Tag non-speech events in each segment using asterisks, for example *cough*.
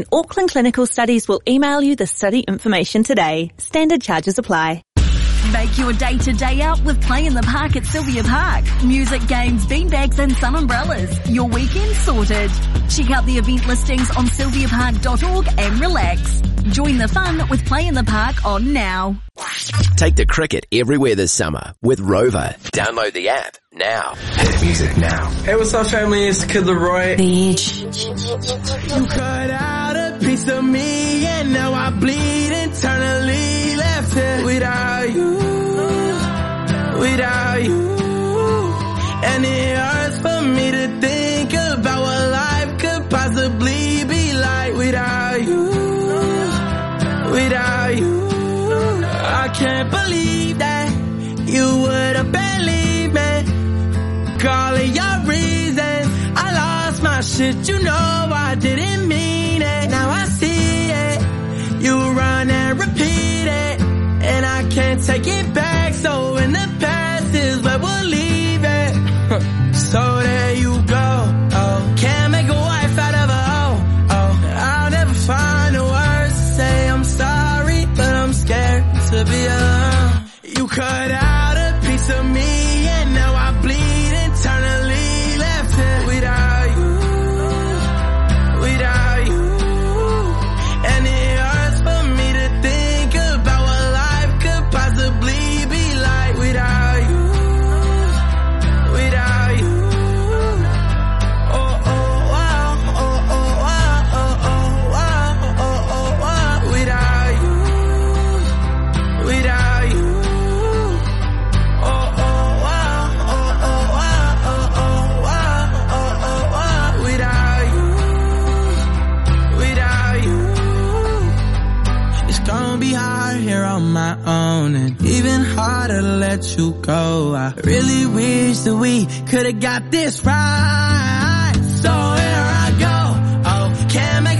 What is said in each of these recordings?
and Auckland Clinical Studies will email you the study information today. Standard charges apply. Make your day to day out with Play in the Park at Sylvia Park. Music, games, beanbags and sun umbrellas. Your weekend sorted. Check out the event listings on sylviapark.org and relax. Join the fun with Play in the Park on now. Take the cricket everywhere this summer with Rover. Download the app now. Hit music now. Hey, what's up, family? It's Kid LAROI. The Edge. You cut out a piece of me, and now I bleed internally. It without you, without you, and it hurts for me to think about what life could possibly be like without you, without you. I can't believe that you would have believed me. Calling your reasons, I lost my shit. You know I didn't take it back. To let you go. I really wish that we could've got this right. So here I go. Oh, can't make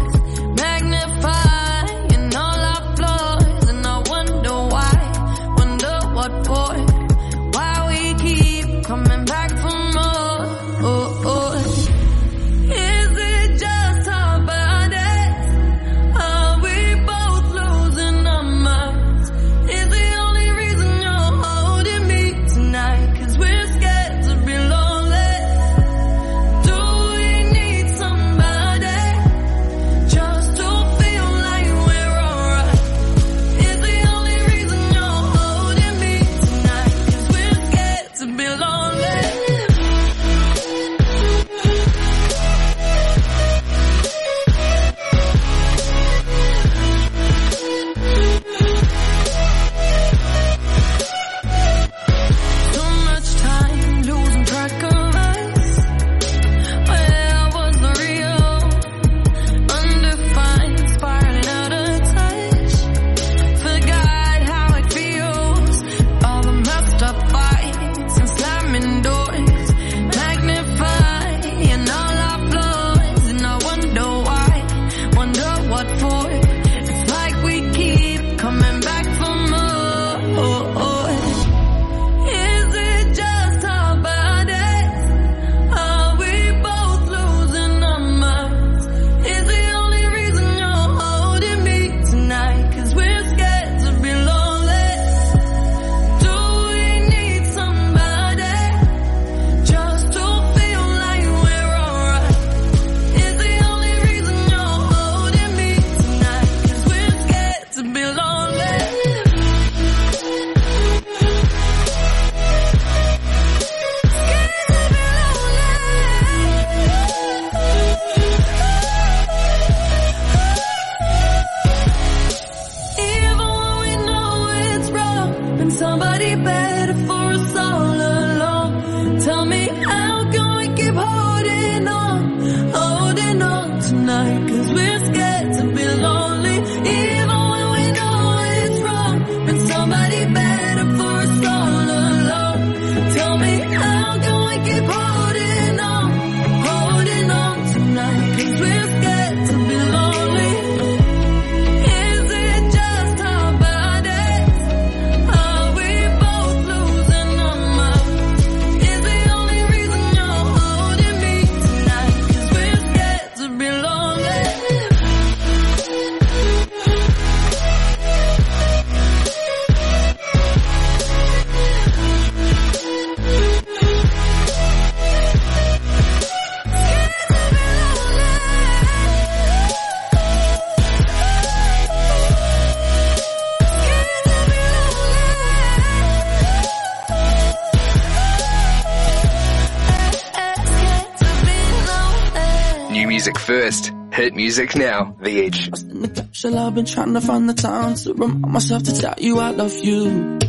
Music now. The Edge. in the capsule, I've been trying to find the time to remind myself to tell you I love you.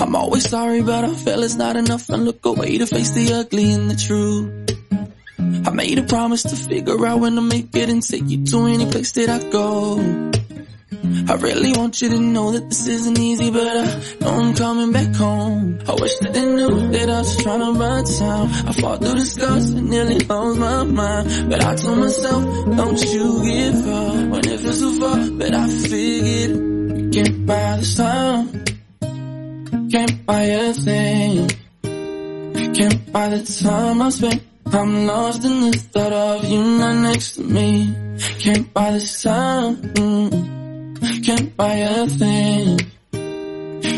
I'm always sorry, but I feel it's not enough and look away to face the ugly and the true. I made a promise to figure out when to make it and take you to any place that I go. I really want you to know that this isn't easy, but I know I'm coming back home. I wish that they knew that I was trying to run time. I fought through the scars and nearly lost my mind. But I told myself, don't you give up. When it feels so far, but I figured we can't buy this time. Can't buy a thing. Can't buy the time I spent. I'm lost in the thought of you not next to me. Can't buy this time. Mm. Can't buy a thing.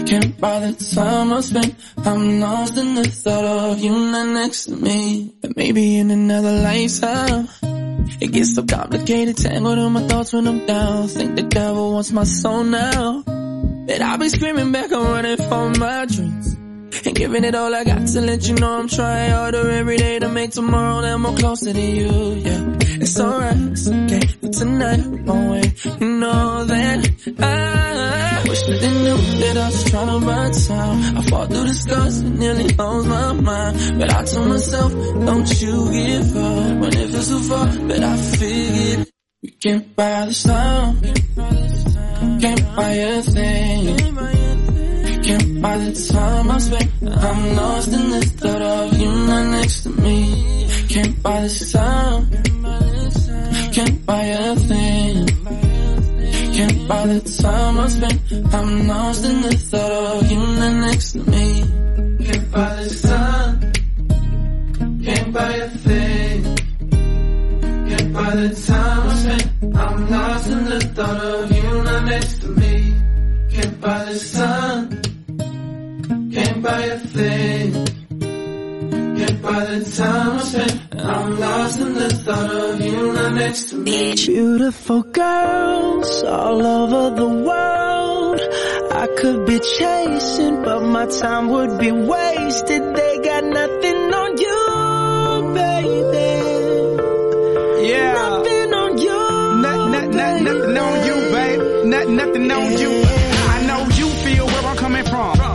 Can't buy the time I spent. I'm lost in the thought of you not next to me. But maybe in another lifetime. It gets so complicated, tangled in my thoughts when I'm down. Think the devil wants my soul now. But I'll be screaming back and running for my dreams. And giving it all I got to let you know I'm trying harder every day to make tomorrow that more closer to you, yeah. It's alright, it's okay, but tonight gon' wait. You know that I wish that they knew that I was trying to buy time. I fought through the scars and nearly lost my mind. But I told myself, don't you give up when it feels so far. But I figured we can't buy this time. Can't buy a thing. Buy the time I spent. I'm lost in the thought of you not next to me. Can't buy this time. Can't buy a thing. Can't buy the time I spent. I'm lost in the thought of you not next to me. Can't buy this time. Can't buy a thing. Can't buy the time I spent. I'm lost in the thought of you not next to me. Can't buy this time. Buy a thing. Can't the time I spent. I'm lost in the thought of you not next to me. Beautiful girls all over the world. I could be chasing, but my time would be wasted. They got nothing on you, baby. Yeah. Nothing on you. Not, not, not, nothing on you, babe. Not, nothing on you.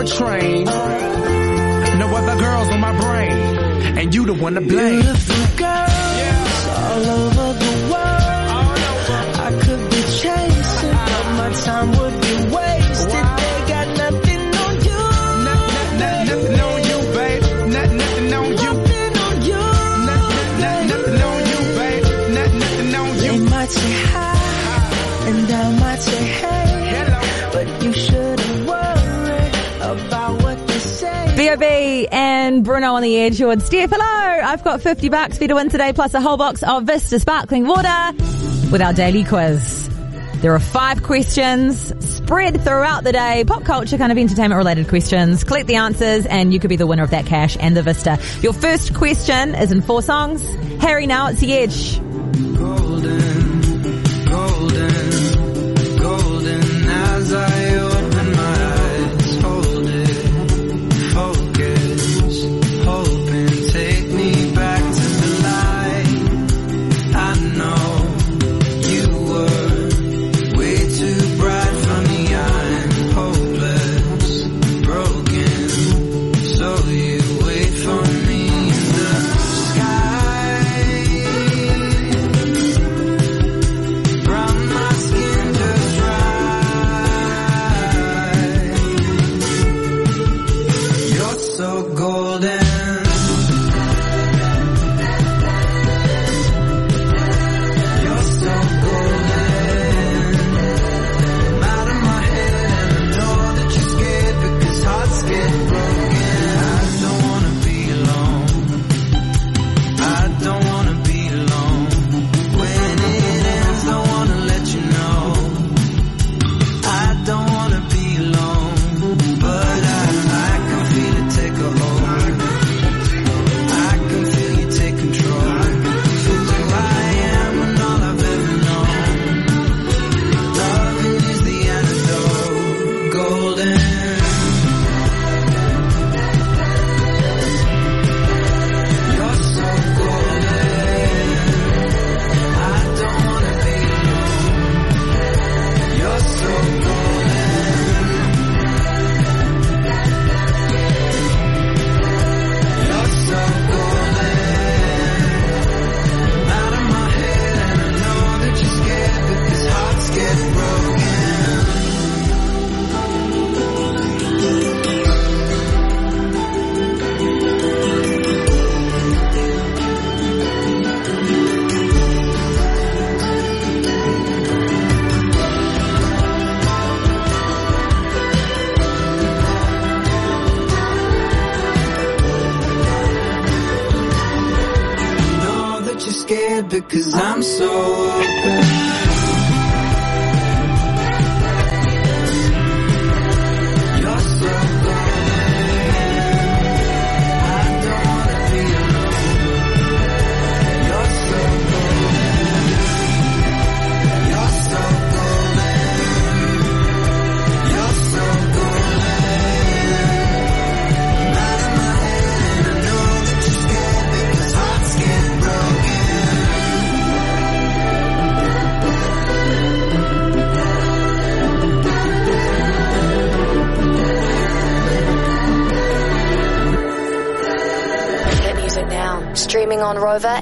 were trained. No other girls on my brain. And you the one to blame. Bruno on the Edge who would Steph, hello, I've got 50 bucks for you to win today plus a whole box of Vista sparkling water with our daily quiz. There are five questions spread throughout the day, pop culture kind of entertainment related questions. Collect the answers and you could be the winner of that cash and the Vista. Your first question is in four songs. Harry now, it's the edge.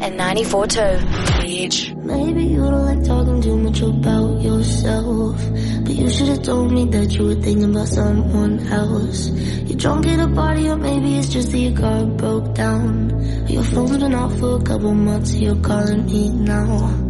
at 94.2. Maybe you don't like talking too much about yourself. But you should have told me that you were thinking about someone else. You're drunk at a party, or maybe it's just that your car broke down. Your phone's been off for a couple months, you're calling me now.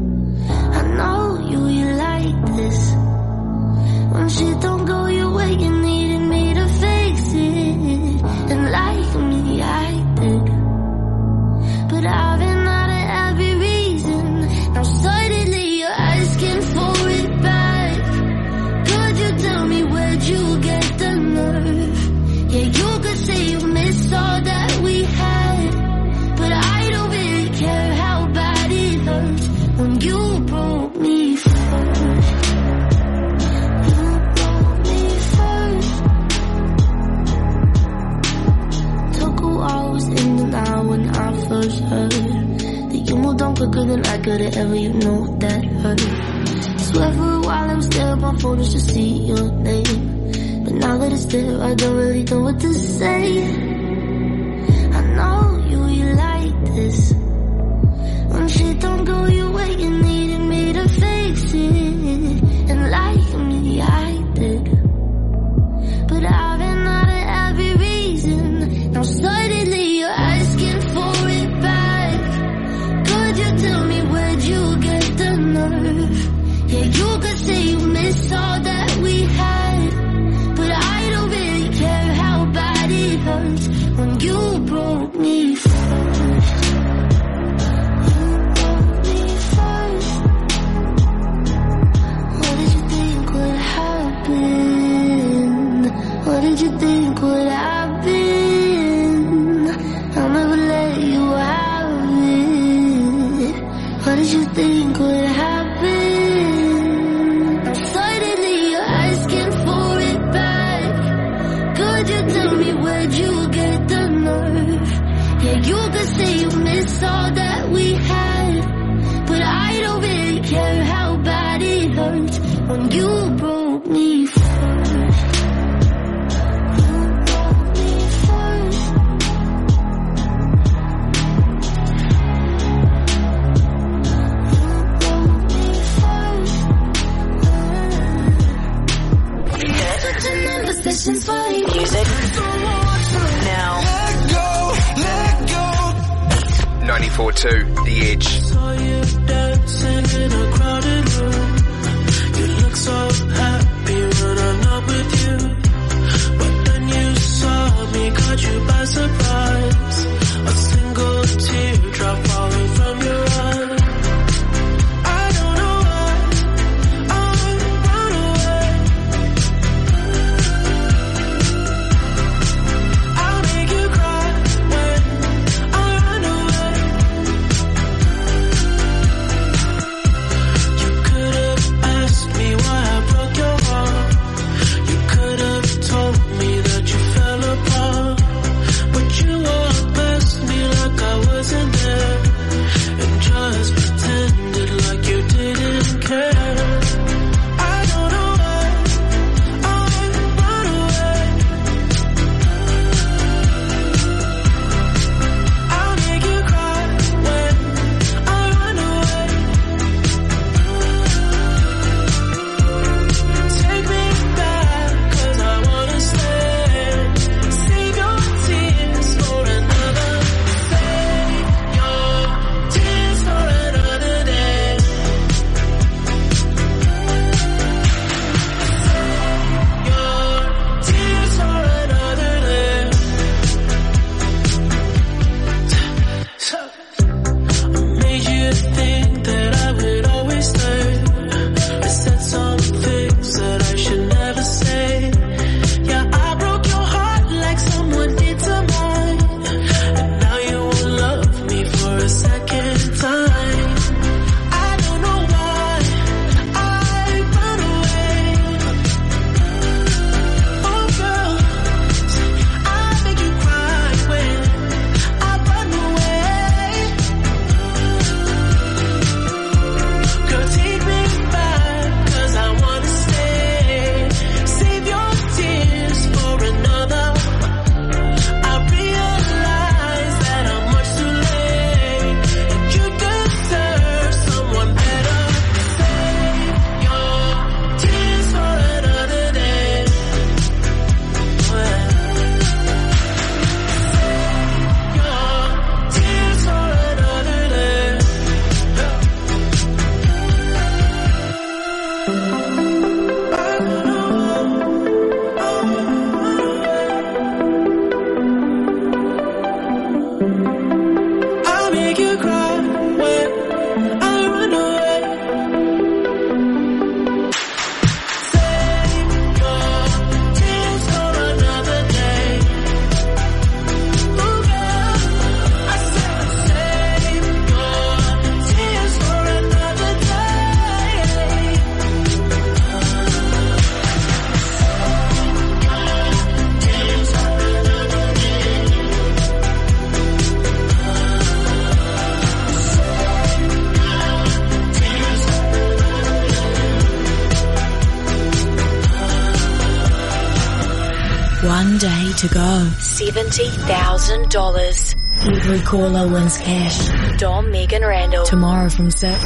To go. $70,000. Every caller wins cash. Dom, Meg and Randell. Tomorrow from 6.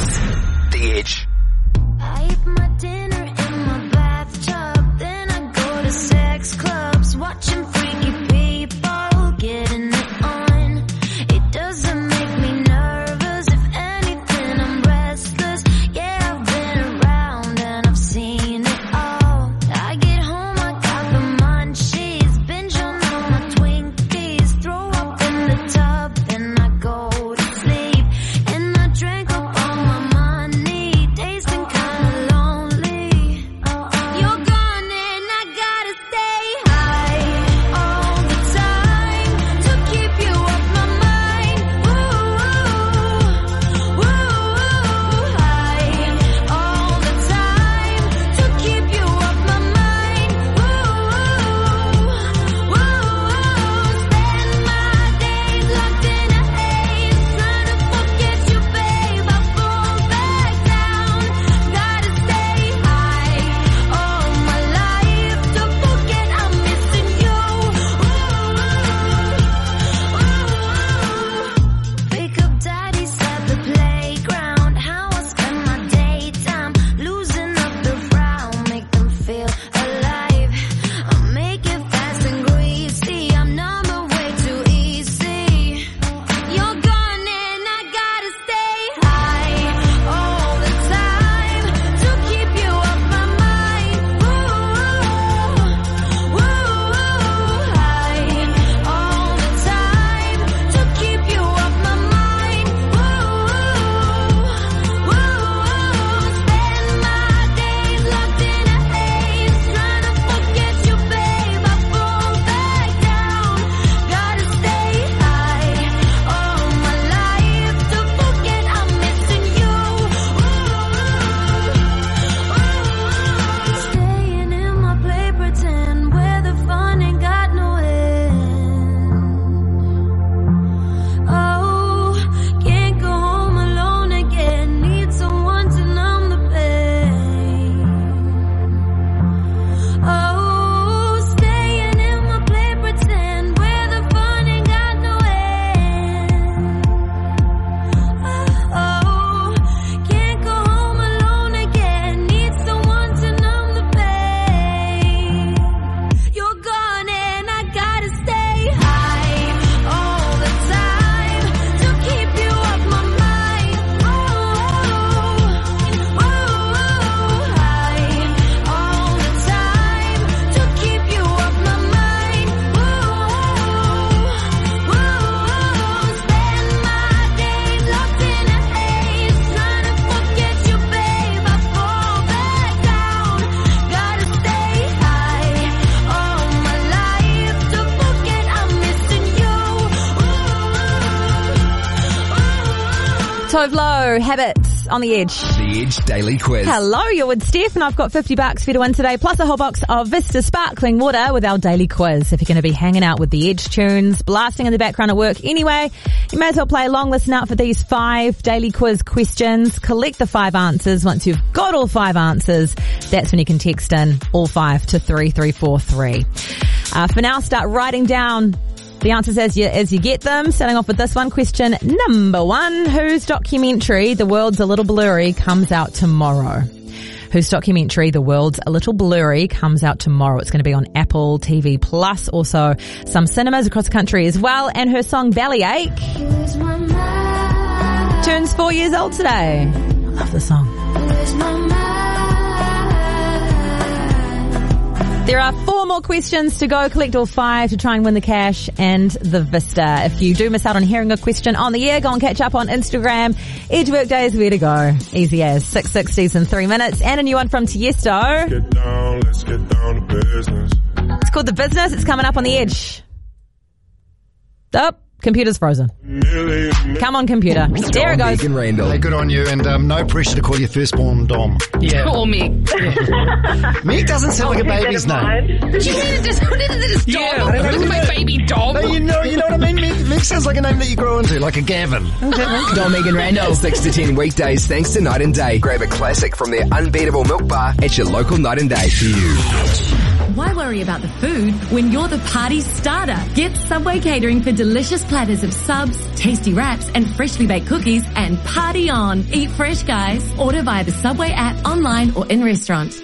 The Edge. Tove Lo, Habits on the Edge. The Edge Daily Quiz. Hello, you're with Steph and I've got 50 bucks for you to win today, plus a whole box of Vista Sparkling Water with our daily quiz. If you're going to be hanging out with the Edge tunes, blasting in the background at work anyway, you may as well play along, listen out for these five daily quiz questions, collect the five answers. Once you've got all five answers, that's when you can text in all five to 3343. Uh, for now, start writing down the answers as you as you get them. Starting off with this one, question number one: Whose documentary "The World's a Little Blurry" comes out tomorrow? Whose documentary "The World's a Little Blurry" comes out tomorrow? It's going to be on Apple TV Plus, also some cinemas across the country as well. And her song "Bellyache" turns four years old today. There are four more questions to go. Collect all five to try and win the cash and the Vista. If you do miss out on hearing a question on the air, go and catch up on Instagram. Edge Workday is where to go. Easy as 660s in three minutes. And a new one from Tiesto. Get down, let's get down to business. It's called The Business. It's coming up on the Edge. Up. computer's frozen. Come on, computer. There it goes. Hey, good on you, and um, no pressure to call your firstborn Dom. Yeah. Or Meg. Meg doesn't sound like a baby's name. You need to just put it in this dog. Yeah, Yeah, Look at my baby dog. No, you know, you know what I mean. Meg, Meg sounds like a name that you grow into, like a Gavin. Dom Meg and Randell. 6 to 10 weekdays thanks to Night and Day. Grab a classic from their unbeatable milk bar at your local Night and Day for you. Worry about the food when you're the party starter? Get Subway catering for delicious platters of subs, tasty wraps, and freshly baked cookies and party on. Eat fresh, guys. Order via the Subway app, online, or in restaurant.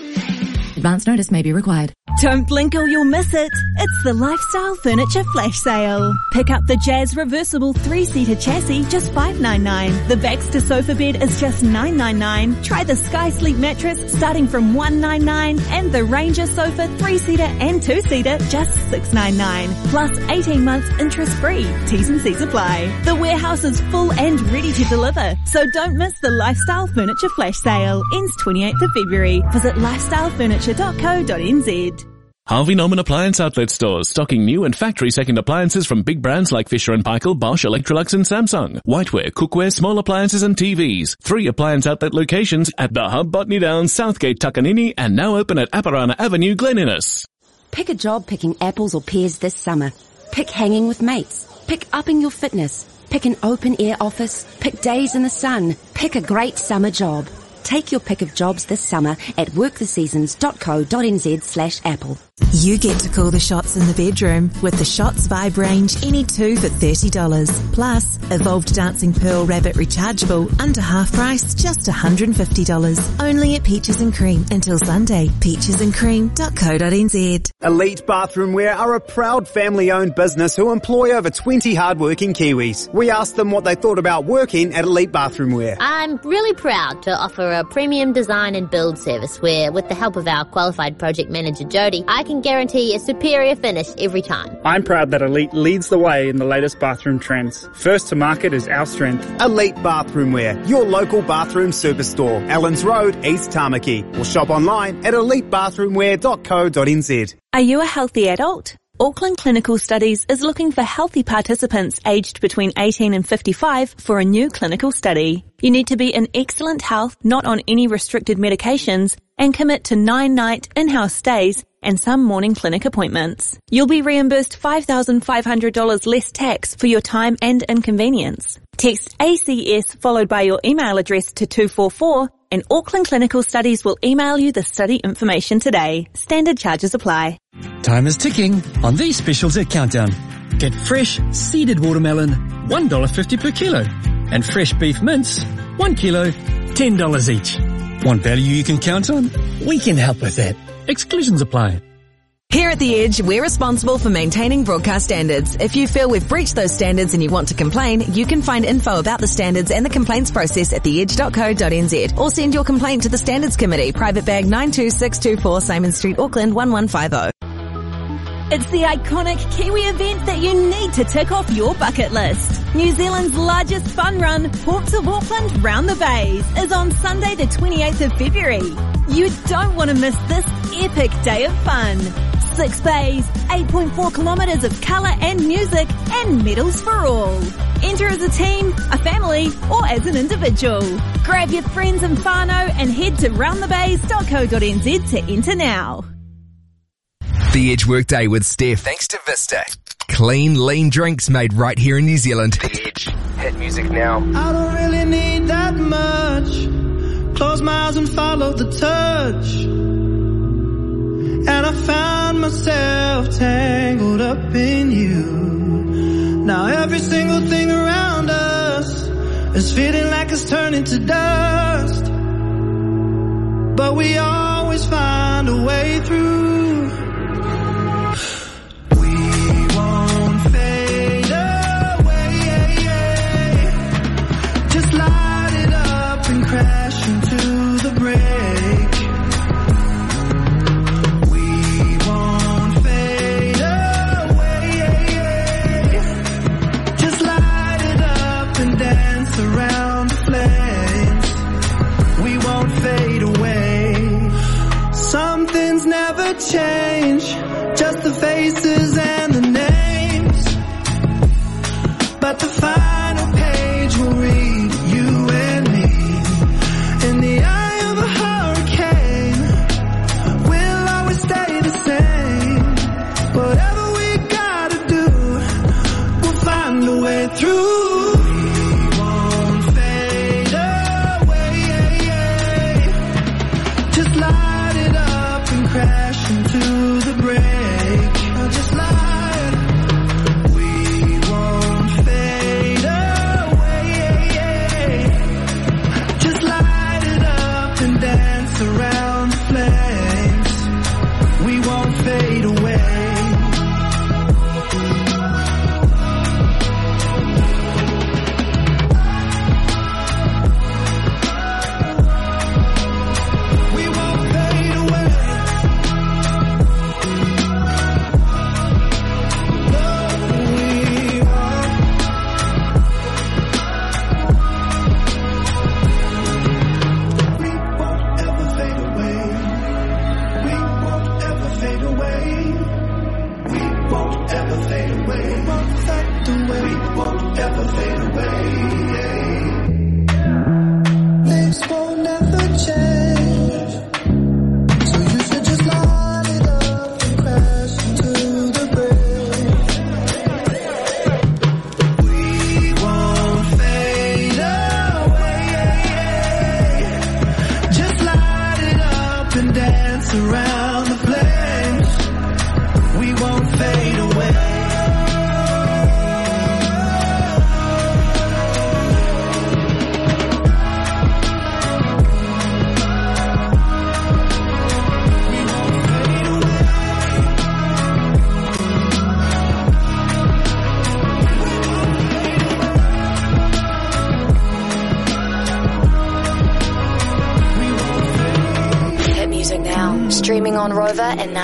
Advance notice may be required. Don't blink or you'll miss it. It's the Lifestyle Furniture Flash Sale. Pick up the Jazz reversible three-seater chassis, just $5.99. The Baxter sofa bed is just $9.99. Try the Sky Sleep mattress starting from $1.99 and the Ranger sofa three-seater and two-seater just $6.99. Plus 18 months interest-free. T's and C's apply. The warehouse is full and ready to deliver. So don't miss the Lifestyle Furniture Flash Sale. Ends 28th of February. Visit lifestylefurniture.co.nz. Harvey Norman Appliance Outlet Stores, stocking new and factory second appliances from big brands like Fisher & Paykel, Bosch, Electrolux and Samsung. Whiteware, cookware, small appliances and TVs. Three appliance outlet locations at The Hub, Botany Downs, Southgate, Takanini and now open at Apirana Avenue, Glen Innes. Pick a job picking apples or pears this summer. Pick hanging with mates. Pick upping your fitness. Pick an open air office. Pick days in the sun. Pick a great summer job. Take your pick of jobs this summer at worktheseasons.co.nz slash apple. You get to call the shots in the bedroom with the Shots Vibe range, any two for $30. Plus, Evolved Dancing Pearl Rabbit Rechargeable, under half price, just $150. Only at Peaches and Cream until Sunday. Peachesandcream.co.nz. Elite Bathroomware are a proud family-owned business who employ over 20 hard-working Kiwis. We asked them what they thought about working at Elite Bathroomware. I'm really proud to offer a premium design and build service where, with the help of our qualified project manager Jody, I can guarantee a superior finish every time. I'm proud that Elite leads the way in the latest bathroom trends. First to market is our strength. Elite Bathroomware, your local bathroom superstore. Allens Road, East Tamaki. Or shop online at elitebathroomware.co.nz. Are you a healthy adult? Auckland Clinical Studies is looking for healthy participants aged between 18 and 55 for a new clinical study. You need to be in excellent health, not on any restricted medications, and commit to nine night in-house stays and some morning clinic appointments. You'll be reimbursed $5,500 less tax for your time and inconvenience. Text ACS followed by your email address to 244 and Auckland Clinical Studies will email you the study information today. Standard charges apply. Time is ticking on these specials at Countdown. Get fresh seeded watermelon, $1.50 per kilo. And fresh beef mince, 1 kilo, $10 each. Want value you can count on? We can help with that. Exclusions apply. Here at The Edge, we're responsible for maintaining broadcast standards. If you feel we've breached those standards and you want to complain, you can find info about the standards and the complaints process at theedge.co.nz or send your complaint to the Standards Committee, private bag 92624 Symonds Street, Auckland 1150. It's the iconic Kiwi event that you need to tick off your bucket list. New Zealand's largest fun run, Ports of Auckland Round the Bays, is on Sunday the 28th of February. You don't want to miss this epic day of fun. Six bays, 8.4 kilometres of colour and music, and medals for all. Enter as a team, a family, or as an individual. Grab your friends and whānau and head to roundthebays.co.nz to enter now. The Edge Workday with Steph. Thanks to Vista. Clean, lean drinks made right here in New Zealand. The Edge. Hit music now. I don't really need that much. Close my eyes and follow the touch. And I found myself tangled up in you. Now every single thing around us is feeling like it's turning to dust. But we always find a way through. Never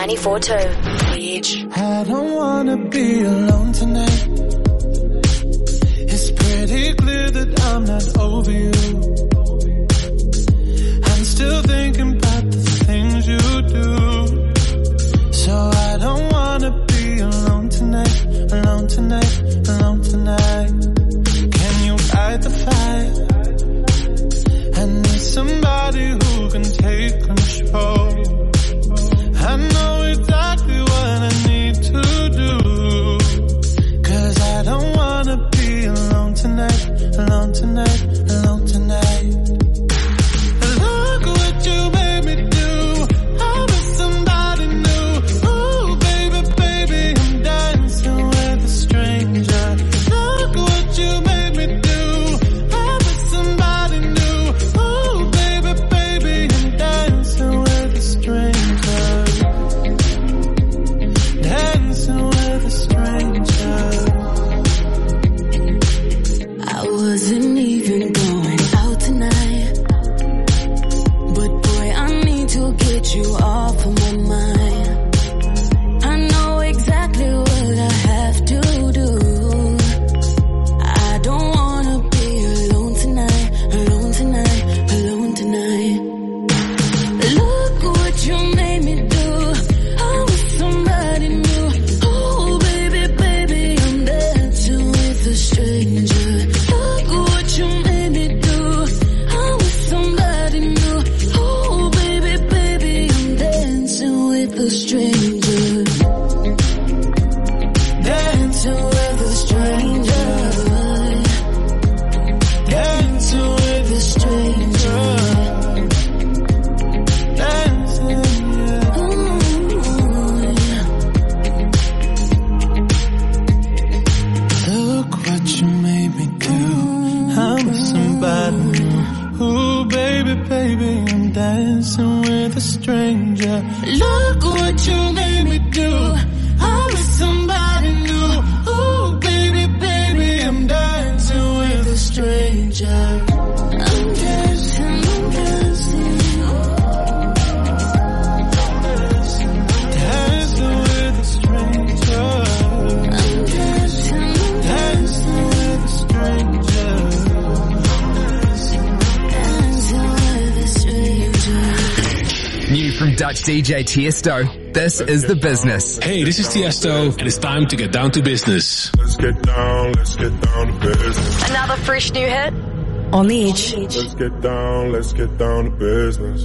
94.2. Beach. I don't wanna be alone tonight. DJ Tiesto. This let's is The Business. Hey, this is Tiesto, and it's time to get down to business. Let's get down, let's get down to business. Another fresh new hit on the edge. Let's get down, let's get down to business.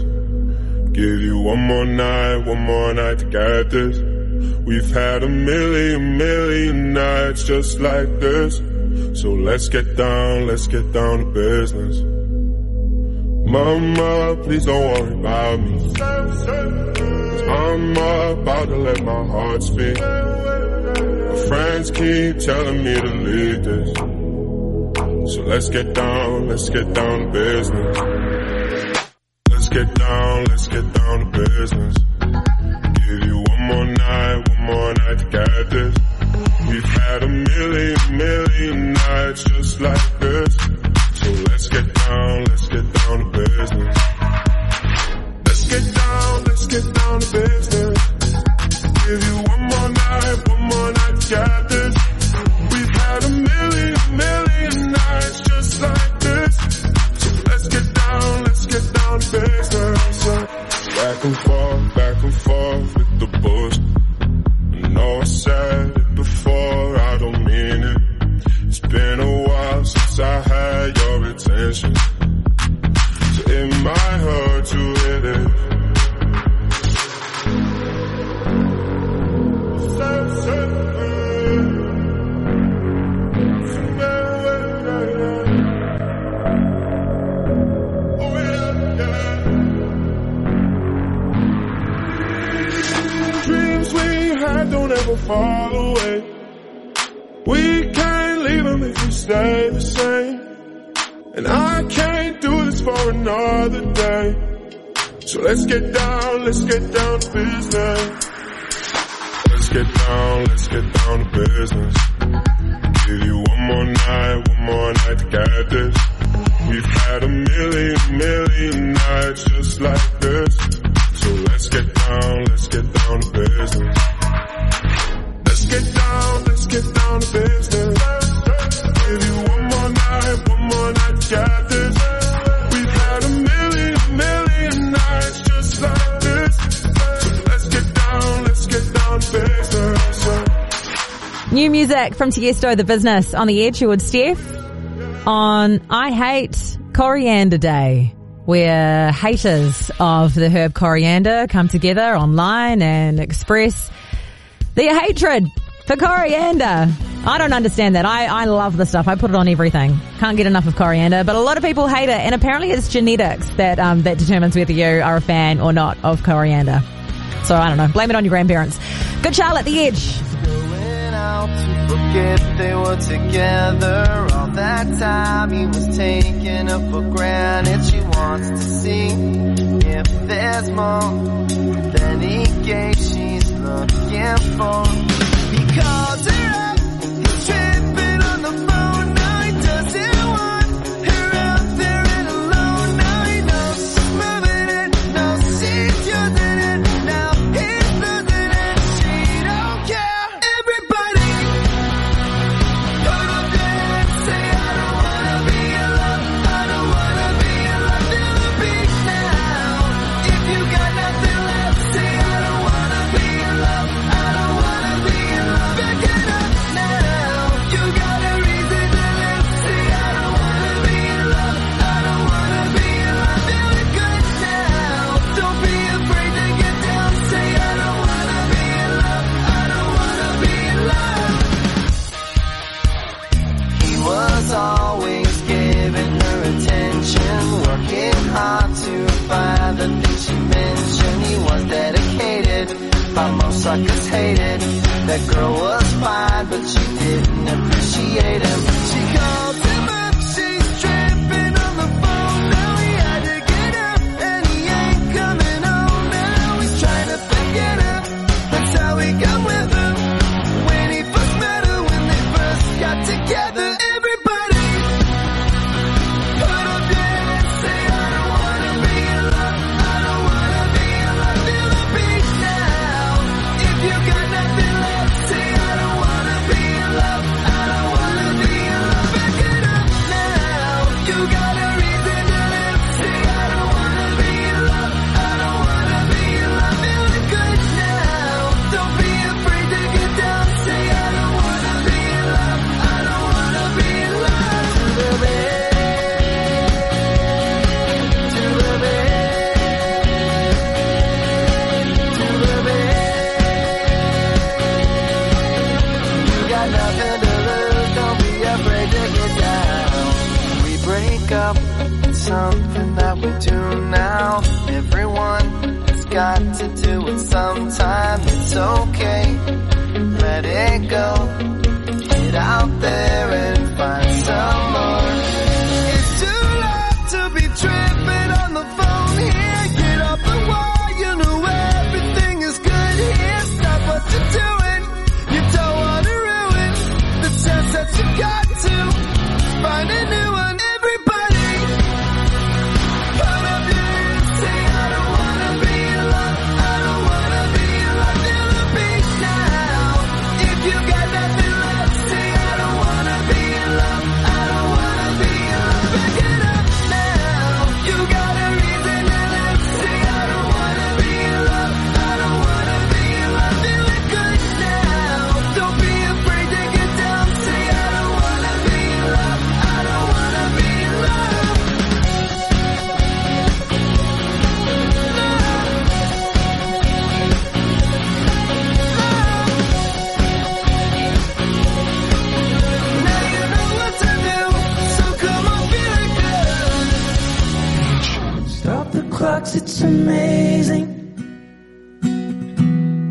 Give you one more night, one more night to get this. We've had a million, million nights just like this. So let's get down, let's get down to business. Mama, please don't worry about me. I'm about to let my heart speak. My friends keep telling me to leave this. So let's get down, let's get down to business. now. Let's get down, let's get down to business. Give you one more night, one more night. music from Tiesto the Business on the edge with Steph, on I Hate Coriander Day, where haters of the herb coriander come together online and express their hatred for coriander. I don't understand that. I, I love the stuff. I put it on everything. Can't get enough of coriander, but a lot of people hate it. And apparently it's genetics that, um, that determines whether you are a fan or not of coriander. So I don't know. Blame it on your grandparents. Good Charlotte, The Edge now to forget they were together. All that time he was taking her for granted she wants to see if there's more than he gave she's looking for. He called her by most suckers hated. That girl was fine, but she didn't appreciate him. okay. Let it go. Get out there amazing.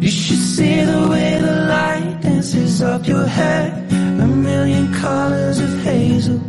You should see the way the light dances up your hair, a million colors of hazel.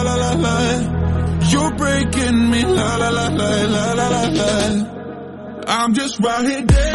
in me. La la la la la la la. I'm just right here.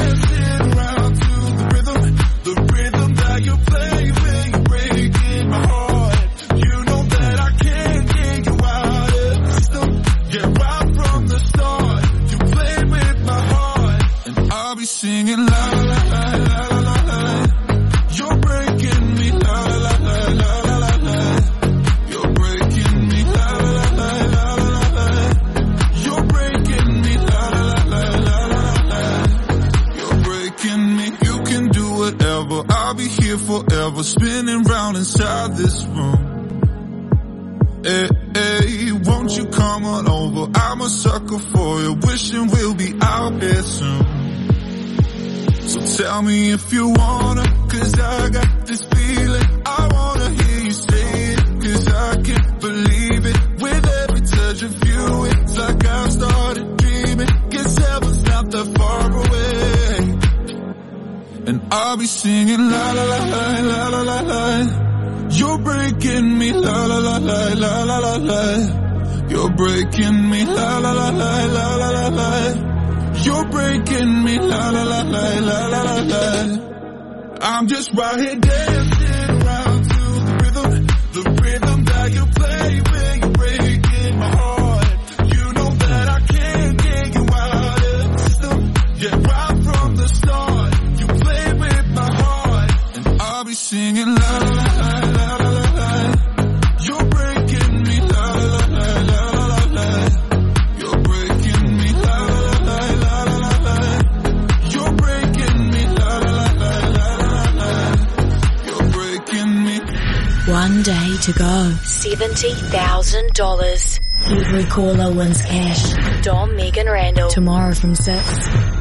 $1,000. You'd recall Owen's cash. Dom Meg and Randell. Tomorrow from 6.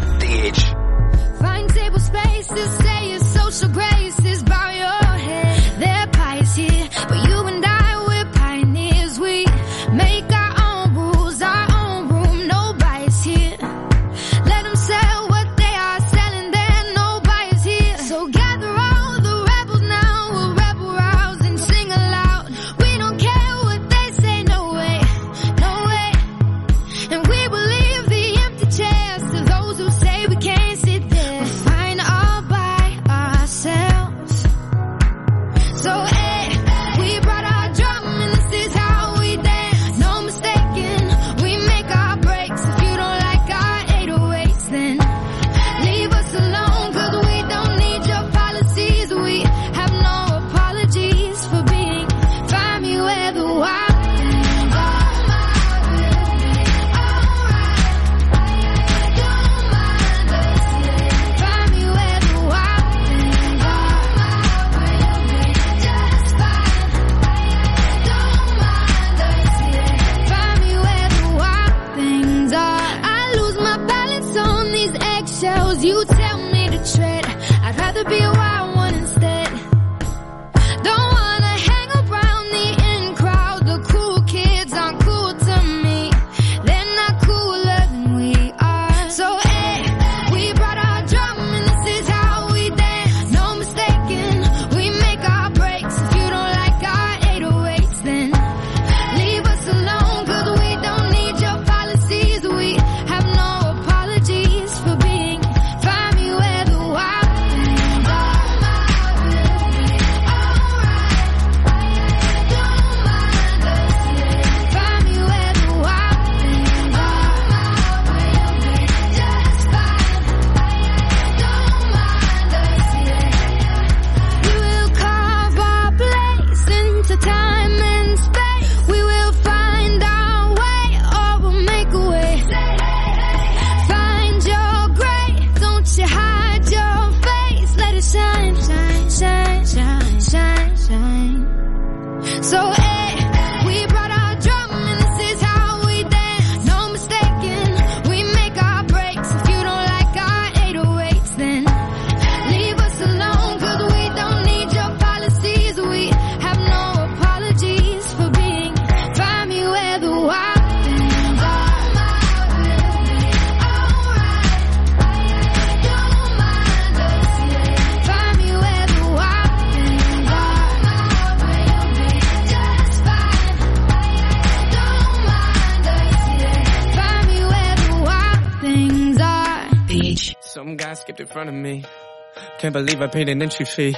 Can't believe I paid an entry fee.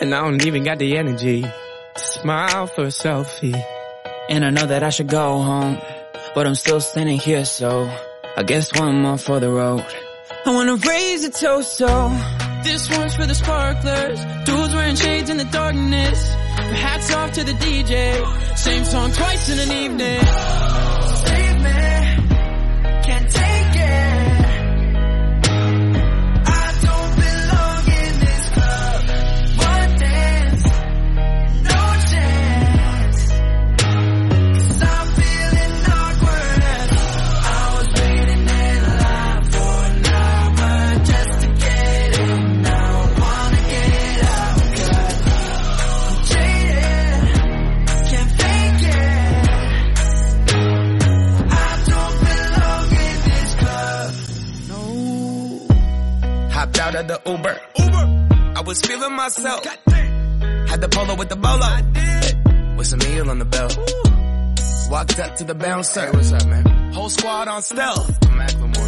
And I don't even got the energy to smile for a selfie. And I know that I should go home, but I'm still standing here, so I guess one more for the road. I wanna raise a toast, so this one's for the sparklers. Dudes wearing shades in the darkness. Hats off to the DJ. Same song twice in an evening. Myself. Had the polo with the bolo. With some meal on the belt. Walked up to the bouncer. Hey, what's up, man? Whole squad on stealth.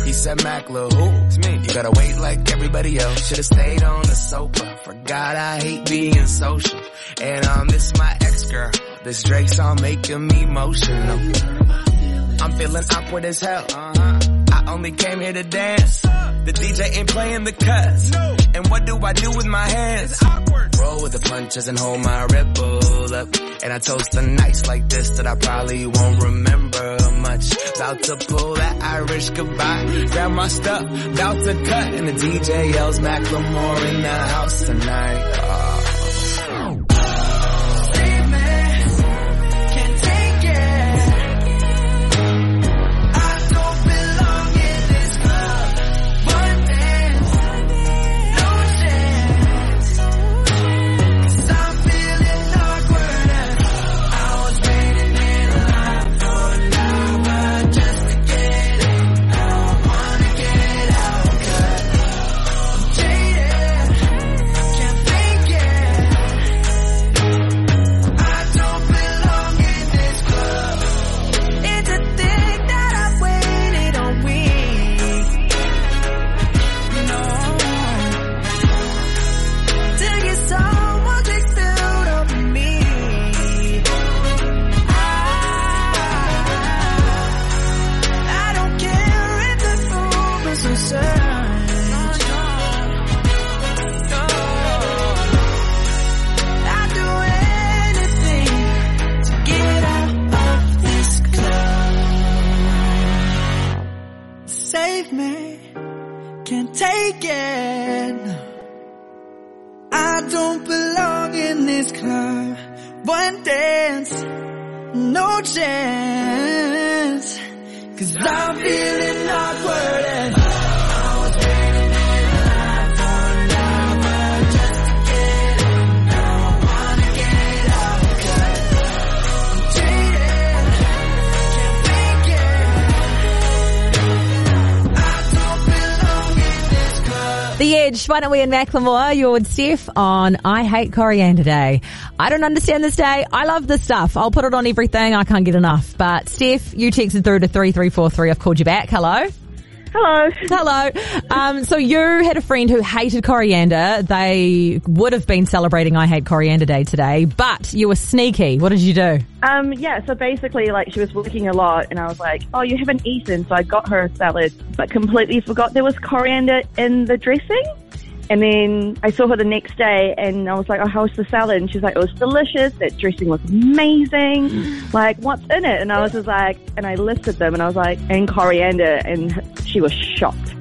He said, Mac, lil, who? It's me. You gotta wait like everybody else. Should've stayed on the sofa. Forgot I hate being social. And um, this my ex-girl. This Drake song making me emotional. I'm feeling awkward as hell. Uh-huh. I only came here to dance. The DJ ain't playing the cuts. And what do I do with my hands? With the punches and hold my Red Bull up. And I toast the nights like this that I probably won't remember much. About to pull that Irish goodbye. Grab my stuff, about to cut. And the DJ yells Macklemore in the house tonight. The Edge, why don't we in Macklemore? You're with Steph on I Hate Coriander Day. I don't understand this day. I love this stuff. I'll put it on everything. I can't get enough. But Steph, you texted through to 3343. I've called you back. Hello. Hello. Hello. Um, so you had a friend who hated coriander. They would have been celebrating I Hate Coriander Day today, but you were sneaky. What did you do? Um, yeah, so basically, like, she was working a lot, and I was like, oh, you haven't eaten, so I got her a salad, but completely forgot there was coriander in the dressing. And then I saw her the next day, and I was like, oh, how's the salad? And she's like, it was delicious, that dressing was amazing, mm. like, what's in it? And I was just like, and I listed them, and I was like, and coriander, and she was shocked.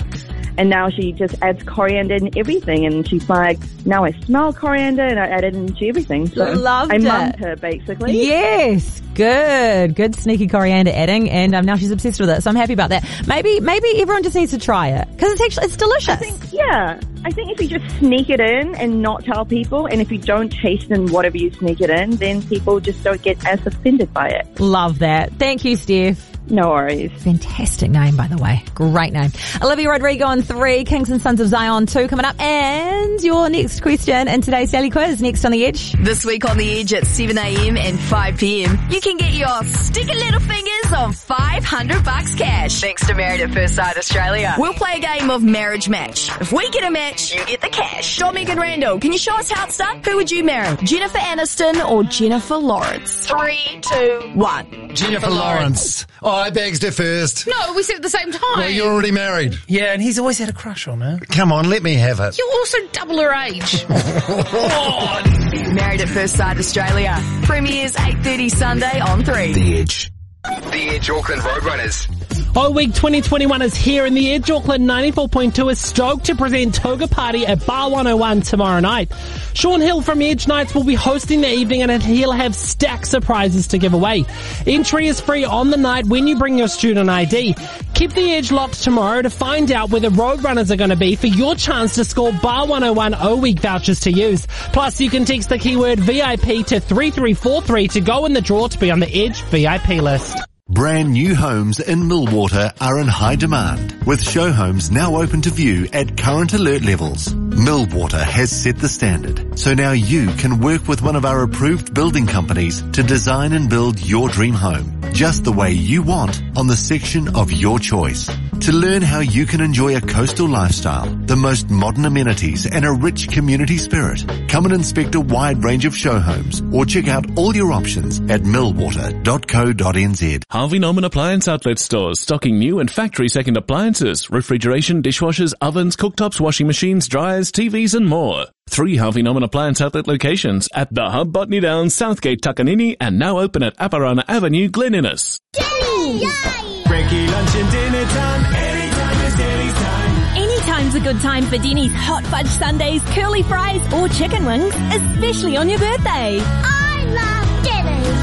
And now she just adds coriander in everything. And she's like, now I smell coriander and I add it into everything. So Loved I mummed her basically. Yes, good, good sneaky coriander adding, and um, now she's obsessed with it. So I'm happy about that. Maybe, maybe everyone just needs to try it because it's actually it's delicious. I think, Yeah. I think if you just sneak it in and not tell people, and if you don't taste in whatever you sneak it in, then people just don't get as offended by it. Love that. Thank you, Steph. No worries. Fantastic name, by the way. Great name. Olivia Rodrigo on three, Kings and Sons of Zion two coming up, and your next question in today's daily quiz. Next on the edge. This week on the edge at 7am and 5pm, you can get your sticky little fingers on 500 bucks cash. Thanks to Married at First Sight Australia. We'll play a game of marriage match. If we get a match, you get the cash. Dom Meg and Randell, can you show us how it's done? Who would you marry? Jennifer Aniston or Jennifer Lawrence? Three, two, one. Jennifer Lawrence. Oh, I begs to first. No, we said at the same time. Well, you're already married. Yeah, and he's always had a crush on her. Come on, let me have it. You're also double her age. *laughs* Married at First Sight Australia. Premieres 8.30 Sunday on 3. The Edge. The Edge Auckland Roadrunners. O Week 2021 is here and the Edge Auckland 94.2 is stoked to present Toga Party at Bar 101 tomorrow night. Sean Hill from Edge Nights will be hosting the evening and he'll have stacks of prizes to give away. Entry is free on the night when you bring your student ID. Keep the Edge locked tomorrow to find out where the Roadrunners are going to be for your chance to score Bar 101 O Week vouchers to use. Plus you can text the keyword VIP to 3343 to go in the draw to be on the Edge VIP list. Brand new homes in Millwater are in high demand, with show homes now open to view at current alert levels. Millwater has set the standard, so now you can work with one of our approved building companies to design and build your dream home, just the way you want on the section of your choice. To learn how you can enjoy a coastal lifestyle, the most modern amenities and a rich community spirit, come and inspect a wide range of show homes or check out all your options at millwater.co.nz. Harvey Norman Appliance Outlet stores stocking new and factory second appliances, refrigeration, dishwashers, ovens, cooktops, washing machines, dryers, TVs and more. Three Harvey Norman Appliance Outlet locations at The Hub, Botany Downs, Southgate, Takanini and now open at Apirana Avenue, Glen Innes. Breaky lunch and dinner time. Anytime is Denny's time. Anytime's a good time for Denny's hot fudge sundaes, curly fries, or chicken wings, especially on your birthday. I love Denny's.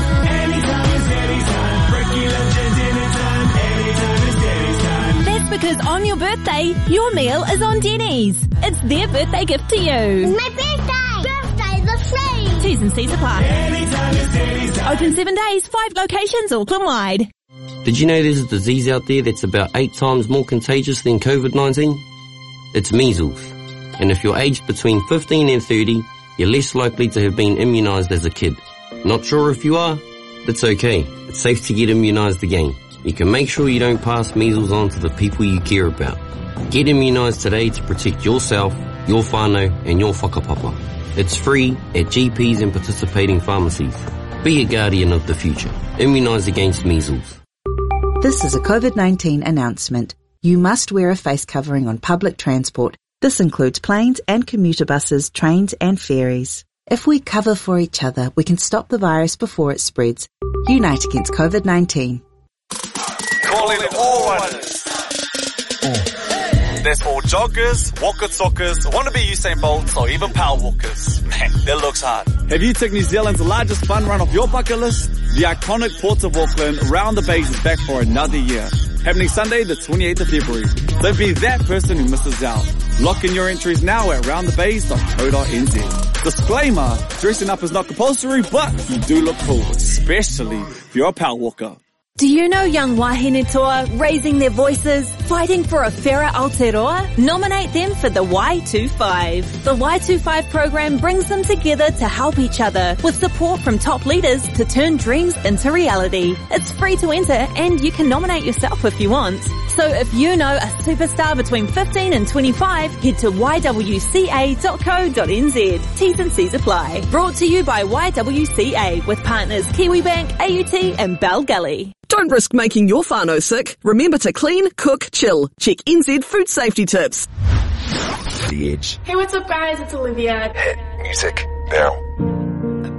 Because on your birthday, your meal is on Denny's. It's their birthday gift to you. My birthday! Birthday the free! T's and C's apply. Anytime is Denny's time. Open seven days, five locations, Auckland wide. Did you know there's a disease out there that's about eight times more contagious than COVID-19? It's measles. And if you're aged between 15 and 30, you're less likely to have been immunized as a kid. Not sure if you are? That's okay. It's safe to get immunized again. You can make sure you don't pass measles on to the people you care about. Get immunized today to protect yourself, your whānau, and your whakapapa. It's free at GPs and participating pharmacies. Be a guardian of the future. Immunize against measles. This is a COVID-19 announcement. You must wear a face covering on public transport. This includes planes and commuter buses, trains and ferries. If we cover for each other, we can stop the virus before it spreads. Unite against COVID-19. Calling all runners. There's all joggers, walker talkers, wannabe Usain Bolts, or even power walkers. Man, that looks hard. Have you ticked New Zealand's largest fun run off your bucket list? The iconic Ports of Auckland Round the Bays is back for another year. Happening Sunday the 28th of February. Don't be that person who misses out. Lock in your entries now at roundthebays.co.nz. Disclaimer, dressing up is not compulsory, but you do look cool, especially if you're a power walker. Do you know young wahine toa raising their voices, fighting for a fairer Aotearoa? Nominate them for the Y25. The Y25 program brings them together to help each other with support from top leaders to turn dreams into reality. It's free to enter and you can nominate yourself if you want. So if you know a superstar between 15 and 25, head to ywca.co.nz. T's and C's apply. Brought to you by YWCA with partners Kiwibank, AUT and Bell Gully. Don't risk making your whānau sick. Remember to clean, cook, chill. Check NZ food safety tips. The Edge. Hey, what's up guys? It's Olivia. Hit music now.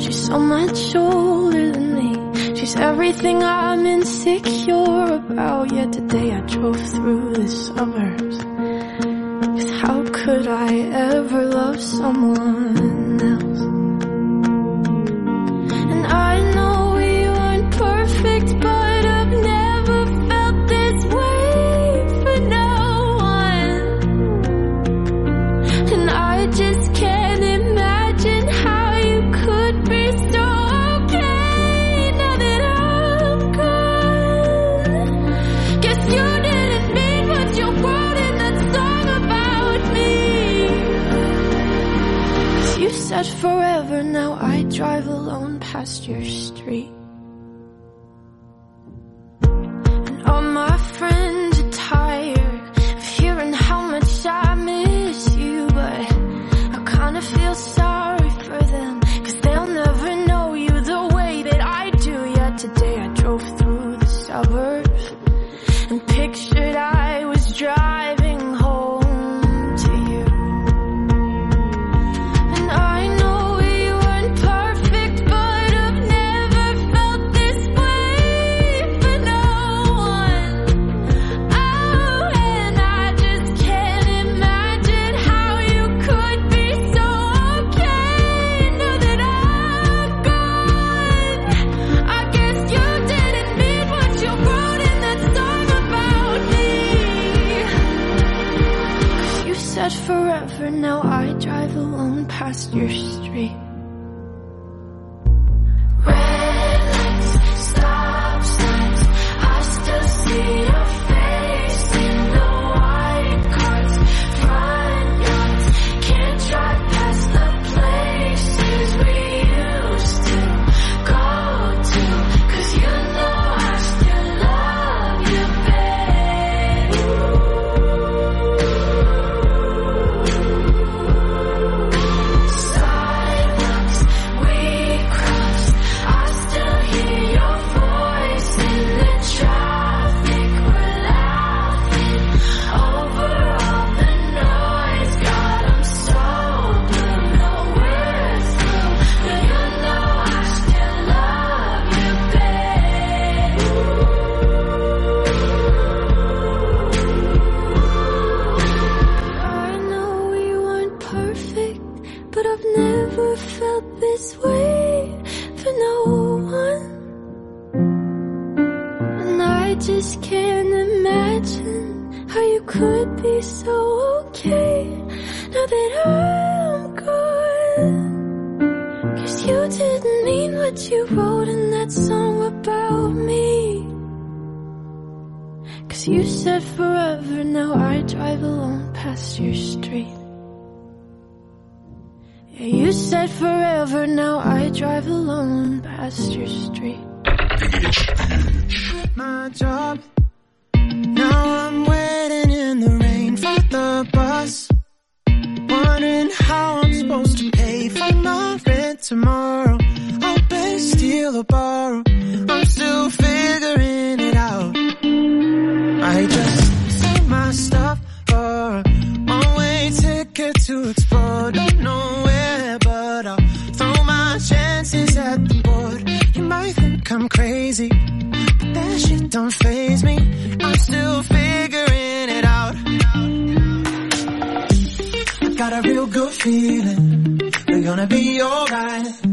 She's so much older than me. She's everything I'm insecure about. Yet today I drove through the suburbs. Cause how could I ever love someone else? And I know said forever, now I drive alone past your street. And all my friends are tired of hearing how much you wrote in that song about me. Cause you said forever, now I drive alone past your street. Yeah, you said forever, now I drive alone past your street. my job. Now I'm waiting in the rain for the bus. Wondering how I'm supposed to pay for my rent tomorrow. Steal or borrow. I'm still figuring it out. I just sold my stuff for a one-way ticket to explore. Don't know where, but I'll throw my chances at the board. You might think I'm crazy, but that shit don't phase me. I'm still figuring it out. I got a real good feeling we're gonna be alright.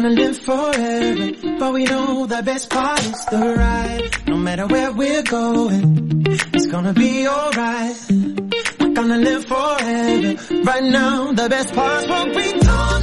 Gonna live forever, but we know the best part is the ride. No matter where we're going, it's gonna be alright. Not gonna live forever. Right now, the best part's what we know.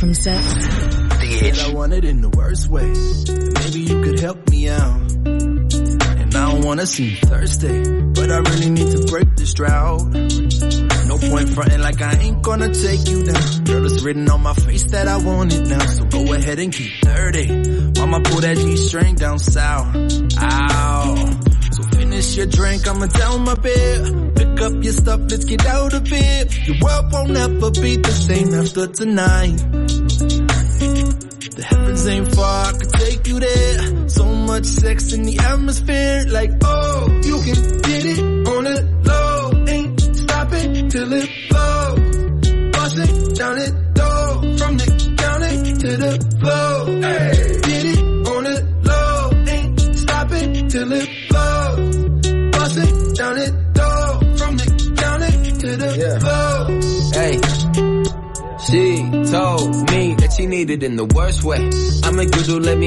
From 6. The Edge. I want it in the worst way. Maybe you could help me out. And I don't wanna seem thirsty, but I really need to break this drought. No point fronting like I ain't gonna take you down. Girl, it's written on my face that I want it now, so go ahead and keep dirty. Mama pull that G string down south. Ow. So finish your drink, I'ma down my bed. Pick up your stuff, let's get out of it. Your world won't ever be the same after tonight. Much sex in the atmosphere, like oh, you can get it on the low. Ain't stopping till it blows. Bust it down it door, from the counter to the floor. Hey, get it on the low. Ain't stopping till it blows. Bust it down it door, from the counter to the floor. Hey. She told me that she needed in the worst way. I'm a good let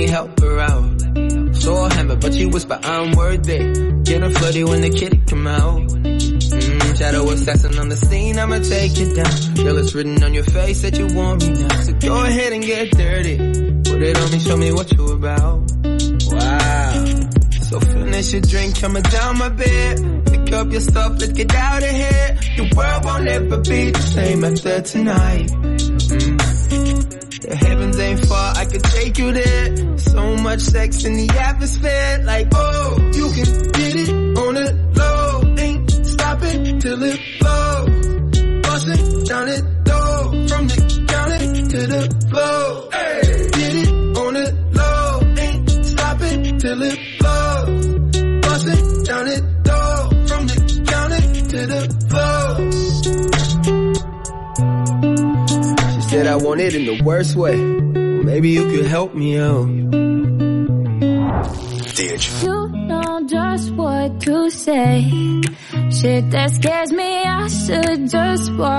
Her when the kitty come out. Mm, shadow assassin on the scene, I'ma take you down. Girl, it's written on your face that you want me now. So go ahead and get dirty. Put it on me, show me what you about. Wow. So finish your drink, coming down my bed. Pick up your stuff, let's get out of here. Your world won't ever be the same after tonight. Mm. The heavens ain't far, I could take you there. So much sex in the atmosphere, like oh, you can till it blows. Busting down it door, from the counter to the floor. Hey, get it on the low. Ain't stopping till it blows. Busting down it door, from the counter to the floor. She said I want it in the worst way. Maybe you could help me out. You know just what to say. That scares me, I should just walk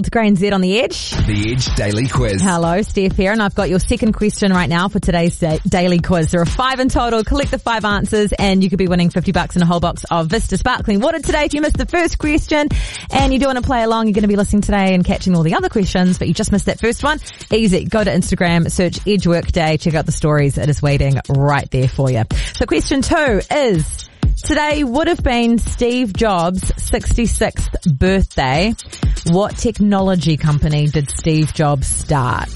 Steinfeld, Grain Z on the Edge. The Edge Daily Quiz. Hello, Steph here, and I've got your second question right now for today's da- daily quiz. There are five in total. Collect the five answers, and you could be winning 50 bucks and a whole box of Vista Sparkling Water today if you missed the first question. And you do want to play along, you're going to be listening today and catching all the other questions, but you just missed that first one. Easy. Go to Instagram, search Edge Workday, check out the stories. It is waiting right there for you. So question two is, Today would have been Steve Jobs' 66th birthday. What technology company did Steve Jobs start?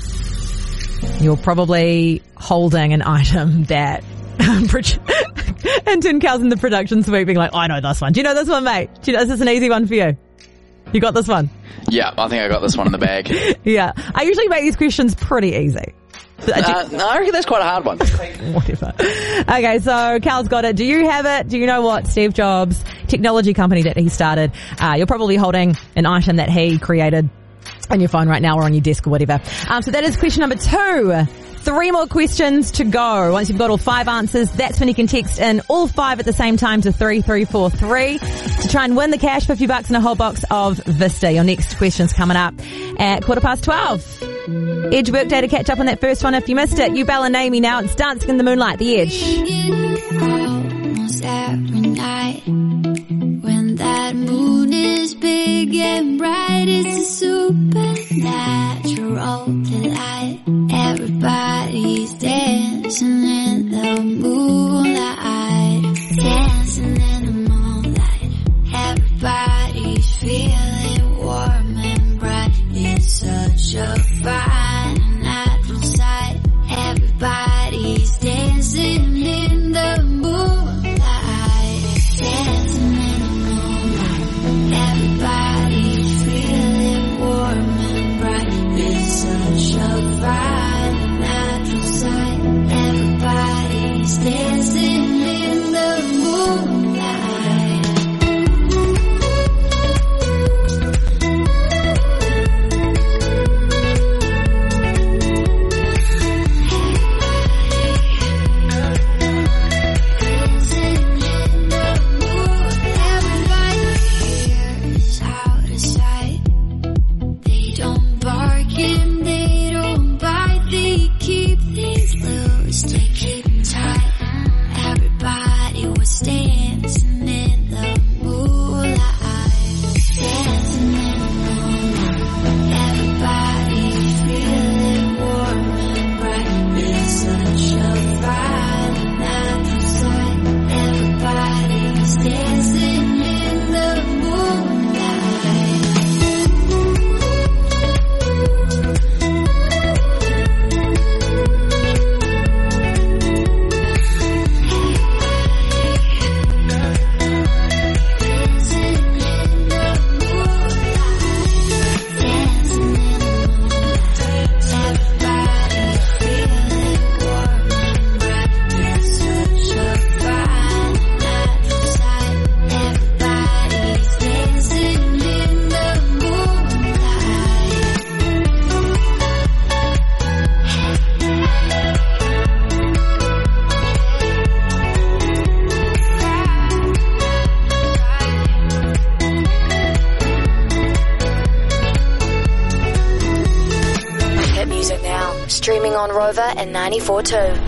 You're probably holding an item that *laughs* *laughs* and Tin Cows in the production suite being like, I know this one. Do you know this one, mate? Do you know, is this an easy one for you? You got this one? Yeah, I think I got this one in the bag. *laughs* Yeah. I usually make these questions pretty easy. Uh, no, I reckon that's quite a hard one. *laughs* Whatever. Okay, so Cal's got it. Do you have it? Do you know what Steve Jobs technology company that he started? Uh, you're probably holding an item that he created on your phone right now or on your desk or whatever. Um, so that is question number two. Three more questions to go. Once you've got all five answers, that's when you can text in all five at the same time to 3343 to try and win the cash 50 bucks and a whole box of Vista. Your next question's coming up at quarter past 12. Edge Workday to catch up on that first one if you missed it. You Bella and Amy now. It's Dancing in the Moonlight, The Edge. when that moon is big and bright it's a supernatural delight everybody's dancing in the moonlight dancing in the moonlight everybody's feeling warm and bright it's such a everybody's dancing in the moonlight. Dancing in the moonlight. Everybody's feeling warm and bright such a natural everybody's dancing and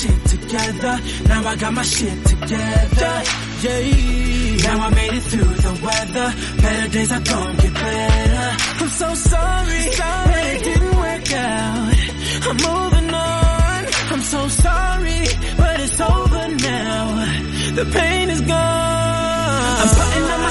shit together. Now I got my shit together. Yeah. Now I made it through the weather. Better days are gonna get better. I'm so sorry, that it didn't work out. I'm moving on. I'm so sorry, but it's over now. The pain is gone. I'm putting on my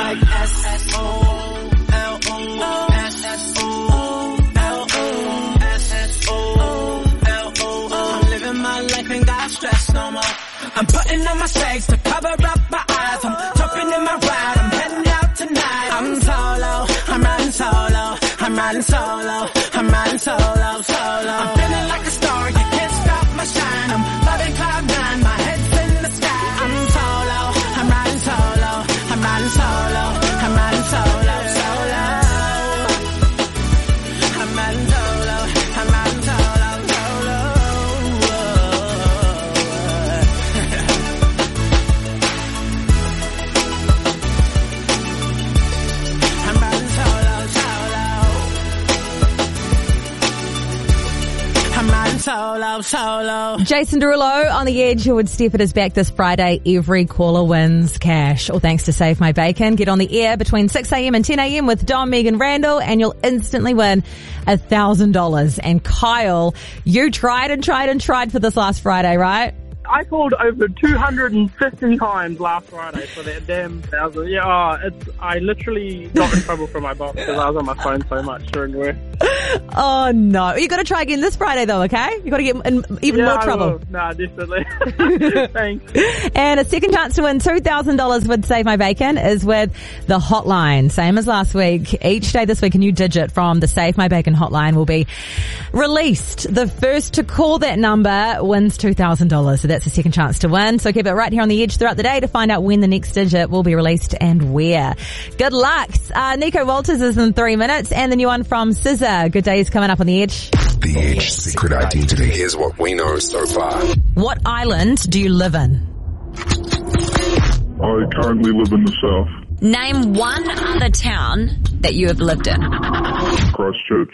like S O L O S O L O S O L O. I'm living my life and got stress no more. I'm putting on my shades to cover up my eyes. I'm jumping in my ride. I'm heading out tonight. I'm solo. I'm riding solo. I'm riding solo. I'm riding solo, solo. I'm feeling like solo, solo. Jason Derulo on the edge who would step it is back this Friday. Every caller wins cash. All thanks to Save My Bacon. Get on the air between 6am and 10am with Dom, Meg and Randell and you'll instantly win a thousand dollars. And Kyle, you tried and tried and tried for this last Friday, right? I called over 250 times last Friday for that damn thousand. Yeah, oh, it's, I literally got in trouble from my boss because I was on my phone so much during work. *laughs* Oh no. You gotta try again this Friday though, okay? You gotta get in even yeah, more trouble. Nah, definitely. *laughs* Thanks. And a second chance to win $2,000 with Save My Bacon is with the hotline. Same as last week. Each day this week, a new digit from the Save My Bacon hotline will be released. The first to call that number wins $2,000. So that's a second chance to win. So keep it right here on the edge throughout the day to find out when the next digit will be released and where. Good luck. Uh, Nico Walters is in three minutes and the new one from SZA. Good day is coming up on the edge. The Edge secret identity. Here's what we know so far. What island do you live in? I currently live in the south, Name one other town that you have lived in. Christchurch.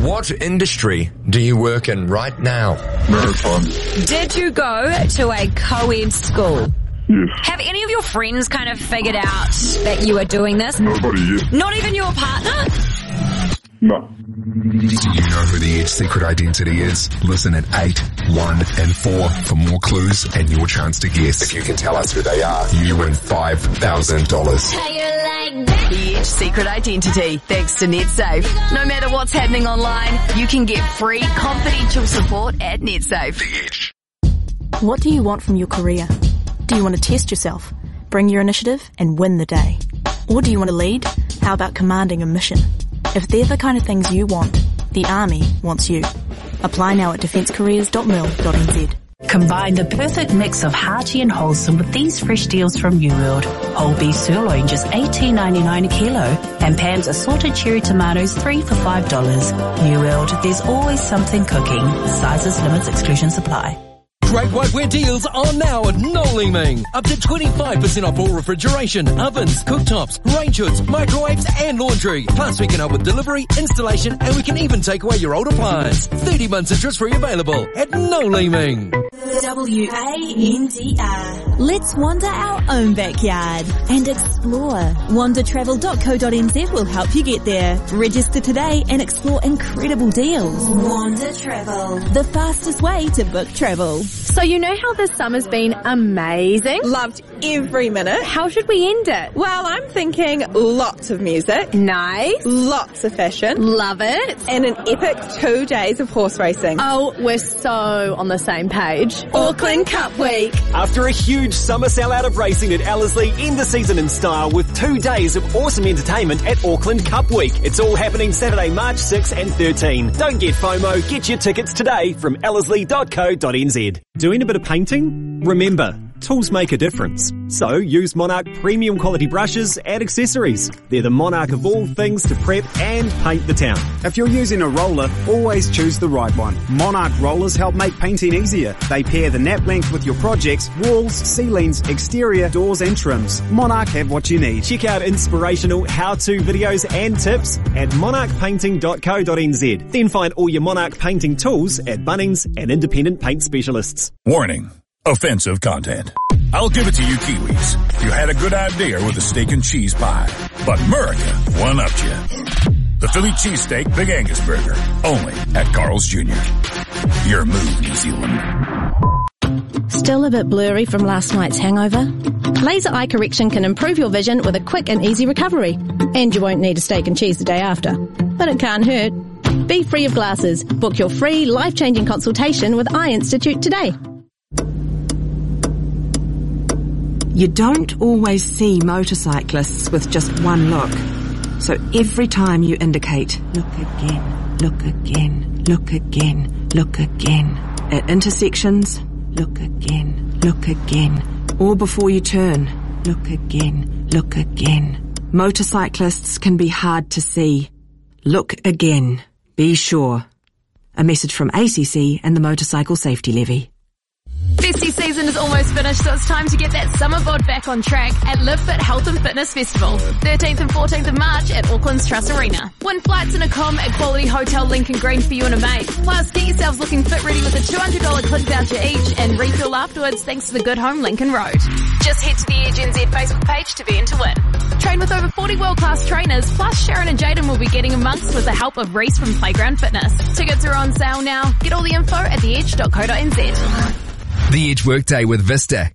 What industry do you work in right now? Maritime. Did you go to a co-ed school? Yes. Have any of your friends kind of figured out that you are doing this? Nobody yet. Not even your partner? No. Do you know who the Edge secret identity is? Listen at 8, 1 and 4 for more clues and your chance to guess. If you can tell us who they are, you win $5,000. The Edge secret identity, thanks to NetSafe. No matter what's happening online, you can get free confidential support at NetSafe. What do you want from your career? Do you want to test yourself, bring your initiative, and win the day? Or do you want to lead? How about commanding a mission? If they're the kind of things you want, the Army wants you. Apply now at defencecareers.mil.nz. Combine the perfect mix of hearty and wholesome with these fresh deals from New World. Whole beef sirloin just $18.99 a kilo and Pam's assorted cherry tomatoes 3 for $5. New World, there's always something cooking. Sizes, limits, exclusion supply. Great whiteware deals are now at Noel Leeming. Up to 25% off all refrigeration, ovens, cooktops, range hoods, microwaves and laundry. Plus we can help with delivery, installation and we can even take away your old appliance. 30 months interest free available at Noel Leeming. W-A-N-D-R. Let's wander our own backyard and explore. Wandertravel.co.nz will help you get there. Register today and explore incredible deals. Wander Travel. The fastest way to book travel. So you know how this summer's been amazing? Loved every minute. How should we end it? Well, I'm thinking lots of music. Nice. Lots of fashion. Love it. And an epic two days of horse racing. Oh, we're so on the same page. Auckland Cup Week. After a huge summer sellout of racing at Ellerslie, end the season in style with two days of awesome entertainment at Auckland Cup Week. It's all happening Saturday, March 6 and 13. Don't get FOMO, get your tickets today from ellerslie.co.nz. Doing a bit of painting? Remember, tools make a difference. So use Monarch premium quality brushes and accessories. They're the Monarch of all things to prep and paint the town. If you're using a roller, always choose the right one. Monarch rollers help make painting easier. They pair the nap length with your projects, walls, ceilings, exterior, doors and trims. Monarch have what you need. Check out inspirational how-to videos and tips at monarchpainting.co.nz. Then find all your Monarch painting tools at Bunnings and independent paint specialists. Warning. Offensive content. I'll give it to you Kiwis. You had a good idea with the steak and cheese pie. But America one-upped you. The Philly cheesesteak Big Angus Burger. Only at Carl's Jr. Your move, New Zealand. Still a bit blurry from last night's hangover? Laser eye correction can improve your vision with a quick and easy recovery. And you won't need a steak and cheese the day after. But it can't hurt. Be free of glasses. Book your free life-changing consultation with Eye Institute today. You don't always see motorcyclists with just one look. So every time you indicate, look again, look again, look again, look again. At intersections, look again, look again. Or before you turn, look again, look again. Motorcyclists can be hard to see. Look again. Be sure. A message from ACC and the Motorcycle Safety Levy. Festy season is almost finished, so it's time to get that summer bod back on track at Live Fit Health and Fitness Festival, 13th and 14th of March at Auckland's Trust Arena. Win flights and a com at Quality Hotel Lincoln Green for you and a mate. Plus, get yourselves looking fit ready with a $200 click voucher each and refill afterwards thanks to the Good Home Lincoln Road. Just head to the Edge NZ Facebook page to be in to win. Train with over 40 world-class trainers, plus Sharon and Jaden will be getting amongst with the help of Reese from Playground Fitness. Tickets are on sale now. Get all the info at theedge.co.nz. The Edge Workday with Vista.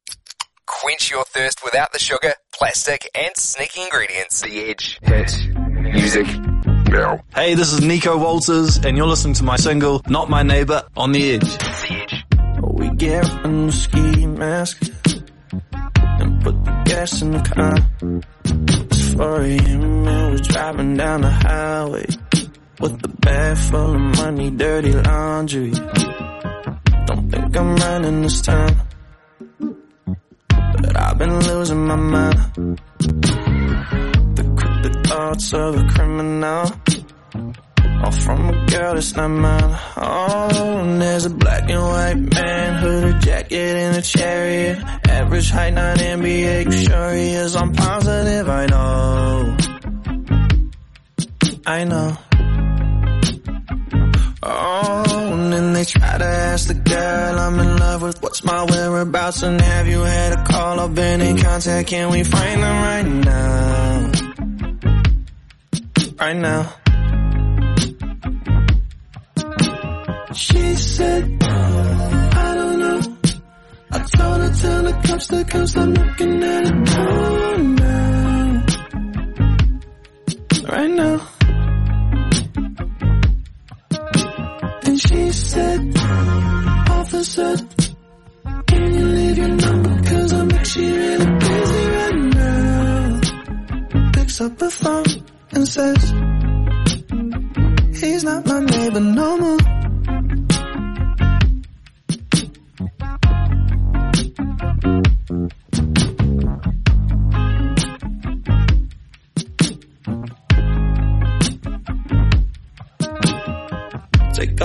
Quench your thirst without the sugar, plastic, and sneaky ingredients. The Edge. Hit. Music. Now. Hey, this is Nico Walters, and you're listening to my single, Not My Neighbor, on the Edge. We get up in the ski mask and put the gas in the car. It's 4 a.m. and we're driving down the highway with the bag full of money, dirty laundry. Think I'm running this time, but I've been losing my mind. The crooked thoughts of a criminal. All from a girl that's not mine. Oh, and there's a black and white man, hooded jacket in a chariot. Average height, not NBA, you sure he is. I'm positive, I know. I know. Oh, and they try to ask the girl I'm in love with what's my whereabouts and have you had a call or been in contact? Can we find them right now? Right now. She said, I don't know. I told her tell the cops to come stop looking at the door now. Right now. And she said, Officer, can you leave your number? Cause I'm actually really busy right now. Picks up the phone and says, He's not my neighbor no more.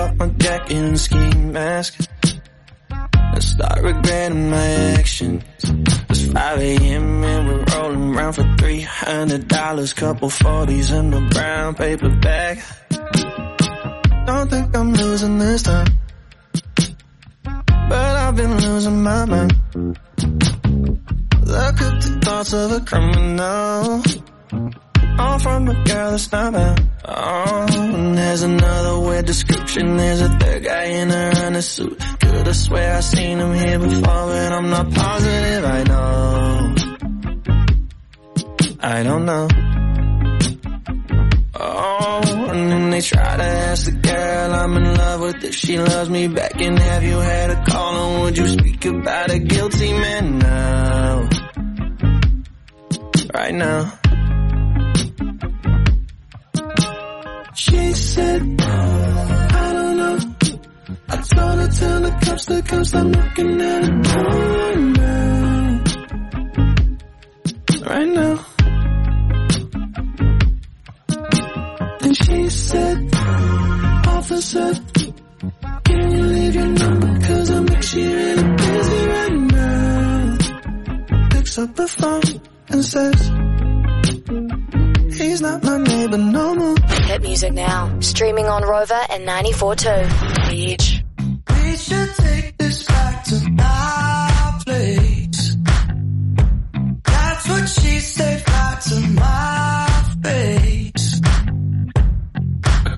Take off my jacket and ski mask and start regretting my actions. It's 5 a.m. and we're rolling around for $300. Couple 40s in the brown paper bag. Don't think I'm losing this time. But I've been losing my mind. Look at the thoughts of a criminal. All from a girl that's not. Oh, and there's another weird description. There's a third guy in a running suit. Could've swear I seen him here before, but I'm not positive. I know. I don't know. Oh, and then they try to ask the girl I'm in love with if she loves me back. And have you had a call and would you speak about a guilty man now? Right now. She said, I don't know. I told her tell the cops to come stop looking at door right now. Right now. And she said, Officer, can you leave your number? Cause I'm actually really busy right now. Picks up the phone and says, He's not my neighbor no more. Hit music now. Streaming on Rova and 94.2. The Edge. We should take this back to my place. That's what she said right to my face.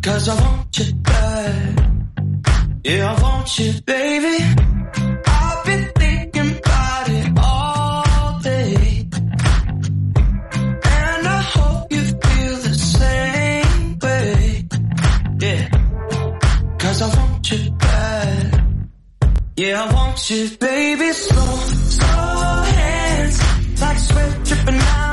Cause I want you bad. Yeah, I want you, baby. I want you, baby. Slow, slow hands. Like sweat dripping down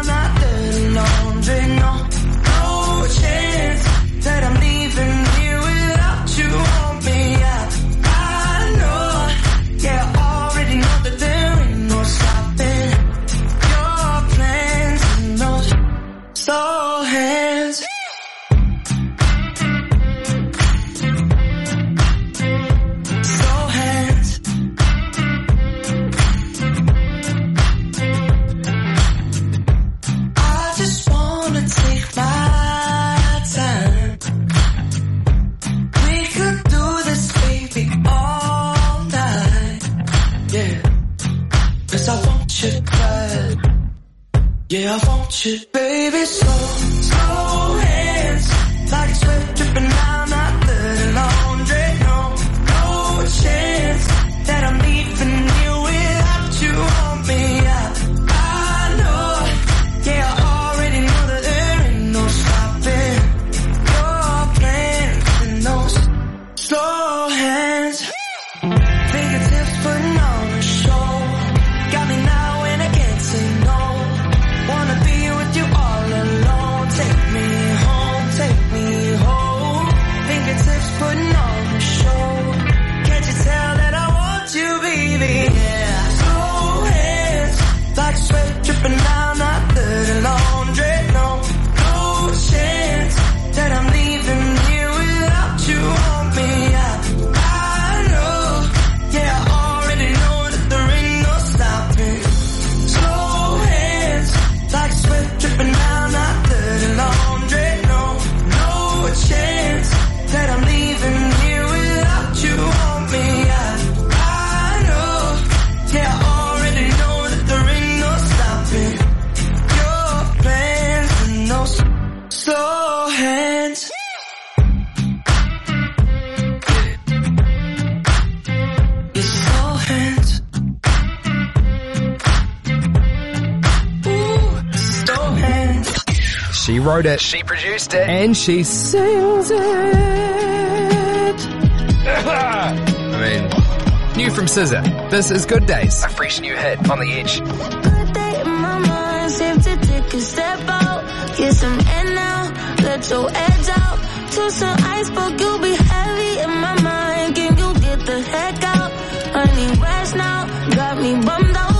it. She produced it. And she sings it. *laughs* I mean, new from SZA. This is Good Days. A fresh new hit on the edge. my mind seem to take a step out. Get some air now, let your edge out. To some iceberg, you'll be heavy in my mind. Can you get the heck out? I need rest now, got me bummed out.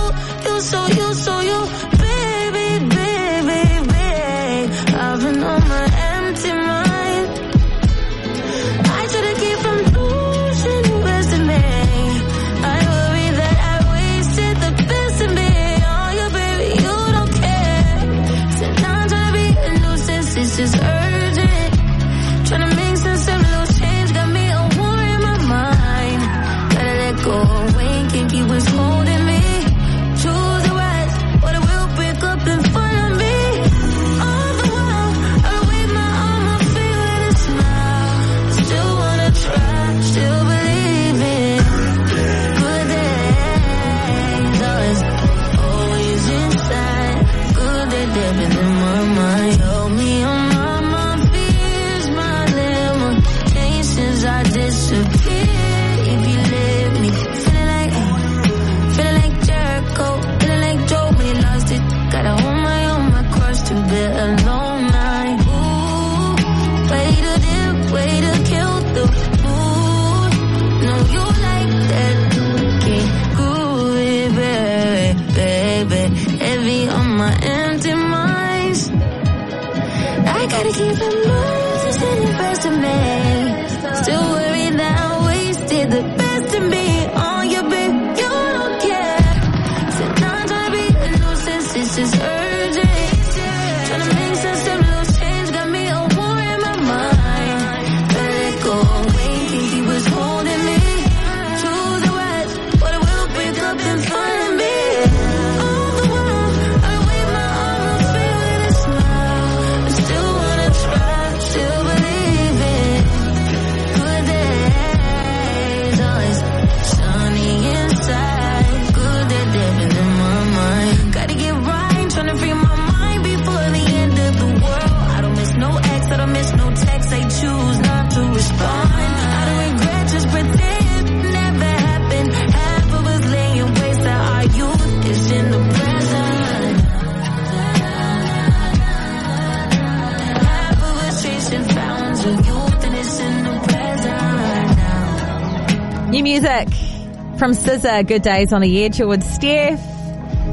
From SZA, Good Days on the Edge. With Steph.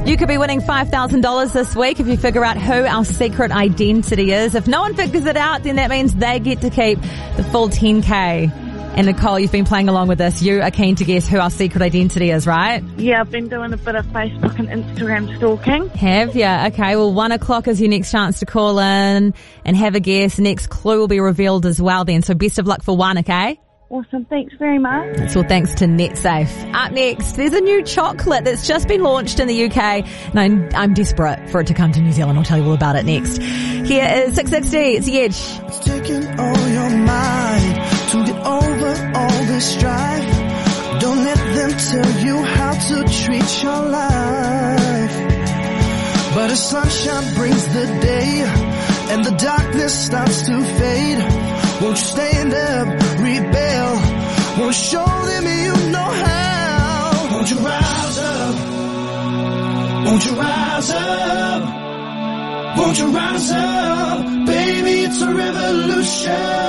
You could be winning $5,000 this week if you figure out who our secret identity is. If no one figures it out, then that means they get to keep the full 10K. And Nicole, you've been playing along with this. You are keen to guess who our secret identity is, right? Yeah, I've been doing a bit of Facebook and Instagram stalking. Have ya? Okay, well, one o'clock is your next chance to call in and have a guess. Next clue will be revealed as well then. So best of luck for one, okay? Awesome, thanks very much. It's all thanks to NetSafe. Up next, there's a new chocolate that's just been launched in the UK, and I'm, I'm desperate for it to come to New Zealand. I'll tell you all about it next. Here is 660. It's the Edge. It's taking all your mind to get over all this strife. Don't let them tell you how to treat your life. But as sunshine brings the day and the darkness starts to fade, won't you stand up, rebel? Won't you show them you know how? Won't you rise up? Won't you rise up? Won't you rise up? Baby, it's a revolution.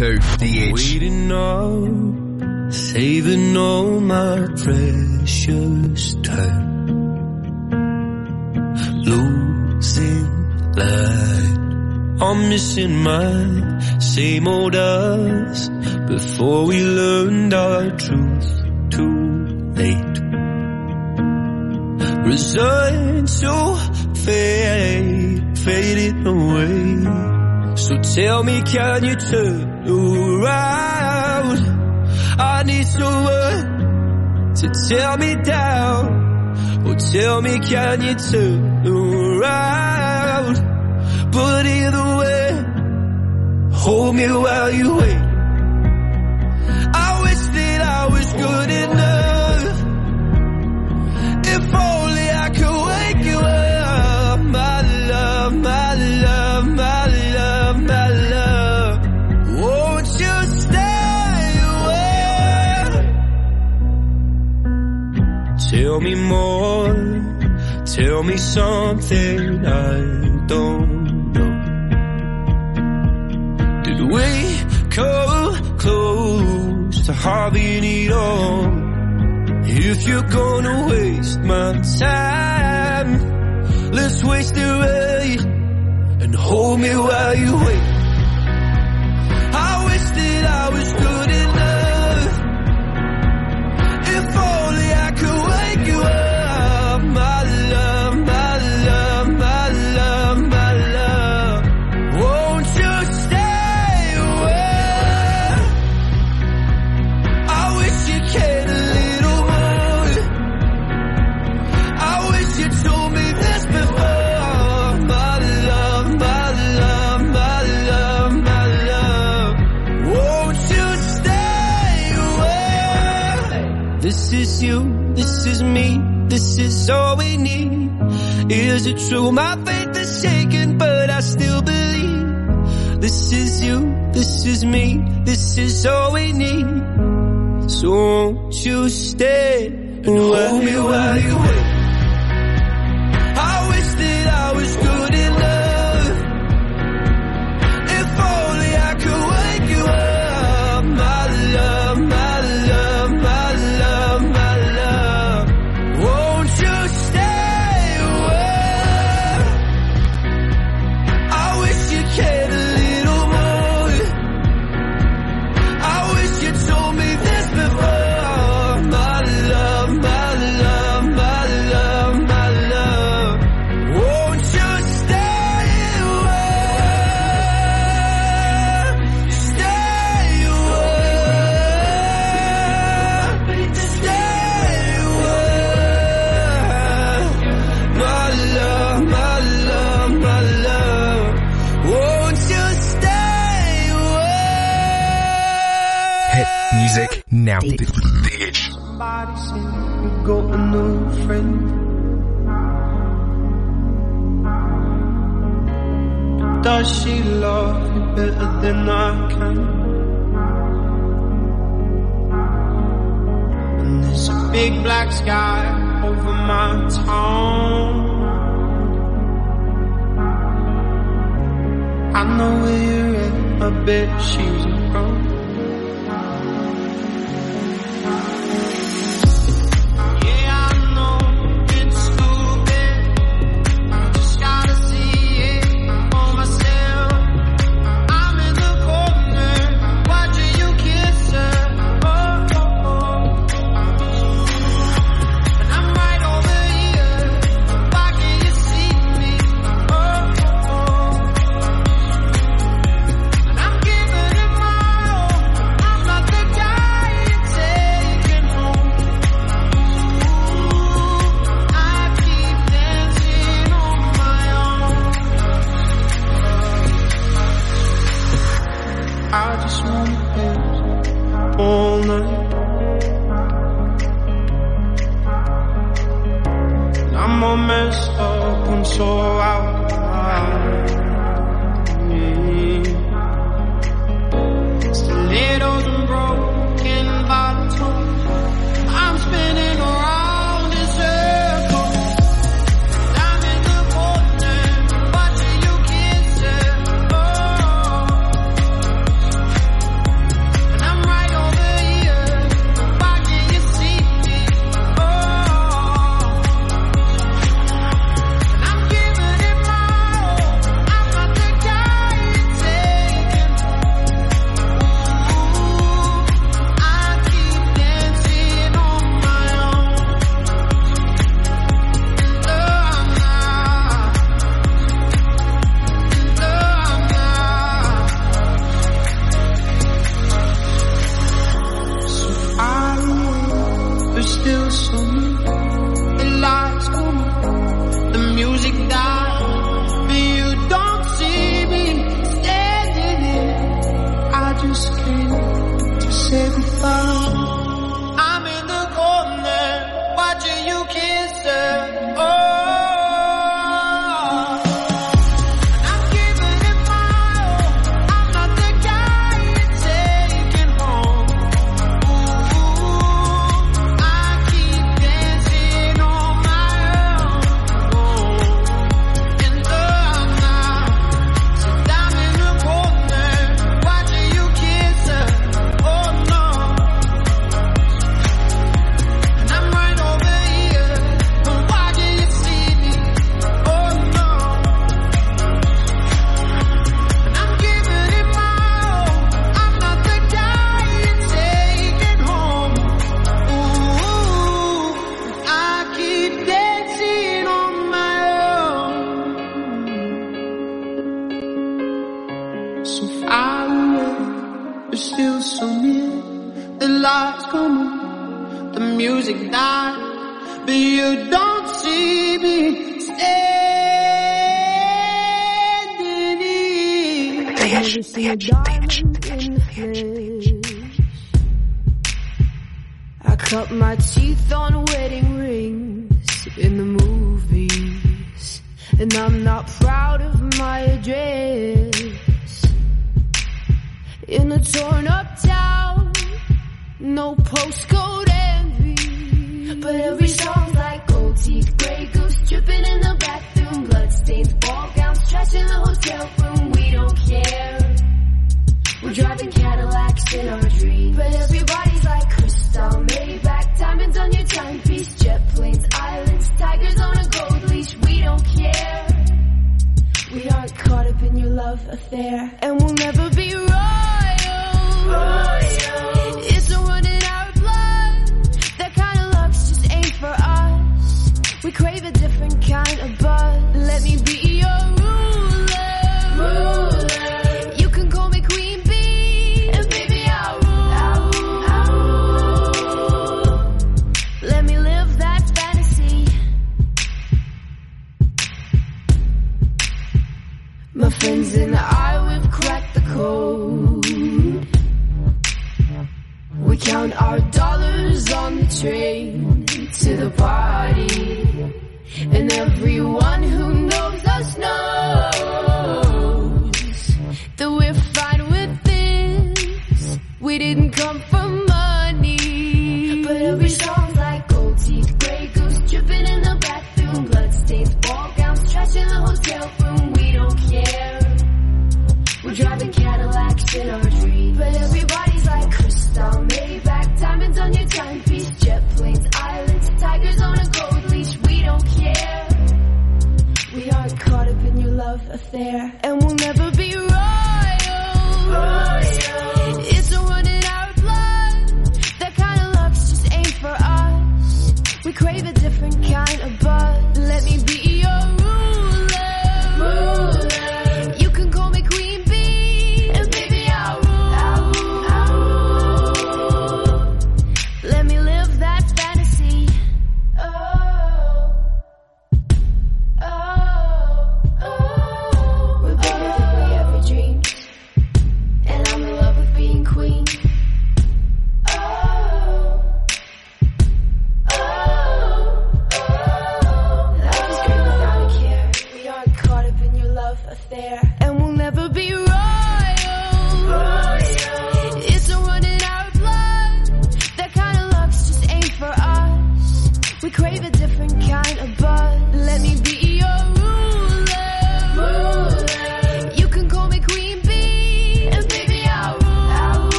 94.2 can you turn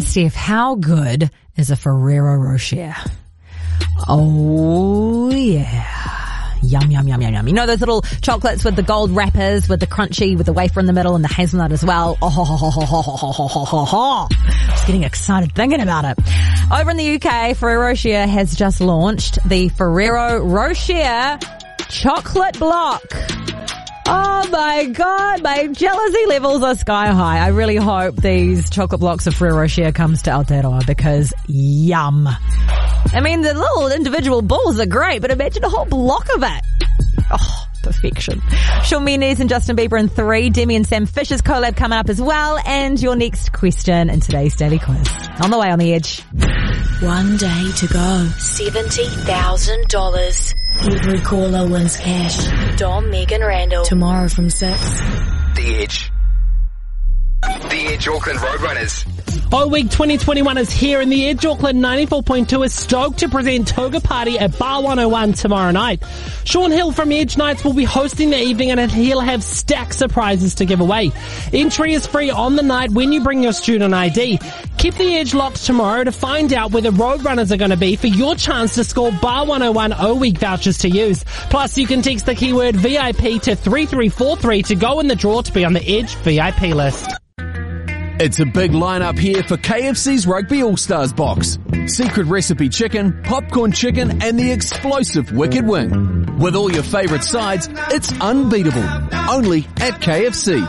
Your would Steph, how good is a Ferrero Rocher? Oh yeah. Yum, yum, yum, yum, yum. You know those little chocolates with the gold wrappers, with the crunchy, with the wafer in the middle and the hazelnut as well? Oh, ho, ho, ho, ho, ho, ho, ho, ho, ho, ho. Just getting excited thinking about it. Over in the UK, Ferrero Rocher has just launched the Ferrero Rocher Chocolate Block. Oh my god, my jealousy levels are sky high. I really hope these chocolate blocks of Ferrero Rocher comes to Aotearoa because yum. I mean, the little individual balls are great, but imagine a whole block of it. Oh, perfection. Shawn Mendes and Justin Bieber in three. Demi and Sam Fischer's collab coming up as well. And your next question in today's daily quiz. On the way on the edge. One day to go. $70,000. Every caller wins cash. Dom, Meg and Randell. Tomorrow from 6. The Edge. The Edge Auckland Roadrunners. O Week 2021 is here and the Edge Auckland 94.2 is stoked to present Toga Party at Bar 101 tomorrow night. Sean Hill from Edge Nights will be hosting the evening and he'll have stacks of prizes to give away. Entry is free on the night when you bring your student ID. Keep the Edge locked tomorrow to find out where the Roadrunners are going to be for your chance to score Bar 101 O Week vouchers to use. Plus you can text the keyword VIP to 3343 to go in the draw to be on the Edge VIP list. It's a big lineup here for KFC's Rugby All-Stars box. Secret recipe chicken, popcorn chicken, and the explosive Wicked Wing. With all your favourite sides, it's unbeatable. Only at KFC.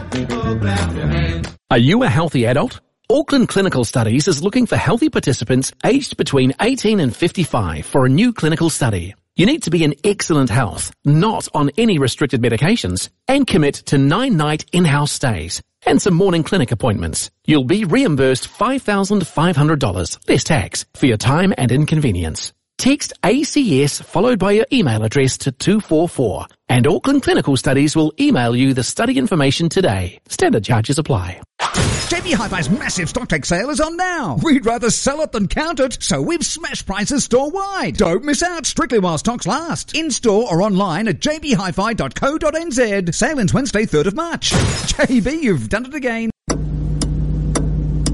Are you a healthy adult? Auckland Clinical Studies is looking for healthy participants aged between 18 and 55 for a new clinical study. You need to be in excellent health, not on any restricted medications, and commit to nine night in-house stays and some morning clinic appointments. You'll be reimbursed $5,500, less tax, for your time and inconvenience. Text ACS followed by your email address to 244 and Auckland Clinical Studies will email you the study information today. Standard charges apply. JB Hi-Fi's massive stock take sale is on now. We'd rather sell it than count it, so we've smashed prices store-wide. Don't miss out, strictly while stocks last. In-store or online at jbhifi.co.nz. Sale ends Wednesday, 3rd of March. *laughs* JB, you've done it again.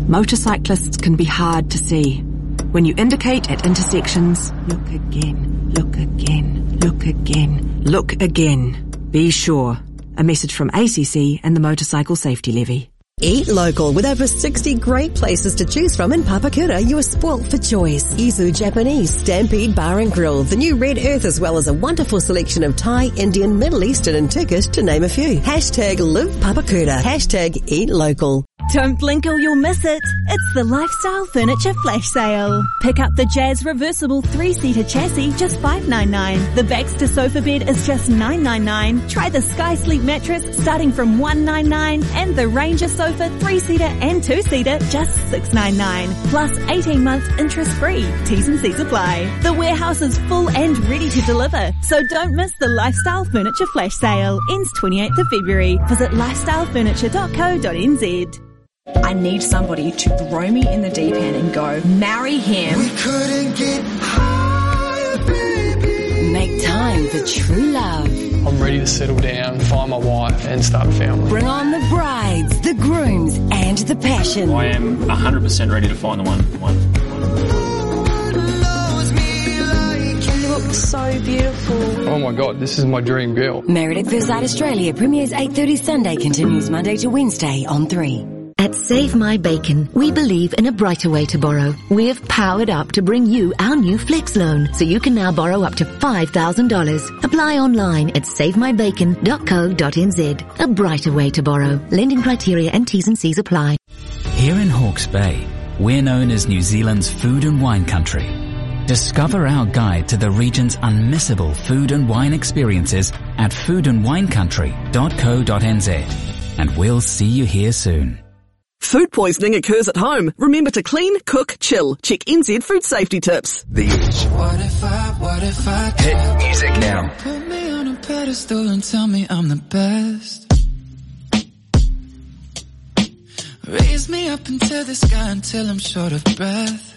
Motorcyclists can be hard to see. When you indicate at intersections, look again, look again, look again, look again. Be sure. A message from ACC and the Motorcycle Safety Levy. Eat local with over 60 great places to choose from in Papakura. You are spoilt for choice. Izu Japanese, Stampede Bar and Grill, the new Red Earth as well as a wonderful selection of Thai, Indian, Middle Eastern and Turkish to name a few. Hashtag live Papakura. Hashtag eat local. Don't blink or you'll miss it. It's the Lifestyle Furniture Flash Sale. Pick up the Jazz reversible three-seater chassis, just $5.99. The Baxter sofa bed is just $9.99. Try the Sky Sleep mattress starting from $1.99 and the Ranger sofa three-seater and two-seater just $6.99. Plus 18 months interest-free. T's and C's apply. The warehouse is full and ready to deliver. So don't miss the Lifestyle Furniture Flash Sale. Ends 28th of February. Visit lifestylefurniture.co.nz. I need somebody to throw me in the deep end and go, marry him. We couldn't get higher, baby. Make time for true love. I'm ready to settle down, find my wife, and start a family. Bring on the brides, the grooms, and the passion. I am 100% ready to find the one. one. You look so beautiful. Oh my god, this is my dream girl. Married at First Sight Australia premieres 8.30 Sunday, continues Monday to Wednesday on 3. At Save My Bacon, we believe in a brighter way to borrow. We've powered up to bring you our new Flex Loan, so you can now borrow up to $5,000. Apply online at savemybacon.co.nz. A brighter way to borrow. Lending criteria and T's and C's apply. Here in Hawke's Bay, we're known as New Zealand's food and wine country. Discover our guide to the region's unmissable food and wine experiences at foodandwinecountry.co.nz. And we'll see you here soon. Food poisoning occurs at home. Remember to clean, cook, chill. Check NZ Food Safety Tips. The Edge. What if I, what if I Hit music now. Put me on a pedestal and tell me I'm the best. Raise me up into the sky until I'm short of breath.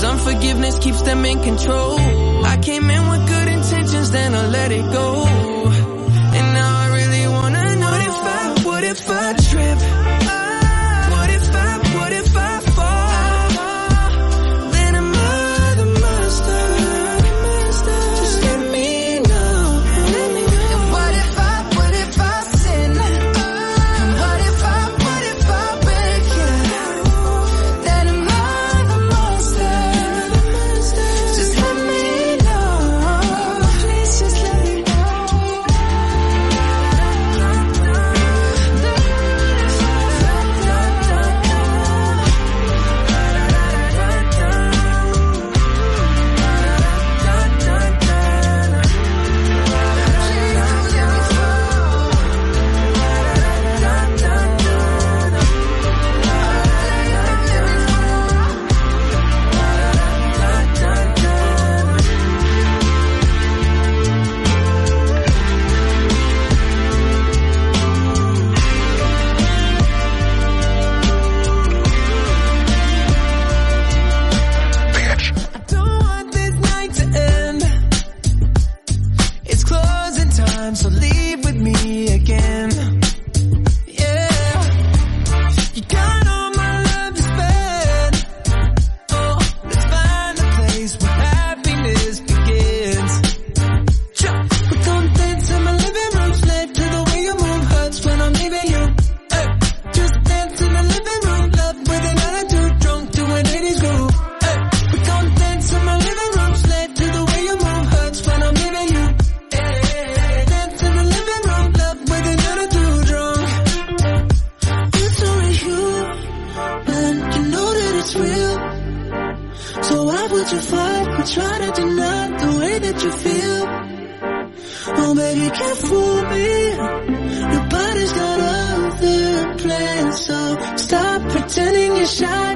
Cause unforgiveness keeps them in control. I came in with good intentions, then I let it go. And now I really wanna know if I what if I trip. for me. Nobody's got other plans, so stop pretending you're shy.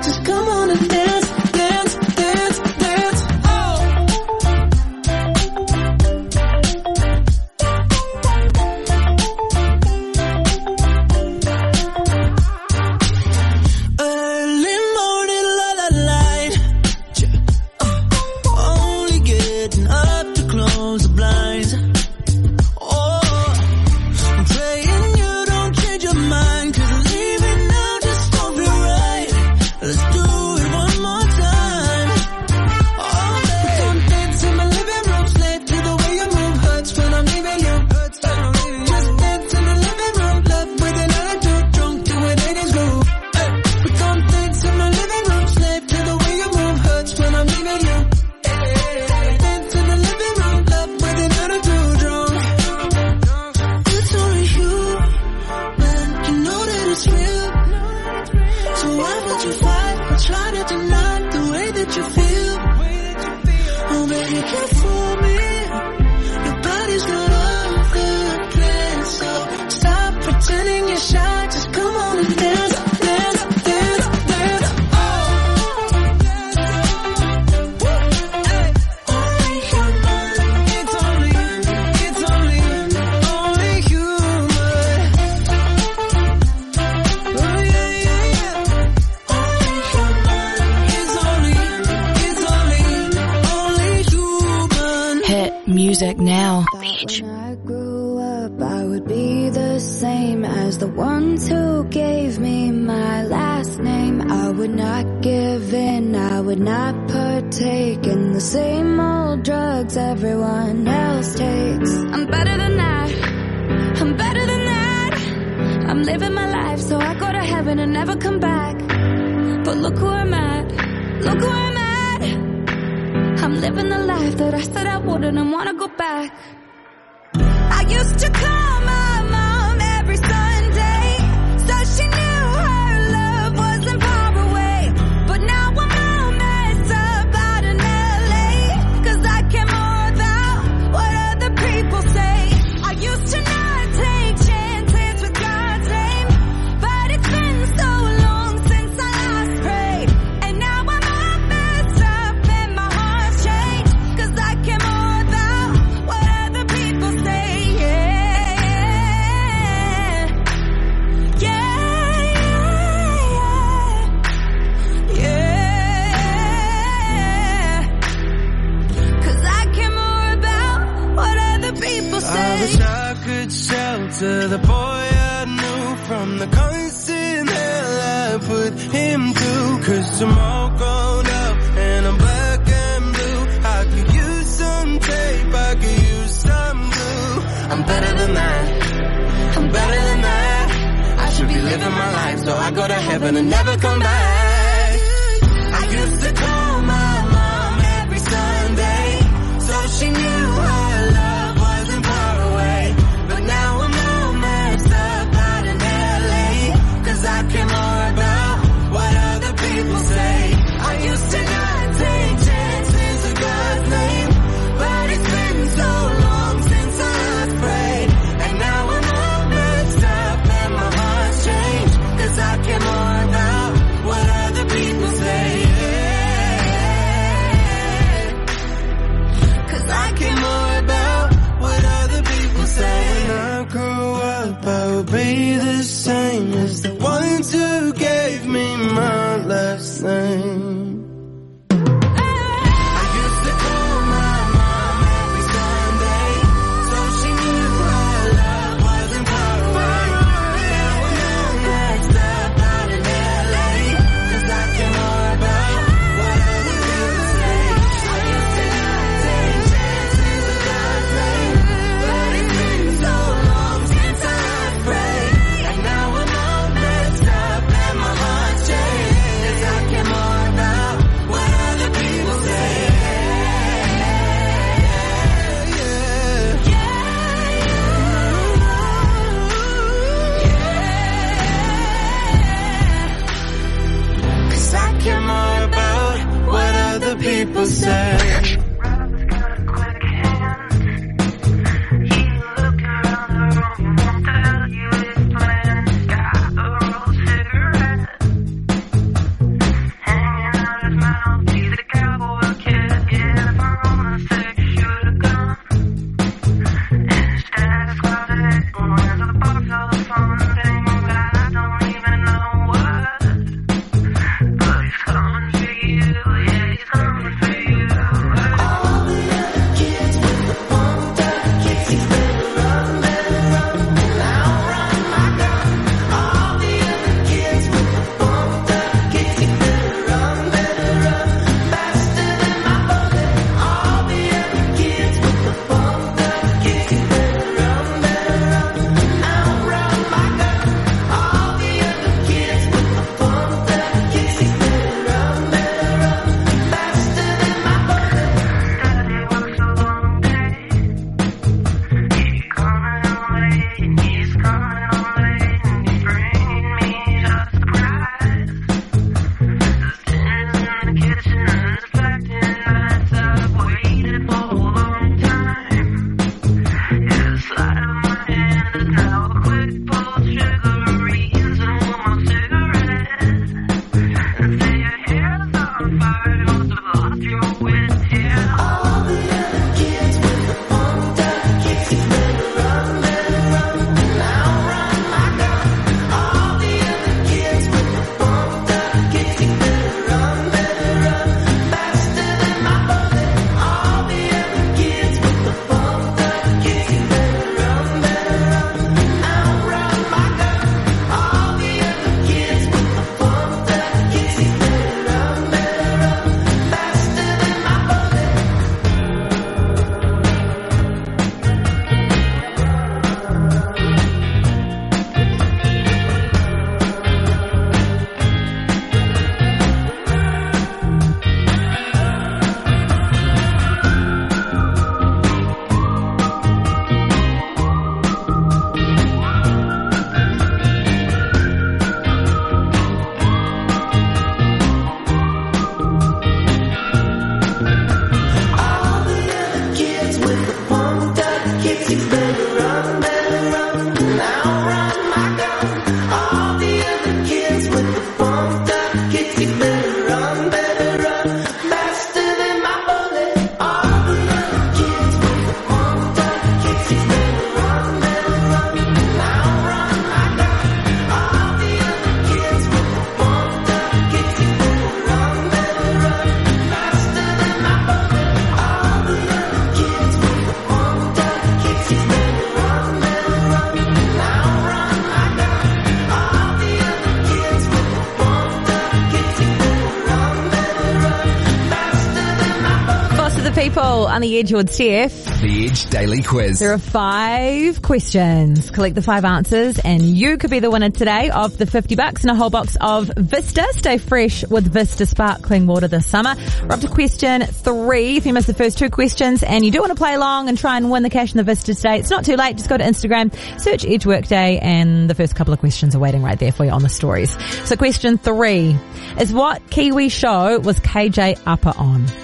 On the Edge with Steph. The Edge Daily Quiz. There are five questions. Collect the five answers and you could be the winner today of the 50 bucks and a whole box of Vista. Stay fresh with Vista sparkling water this summer. We're up to question three. If you missed the first two questions and you do want to play along and try and win the cash in the Vista today, it's not too late. Just go to Instagram, search Edge Workday and the first couple of questions are waiting right there for you on the stories. So question three is what Kiwi show was KJ Apa on?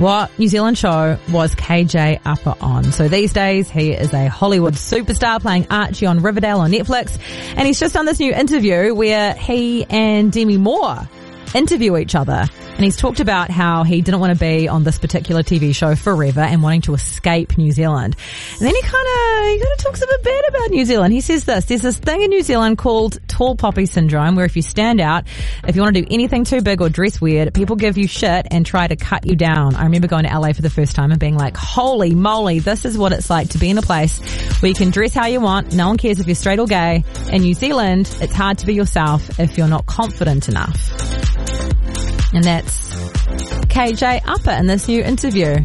What New Zealand show was KJ Apa on? So these days he is a Hollywood superstar playing Archie on Riverdale on Netflix and he's just done this new interview where he and Demi Moore interview each other. And he's talked about how he didn't want to be on this particular TV show forever and wanting to escape New Zealand. And then he kind kind of talks a bit bad about New Zealand. He says this, there's this thing in New Zealand called tall poppy syndrome where if you stand out, if you want to do anything too big or dress weird, people give you shit and try to cut you down. I remember going to LA for the first time and being like, holy moly, this is what it's like to be in a place where you can dress how you want. No one cares if you're straight or gay. In New Zealand, it's hard to be yourself if you're not confident enough. And that's KJ Apa in this new interview.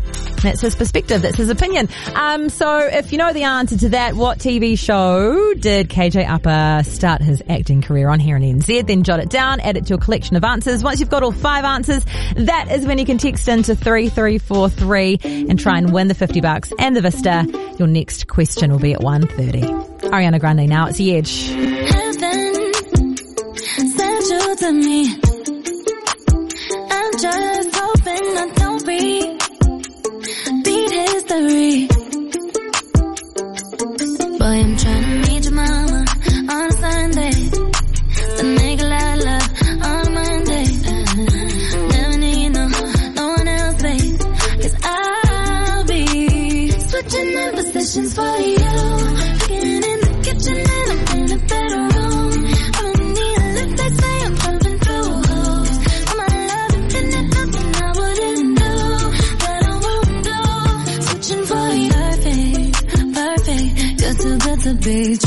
That's his perspective. That's his opinion. Um, so if you know the answer to that, what TV show did KJ Apa start his acting career on here in NZ? Then jot it down, add it to your collection of answers. Once you've got all five answers, that is when you can text into 3343 and try and win the 50 bucks and the Vista. Your next question will be at 1.30. Ariana Grande now, it's the Edge. Heaven you to me. Too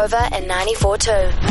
Rova and 94.2.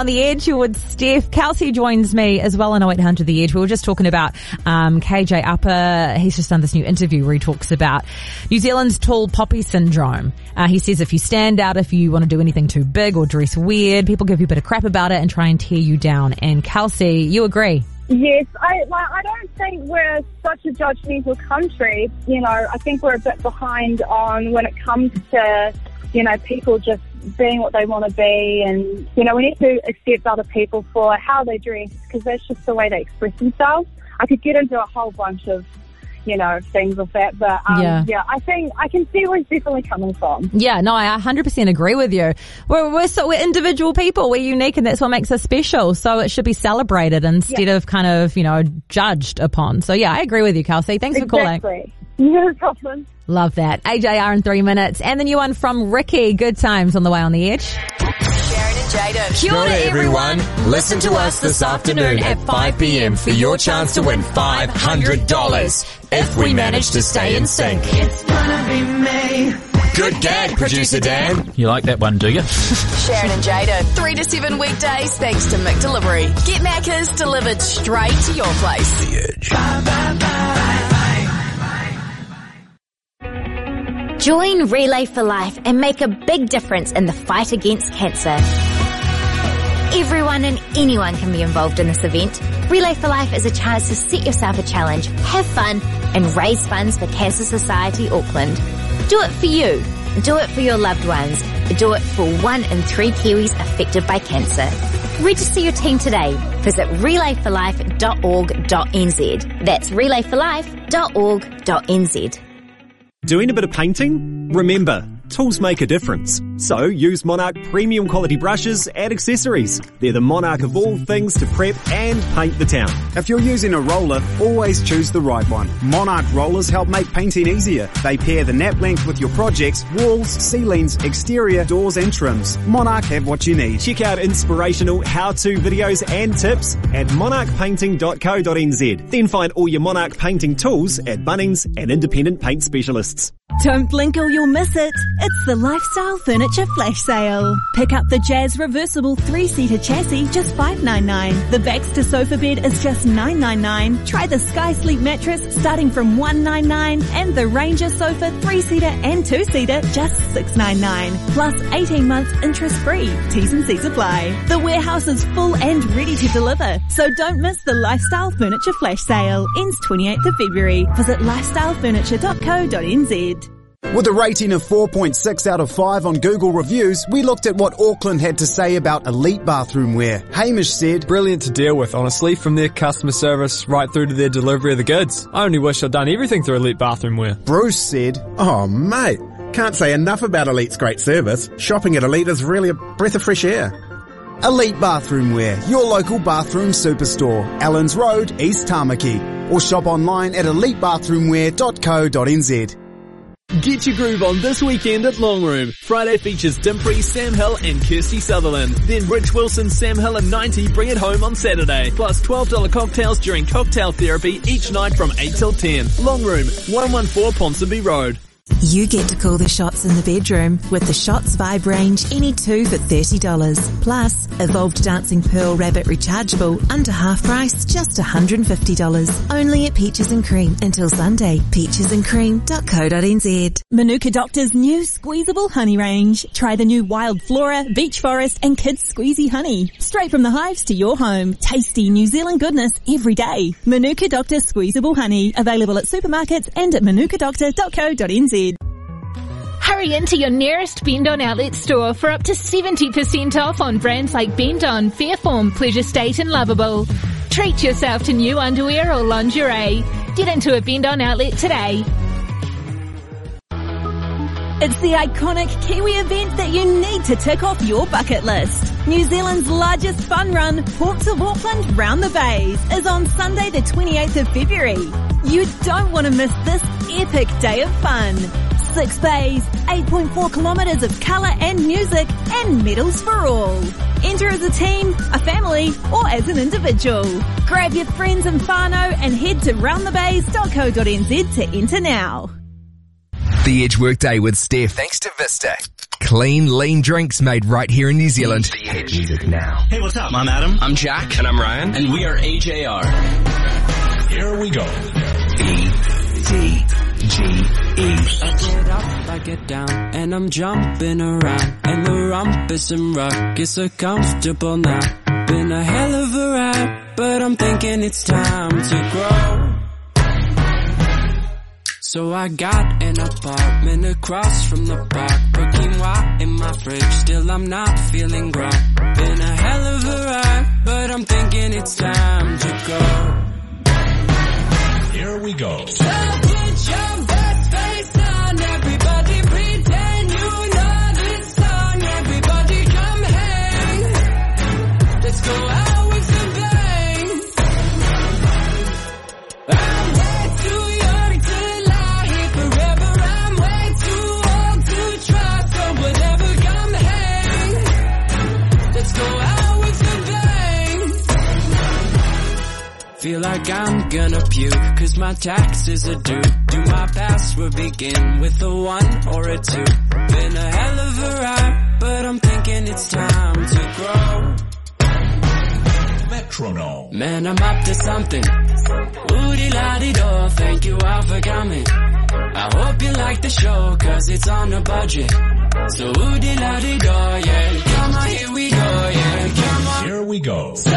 on the edge. You're with Steph. Kelsey joins me as well on 0800 The Edge. We were just talking about um, KJ Apa. He's just done this new interview where he talks about New Zealand's tall poppy syndrome. Uh, he says if you stand out, if you want to do anything too big or dress weird, people give you a bit of crap about it and try and tear you down. And Kelsey, you agree? Yes, I like. I don't think we're such a judgmental country. You know, I think we're a bit behind on when it comes to, you know, people just being what they want to be, and you know, we need to accept other people for how they dress because that's just the way they express themselves. I could get into a whole bunch of, you know, things with that, but um, Yeah. yeah. I think I can see where he's definitely coming from. Yeah, no, I 100% agree with you. We're, we're so, we're individual people. We're unique and that's what makes us special. So it should be celebrated instead of kind of, you know, judged upon. So yeah, I agree with you, Kelsey. Thanks for calling. *laughs* No problem. Love that. AJR in three minutes. And the new one from Ricky. Good times on the way on the edge. Sharon and Jaden. Kia ora, everyone. Listen to us this afternoon at 5 p.m. for your chance to win $500 if we manage to stay in sync. It's gonna be me. Good gag, producer Dan. You like that one, do you? *laughs* Sharon and Jada, 3 to 7 weekdays thanks to McDelivery. Get Macca's delivered straight to your place. The Edge. Join Relay for Life and make a big difference in the fight against cancer. Everyone and anyone can be involved in this event. Relay for Life is a chance to set yourself a challenge, have fun, and raise funds for Cancer Society Auckland. Do it for you. Do it for your loved ones. Do it for one in three Kiwis affected by cancer. Register your team today. Visit relayforlife.org.nz. That's relayforlife.org.nz. Doing a bit of painting? Remember, tools make a difference. So use Monarch premium quality brushes and accessories. They're the Monarch of all things to prep and paint the town. If you're using a roller, always choose the right one. Monarch rollers help make painting easier. They pair the nap length with your projects, walls, ceilings, exterior, doors and trims. Monarch have what you need. Check out inspirational how-to videos and tips at monarchpainting.co.nz. Then find all your Monarch painting tools at Bunnings and independent paint specialists. Don't blink or you'll miss it. It's the Lifestyle Furniture Flash Sale. Pick up the Jazz Reversible 3-seater chassis, just $5.99. The Baxter sofa bed is just $9.99. Try the Sky Sleep mattress starting from $1.99 and the Ranger sofa 3-seater and 2-seater just $6.99. Plus 18 months interest free. T's and C's apply. The warehouse is full and ready to deliver. So don't miss the Lifestyle Furniture Flash Sale. Ends 28th of February. Visit lifestylefurniture.co.nz. With a rating of 4.6 out of 5 on Google reviews, we looked at what Auckland had to say about elite bathroom wear. Hamish said, Brilliant to deal with, honestly, from their customer service right through to their delivery of the goods. I only wish I'd done everything through Elite Bathroom Wear. Bruce said, Oh, mate. Can't say enough about Elite's great service. Shopping at Elite is really a breath of fresh air. Elite Bathroom Wear, your local bathroom superstore, Allens Road, East Tamaki. Or shop online at elitebathroomwear.co.nz. Get your groove on this weekend at Long Room. Friday features Dimpri, Sam Hill and Kirsty Sutherland. Then Rich Wilson, Sam Hill and 90 bring it home on Saturday. Plus $12 cocktails during cocktail therapy each night from 8 till 10. Long Room, 114 Ponsonby Road. You get to call the shots in the bedroom with the Shots Vibe range, any two for $30. Plus, Evolved Dancing Pearl Rabbit Rechargeable, under half price, just $150. Only at Peaches and Cream until Sunday. Peachesandcream.co.nz. Manuka Doctor's new squeezable honey range. Try the new Wild Flora, Beech Forest and Kids Squeezy Honey. Straight from the hives to your home. Tasty New Zealand goodness every day. Manuka Doctor Squeezable Honey. Available at supermarkets and at manukadoctor.co.nz. Hurry into your nearest Bendon outlet store for up to 70% off on brands like Bend On, Fayreform, Pleasure State and Lovable. Treat yourself to new underwear or lingerie. Get into a Bendon outlet today. It's the iconic Kiwi event that you need to tick off your bucket list. New Zealand's largest fun run, Ports of Auckland Round the Bays, is on Sunday the 28th of February. You don't want to miss this epic day of fun. Six bays, 8.4 kilometres of colour and music, and medals for all. Enter as a team, a family, or as an individual. Grab your friends and whānau and head to roundthebays.co.nz to enter now. The Edge Workday with Steph. Thanks to Vista. Clean, lean drinks made right here in New Zealand. The Edge music now. Hey, what's up? I'm Adam. I'm Jack. And I'm Ryan. And we are AJR. Here we go. E D G E. I get up, I get down, and I'm jumping around. And the rumpus and ruckus are comfortable now. Been a hell of a ride, but I'm thinking it's time to grow. So I got an apartment across from the park. Put quinoa in my fridge, still I'm not feeling grown. Been a hell of a ride, but I'm thinking it's time to go. Here we go. Feel like I'm gonna puke, cause my taxes are due. Do my password begin with a one or a two? Been a hell of a ride, but I'm thinking it's time to grow. Metronome. Man, I'm up to something. Woody la di do, thank you all for coming. I hope you like the show, cause it's on a budget. So woody la di do, yeah. Come on, here we go, yeah. Come on. Here we go. So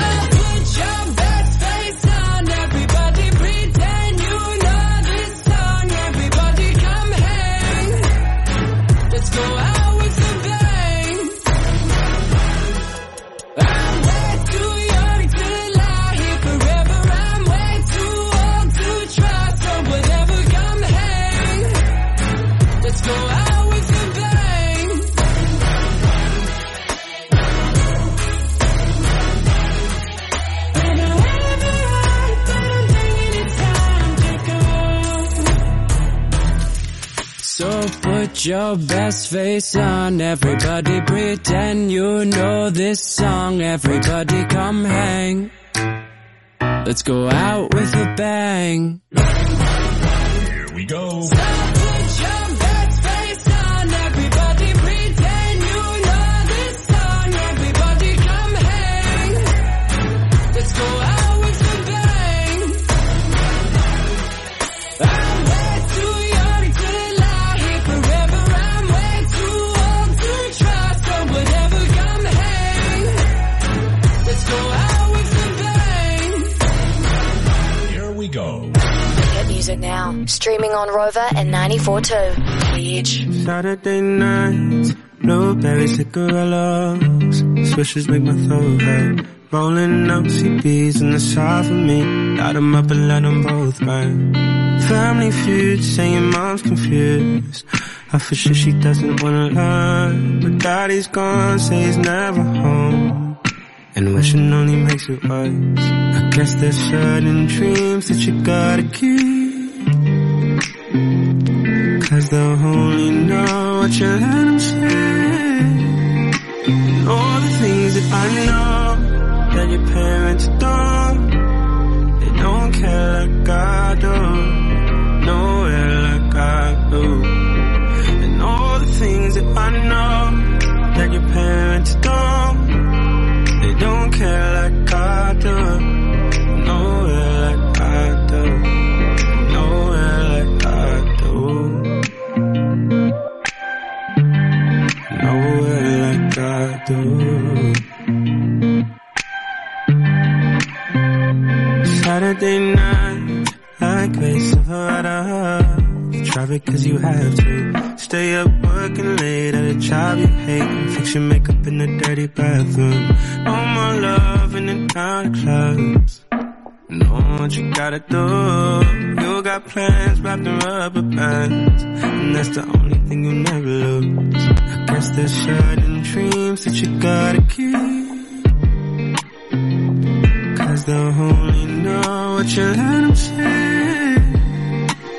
So put your best face on, everybody pretend you know this song. Everybody come hang. Let's go out with a bang. Here we go. Streaming on Rova and 94.2. The Edge. Saturday nights, blueberry cigarillos, swishes make my throat hurt. Rolling up CBs in the side for me, light 'em up and let 'em both burn. Family feud, saying mom's confused. I for sure she doesn't wanna learn, but daddy's gone, say he's never home. And wishing only makes it worse. I guess there's certain dreams that you gotta keep. Cause they'll only know what you let them say. And all the things that I know that your parents don't. They don't care like I do. Nowhere like I do. And all the things that I know that your parents don't. They don't care like I do. Saturday night, like Silverado. Traffic cause you have to. Stay up working late at a job you hate. Fix your makeup in the dirty bathroom. No more love in the town clubs. Know what you gotta do. You got plans wrapped in rubber bands. And that's the only thing you never lose. I guess there's certain dreams that you gotta keep. Cause they'll only know what you let them say.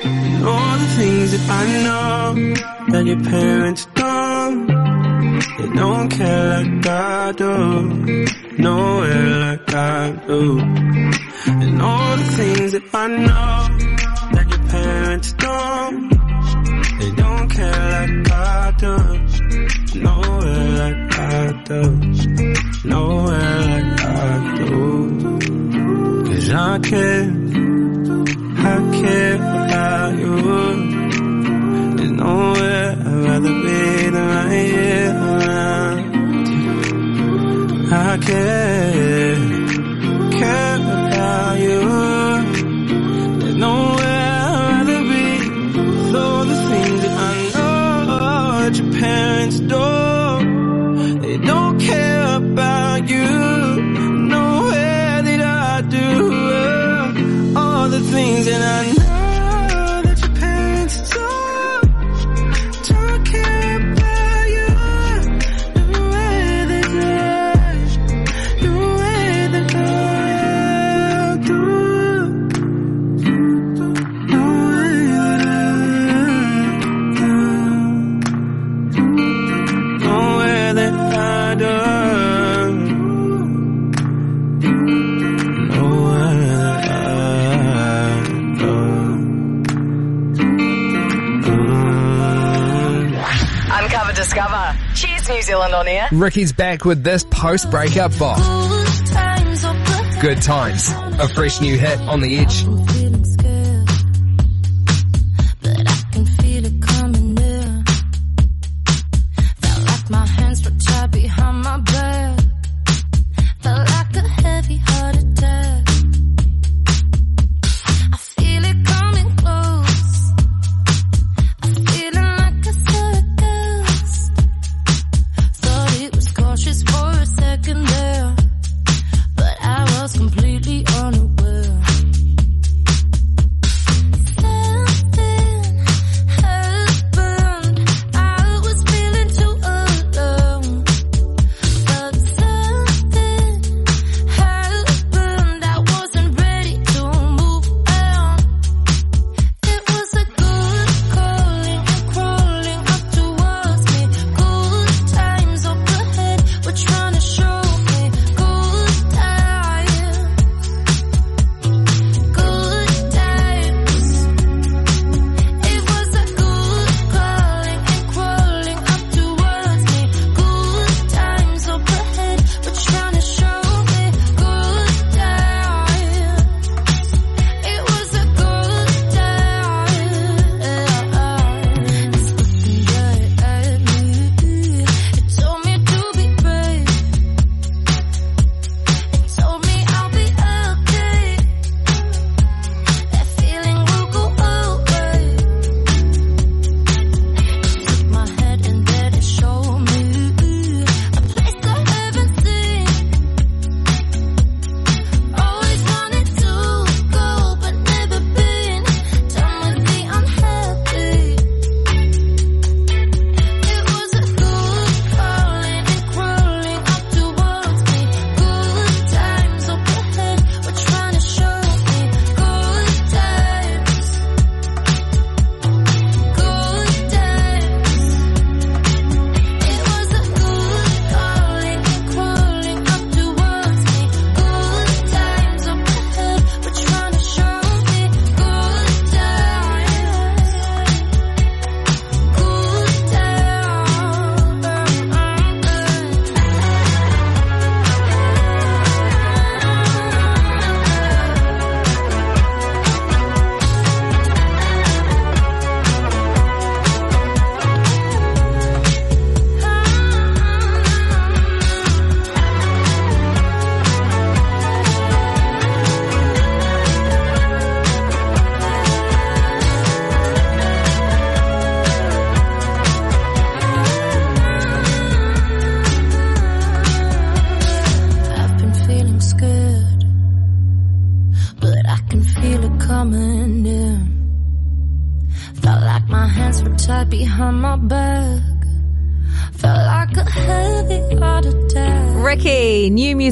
And all the things that I know that your parents don't. They don't care like I do. nowhere like I do. And all the things that I know that your parents don't. They don't care like I do. nowhere like I do. nowhere like I do. Cause I care. I care about you nowhere. I'd rather be than right here around. I care, care about you. There's no Zealand on air. Ricky's back with this post-breakup bop. Good times. A fresh new hit on the edge.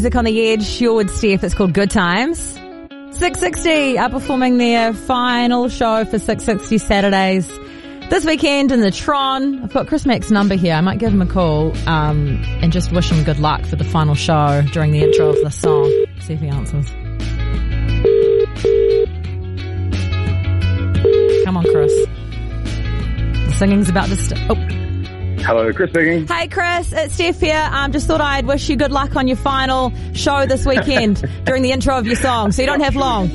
music on the edge, Sherwood Steph. It's called Good Times. SIX60 are performing their uh, final show for SIX60 Saturdays this weekend in the Tron. I've got Chris Mac's number here. I might give him a call um, and just wish him good luck for the final show during the intro of the song. See if he answers. Come on, Chris. The singing's about to. St- oh. Hello, Chris speaking. Hey, Chris. It's Steph here. Um, just thought I'd wish you good luck on your final show this weekend *laughs* during the intro of your song, so you don't have long.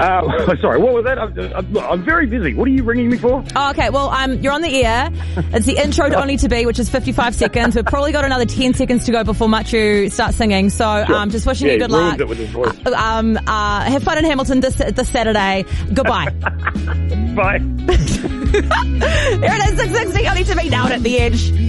Uh, *laughs* sorry, what was that? I'm, I'm, very busy. What are you ringing me for? Oh, okay. Well, um, you're on the air. It's the intro to Only to Be, which is 55 seconds. We've probably got another 10 seconds to go before Matiu starts singing. So, Sure. um, just wishing yeah, you good luck. it with his voice. Uh, Um, uh, have fun in Hamilton this, this Saturday. Goodbye. *laughs* Bye. *laughs* Here it is, SIX60 Only to Be down at the edge.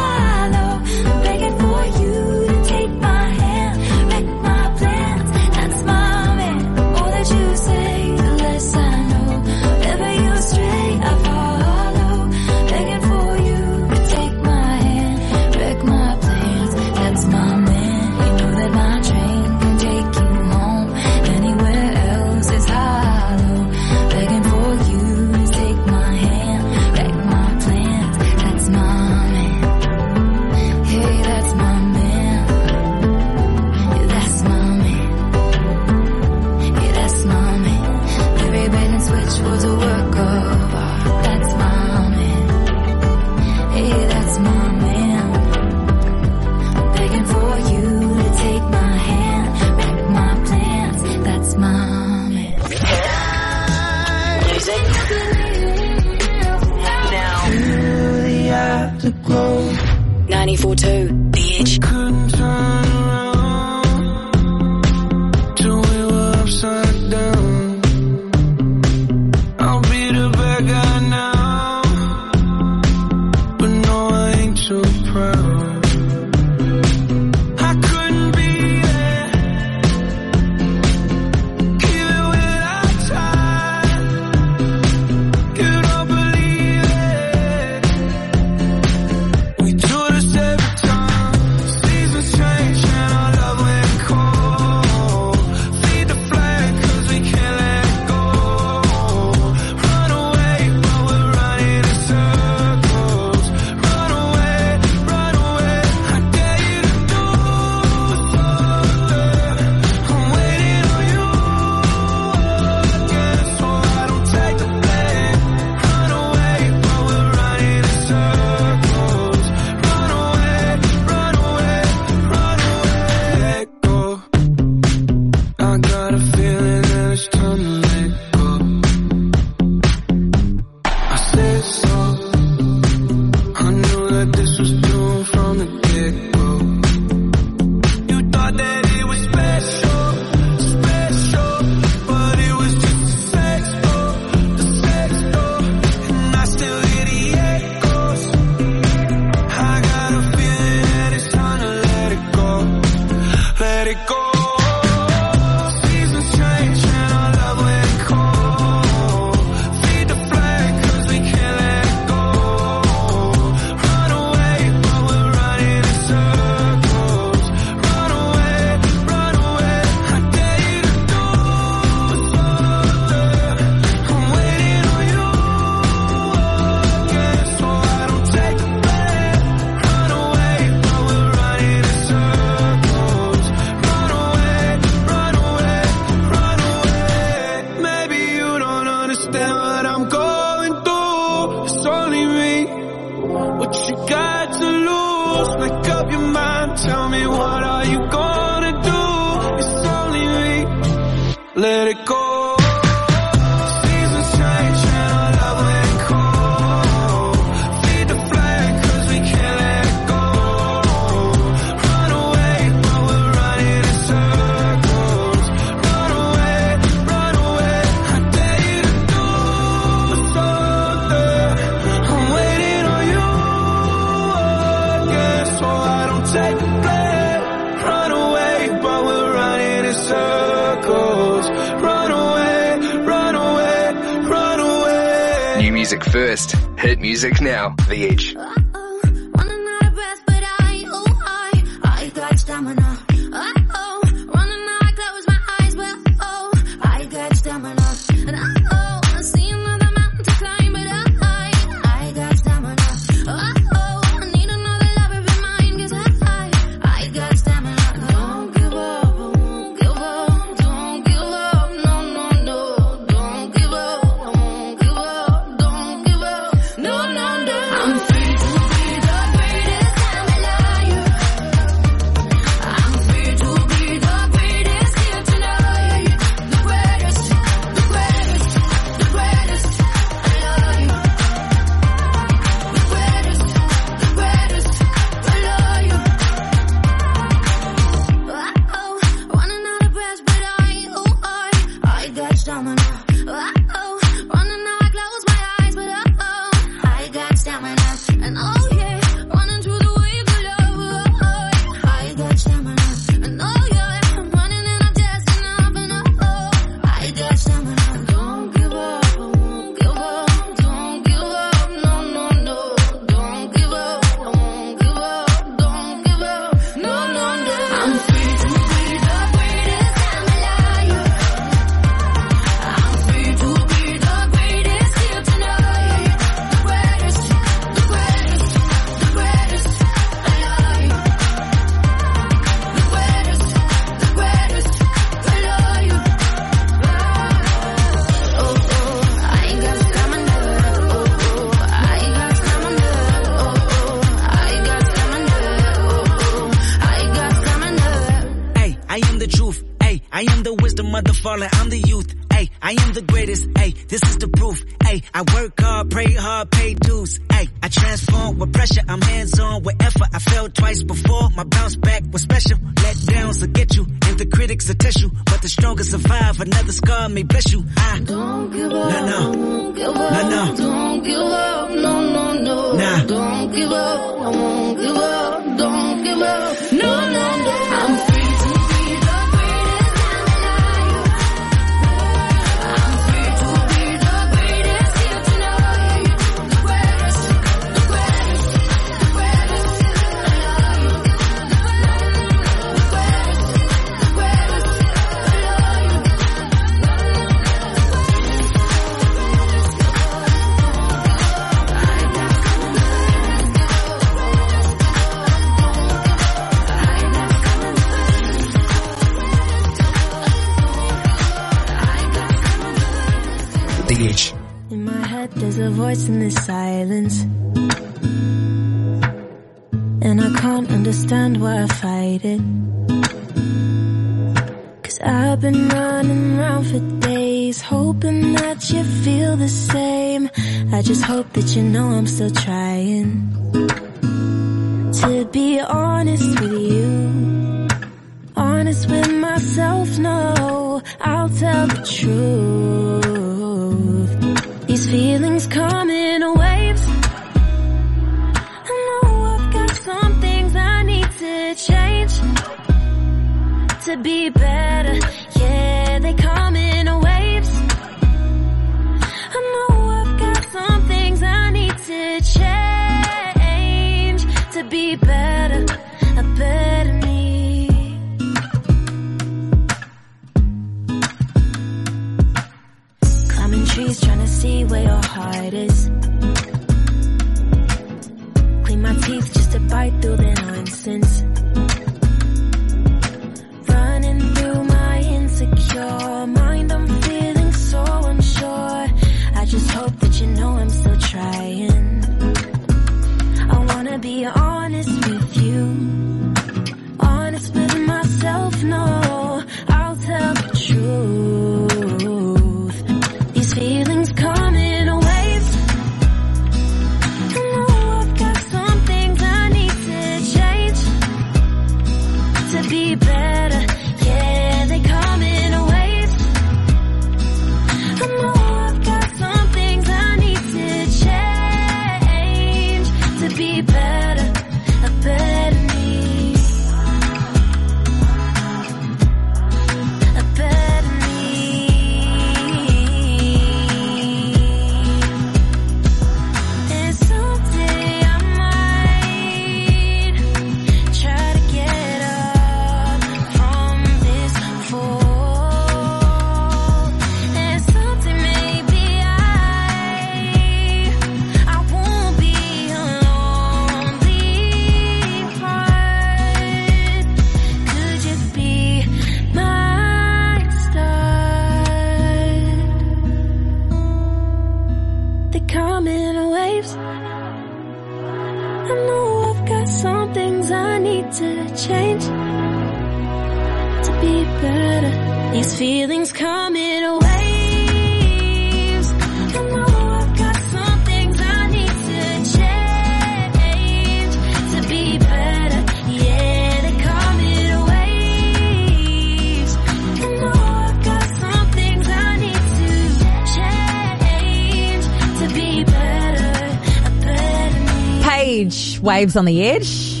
Waves on the Edge.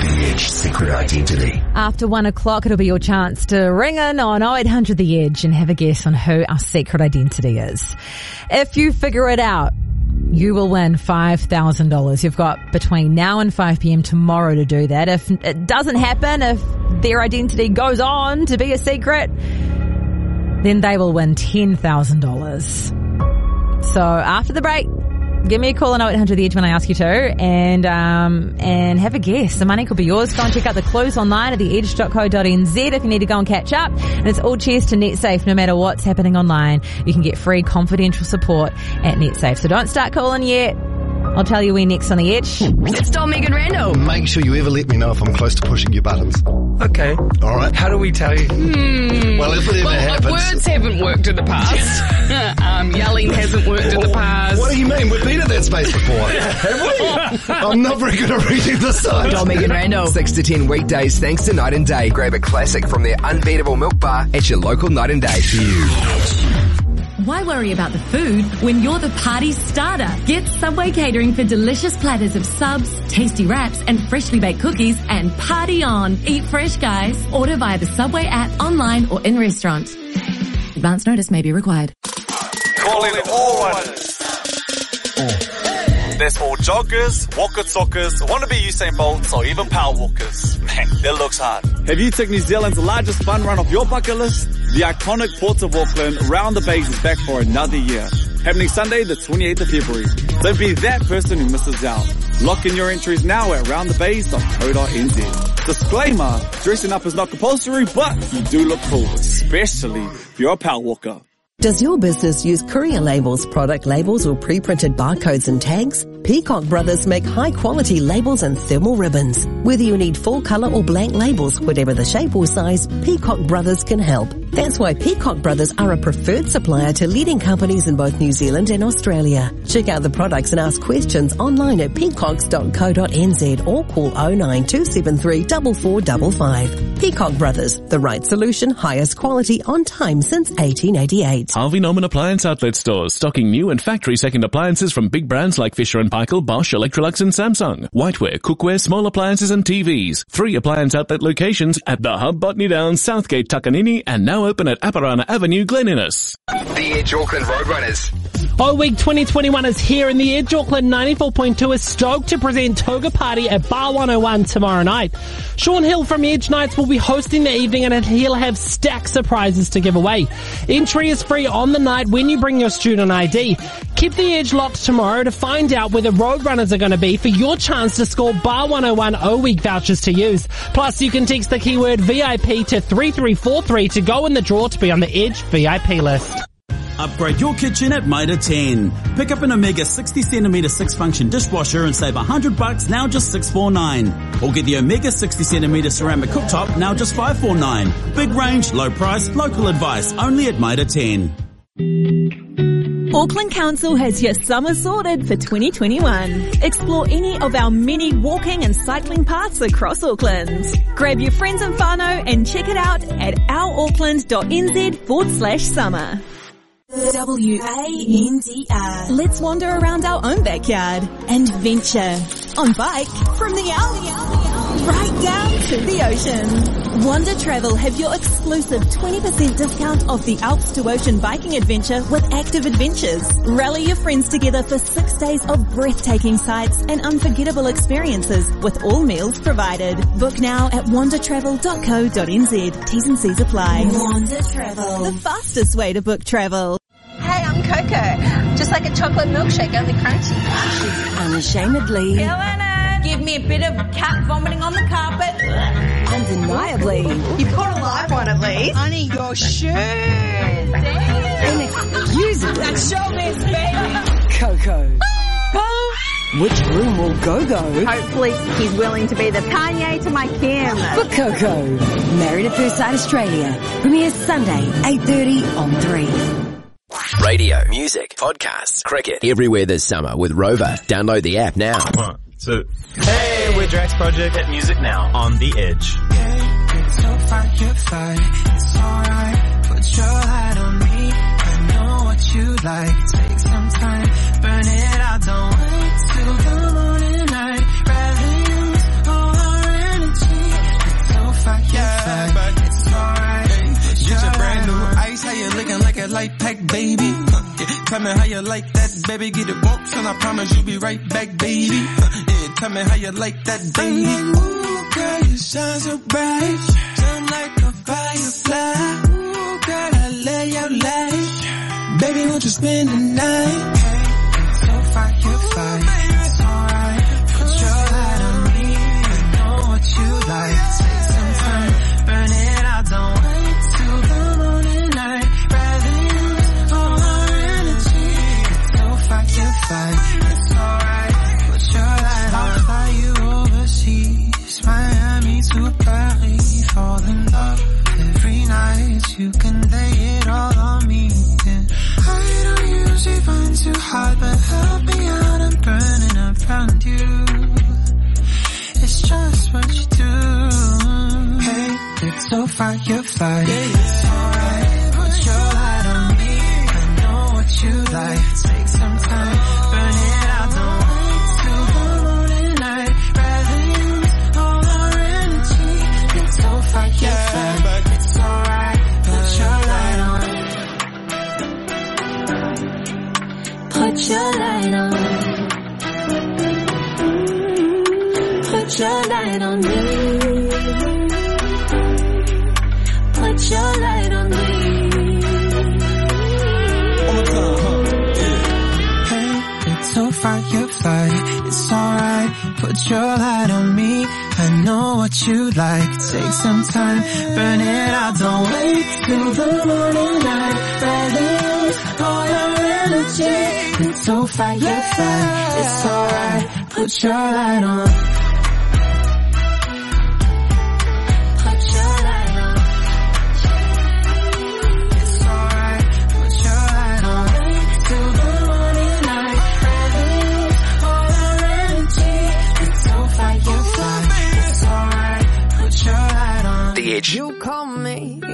The Edge Secret Identity. After one o'clock, it'll be your chance to ring in on 0800 The Edge and have a guess on who our secret identity is. If you figure it out, you will win $5,000. You've got between now and 5pm tomorrow to do that. If it doesn't happen, if their identity goes on to be a secret, then they will win $10,000. So after the break, give me a call on 0800 The Edge when I ask you to and, um, and have a guess. The money could be yours. Go and check out the clues online at theedge.co.nz if you need to go and catch up. And it's all cheers to NetSafe. No matter what's happening online, you can get free confidential support at NetSafe. So don't start calling yet. I'll tell you when next on the edge. *laughs* It's Dom Meg and Randell. Make sure you ever let me know if I'm close to pushing your buttons. Okay. All right. How do we tell you? Hmm. Well, if it ever well, happens- words haven't worked in the past. *laughs* um, yelling hasn't worked in the past. What do you mean? We've been at that space before. *laughs* Have we? I'm not very good at reading the signs. Dom Meg and Randell. 6 to 10 weekdays thanks to Night and Day. Grab a classic from their unbeatable milk bar at your local Night and Day. Why worry about the food when you're the party starter? Get Subway catering for delicious platters of subs, tasty wraps, and freshly baked cookies and party on. Eat fresh, guys. Order via the Subway app, online, or in restaurant. Advance notice may be required. Calling all. There's more joggers, walker talkers, wannabe Usain Bolts, or even power walkers. Man, that looks hard. Have you took New Zealand's largest fun run off your bucket list? The iconic Ports of Auckland Round the Bays is back for another year. Happening Sunday the 28th of February. Don't be that person who misses out. Lock in your entries now at roundthebays.co.nz. Disclaimer, dressing up is not compulsory, but you do look cool, especially if you're a power walker. Does your business use courier labels, product labels, or pre-printed barcodes and tags? Peacock Brothers make high quality labels and thermal ribbons. Whether you need full color or blank labels, whatever the shape or size, Peacock Brothers can help. That's why Peacock Brothers are a preferred supplier to leading companies in both New Zealand and Australia. Check out the products and ask questions online at peacocks.co.nz or call 09273 4455. Peacock Brothers, the right solution, highest quality, on time since 1888. Harvey Norman Appliance Outlet Stores, stocking new and factory second appliances from big brands like Fisher & Paykel, Bosch, Electrolux and Samsung. Whiteware, cookware, small appliances and TVs. Three appliance outlet locations at The Hub, Botany Downs, Southgate, Takanini and now open at Apirana Avenue, Glen Innes. The Edge Auckland Roadrunners. O Week 2021 is here in the Edge Auckland 94.2 is stoked to present Toga Party at Bar 101 tomorrow night. Sean Hill from Edge Nights will be hosting the evening and he'll have stacks of prizes to give away. Entry is free on the night when you bring your student ID. Keep the Edge locked tomorrow to find out where the Roadrunners are going to be for your chance to score Bar 101 O Week vouchers to use. Plus you can text the keyword VIP to 3343 to go in the draw to be on the Edge VIP list. Upgrade your kitchen at Mitre 10. Pick up an Omega 60 centimeter 6 function dishwasher and save 100 bucks now just 649. Or get the Omega 60 centimeter ceramic cooktop now just 549. Big range, low price, local advice only at Mitre 10. Auckland Council has your summer sorted for 2021. Explore any of our many walking and cycling paths across Auckland. Grab your friends and whānau and check it out at ourauckland.nz forward slash summer. W-A-N-D-R. Let's wander around our own backyard and venture on bike from the alley right down to the ocean. Wander Travel have your exclusive 20% discount off the Alps to Ocean biking adventure with Active Adventures. Rally your friends together for six days of breathtaking sights and unforgettable experiences with all meals provided. Book now at wandertravel.co.nz. T's and C's apply. Wander Travel. The fastest way to book travel. Hey, I'm Coco. Just like a chocolate milkshake, only crunchy. Unashamedly. Killing it. Give me a bit of cat vomiting on the carpet. Undeniably. You've got a live one at least. Honey, your shoes. Inexcusable. That's showbiz, baby. Coco. Which room will Go go? Hopefully, he's willing to be the Kanye to my Kim. For Coco. Married at First Sight Australia. Premieres Sunday, 8.30 on 3. Radio, music, podcasts, cricket, everywhere this summer with Rova. Download the app now. One, two. Hey, we're Drax Project at Music Now on the Edge. It's so you're fine. It's alright. Put your light on me. I know what you like. Take some time, burn it out. Don't wait till the morning light. Rather use all our energy. It's so fine, you're fine. It's alright. Get your brand new ice, how you looking like a light pack baby? Tell me how you like that, baby. Get it bumps and I promise you'll be right back, baby. Huh, yeah, tell me how you like that, baby. Ooh, girl, you shine so bright. Shine like a firefly. Ooh, girl, I love your light. Baby, won't you spend the night? Hey, so you're. It's alright. Put your light on me. I know what you like. Fall in love every night. You can lay it all on me. Yeah. I don't usually find too hard, but help me out. I'm burning around you. It's just what you do. Hey, it's so fine, you're. It's alright. Put your light on me. I know what you like. Take some time, Put your light on. Me. Put your light on me. Put your light on me. So fine. It's alright. Put your light on me. I know what you like. Take some time, burn it out. Don't wait till the morning light. Rather alright. Put on. Put your. It's alright. Put your light on. Wait the morning light. Rather use all our energy. It's so fine, you're fine. It's alright. Put your light on. Edge. You call me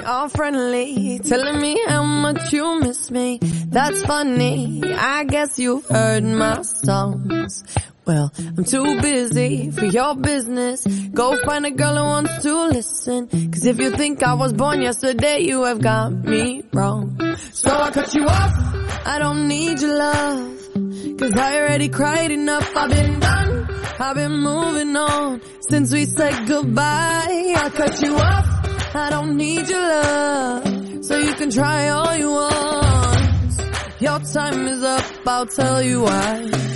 all friendly, telling me how much you miss me. That's funny. I guess you've heard my songs. Well, I'm too busy for your business. Go find a girl who wants to listen. Cause if you think I was born yesterday, you have got me wrong. So I cut you off. I don't need your love. Cause I already cried enough. I've been done. I've been moving on since we said goodbye. I cut you off. I don't need your love. So you can try all you want. Your time is up. I'll tell you why.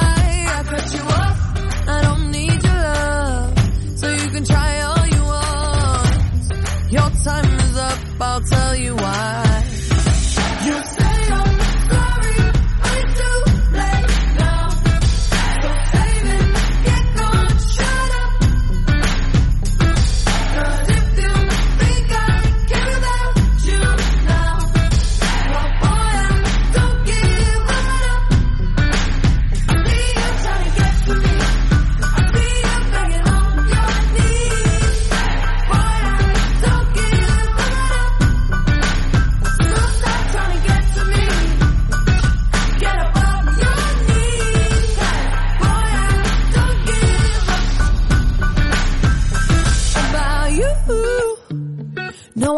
I'll tell you why.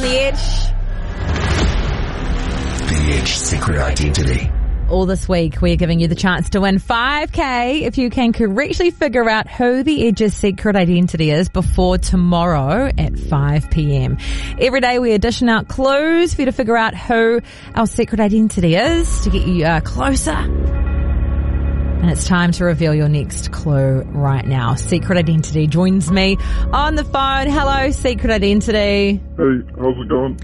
on the edge. The Edge Secret Identity. All this week, we're giving you the chance to win 5k if you can correctly figure out who the Edge's secret identity is before tomorrow at 5pm. Every day we addition out clues for you to figure out who our secret identity is to get you uh, closer. And it's time to reveal your next clue right now. Secret Identity joins me on the phone. Hello, Secret Identity. Hey, how's it going?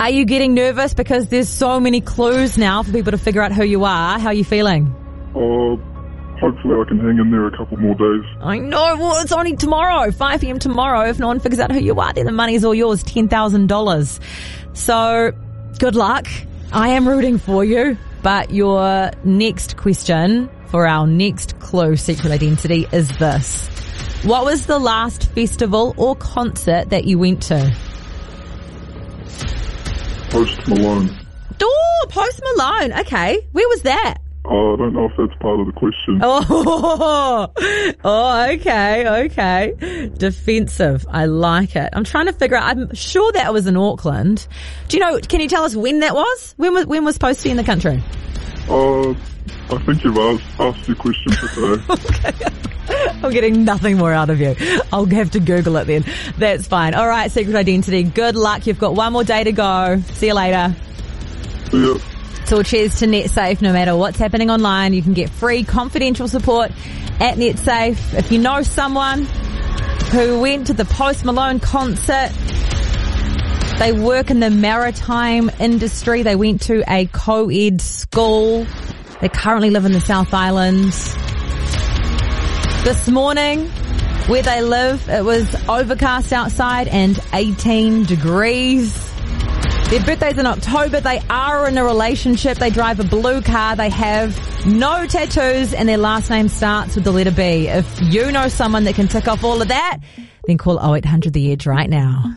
Are you getting nervous because there's so many clues now for people to figure out who you are? How are you feeling? Uh, hopefully I can hang in there a couple more days. I know. Well, it's only tomorrow, 5 p.m. tomorrow. If no one figures out who you are, then the money's all yours, $10,000. So good luck. I am rooting for you, but your next question for our next clue secret identity is this. What was the last festival or concert that you went to? Post Malone. Oh, Post Malone. Okay. Where was that? Uh, I don't know if that's part of the question. Oh, *laughs* oh, okay, okay. Defensive. I like it. I'm trying to figure out. I'm sure that was in Auckland. Do you know? Can you tell us when that was? When was when was supposed in the country? Uh, I think you've asked, asked your question for today. *laughs* I'm getting nothing more out of you. I'll have to Google it then. That's fine. All right, secret identity. Good luck. You've got one more day to go. See you later. See ya. So cheers to NetSafe. No matter what's happening online, you can get free confidential support at NetSafe. If you know someone who went to the Post Malone concert, they work in the maritime industry. They went to a co-ed school. They currently live in the South Island. This morning, where they live, it was overcast outside and 18 degrees. Their birthday's in October. They are in a relationship. They drive a blue car. They have no tattoos and their last name starts with the letter B. If you know someone that can tick off all of that, then call 0800 The Edge right now.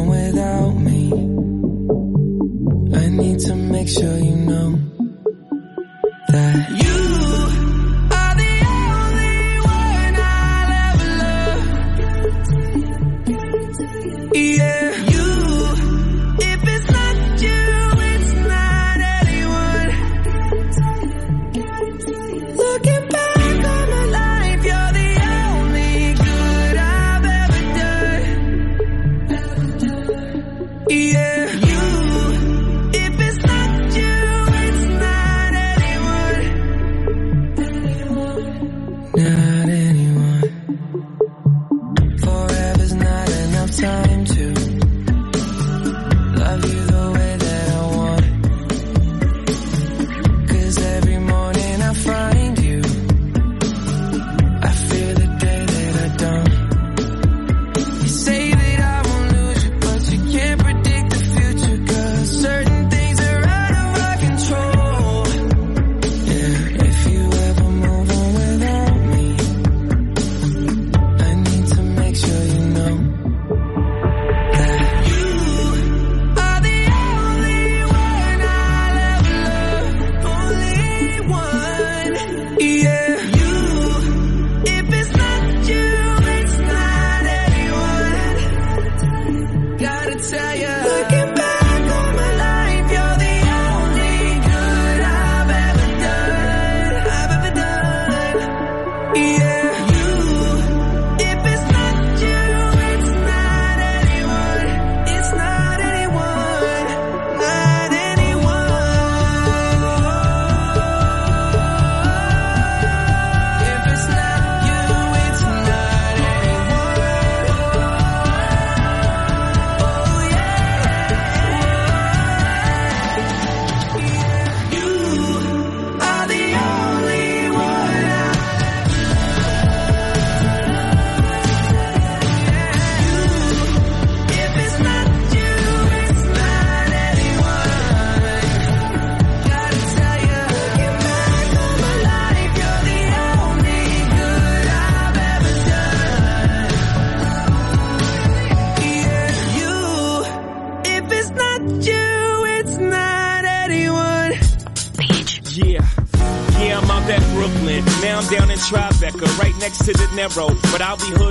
to make sure you know that you Narrow. But I'll be hood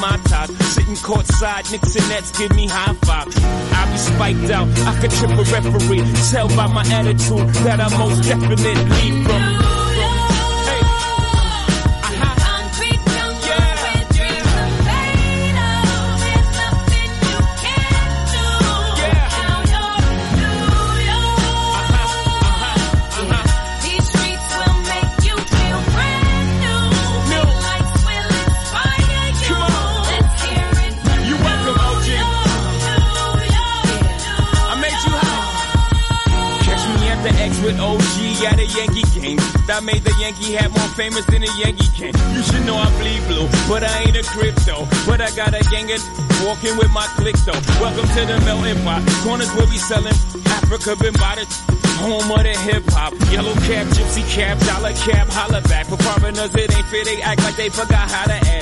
my top. Sitting courtside, Knicks and Nets give me high five. I be spiked out, I could trip a referee. Tell by my attitude that I most definitely from. Yankee game. That made the Yankee hat more famous than a Yankee can. You should know I bleed blue, but I ain't a crypto. But I got a gang of walking with my click though. Welcome to the melting pot. Corners will be selling. Afrika Bambaataa home of the hip hop. Yellow cap, gypsy cap, dollar cap, holla back. For foreigners, it ain't fair. They act like they forgot how to act.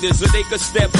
blinders so they could step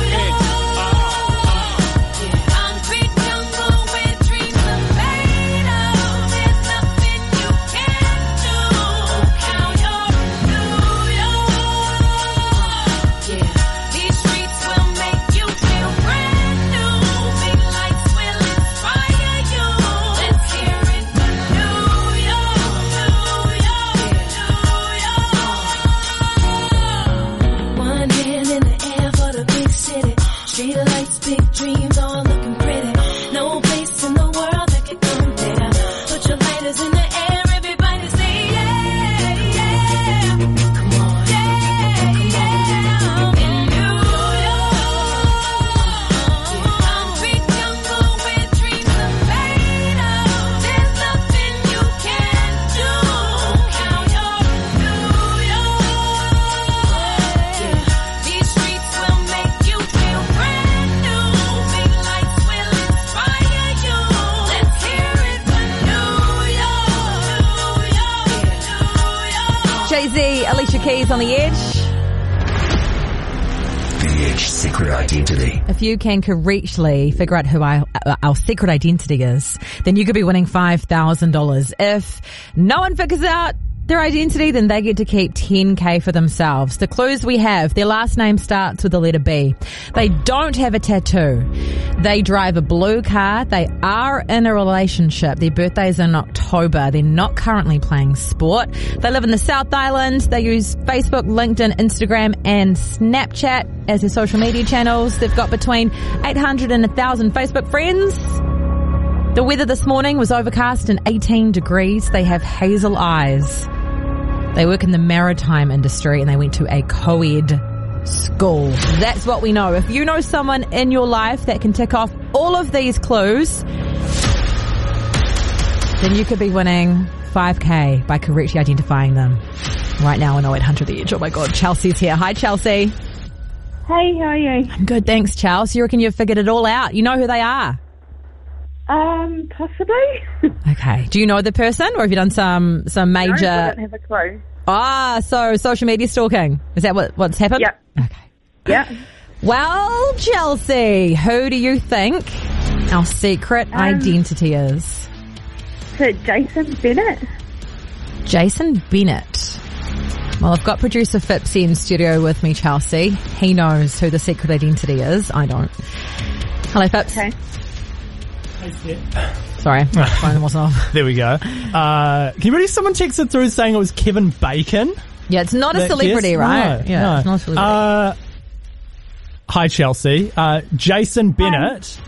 You can correctly figure out who our, our secret identity is, then you could be winning $5,000. If no one figures out their identity, then they get to keep 10k for themselves. The clues we have, their last name starts with the letter B. They don't have a tattoo. They drive a blue car. They are in a relationship. Their birthday's in October. They're not currently playing sport. They live in the South Island. They use Facebook, LinkedIn, Instagram, and Snapchat as their social media channels. They've got between 800 and 1,000 Facebook friends. The weather this morning was overcast and 18 degrees. They have hazel eyes. They work in the maritime industry and they went to a co-ed school. That's what we know. If you know someone in your life that can tick off all of these clues, then you could be winning 5k by correctly identifying them. Right now on 0800 The Edge. Oh my god, Chelsea's here. Hi Chelsea. Hey, how are you? I'm good, thanks Chelsea. You reckon you've figured it all out? You know who they are? Um, possibly. *laughs* Okay. Do you know the person or have you done some, some No, I major... don't have a clue. Ah, so social media stalking. Is that what, what's happened? Yeah. Okay. Yeah. *laughs* Well, Chelsea, who do you think our secret Um, identity is? So Jason Bennett. Jason Bennett. Well, I've got producer Fipsy in studio with me, Chelsea. He knows who the secret identity is. I don't. Hello, Fips. Okay. Sorry, my phone wasn't. There we go. Uh, can you believe someone texted through saying it was Kevin Bacon? Yeah, it's not a That celebrity, guess? right? No, yeah, no. it's not a celebrity. Uh, hi, Chelsea. Uh, Jason Bennett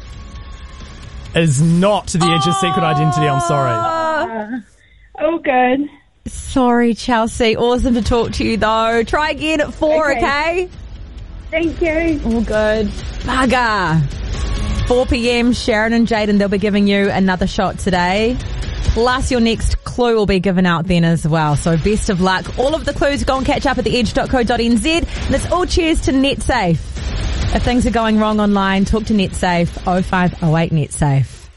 is not the Edge of secret identity. I'm sorry. Uh, oh, good. Sorry, Chelsea. Awesome to talk to you, though. Try again at four, Okay. okay? Thank you. All good. Bugger. 4 p.m. Sharon and Jaden, they'll be giving you another shot today. Plus, your next clue will be given out then as well. So, best of luck. All of the clues go and catch up at theedge.co.nz. And it's all cheers to NetSafe. If things are going wrong online, talk to NetSafe 0508 NetSafe.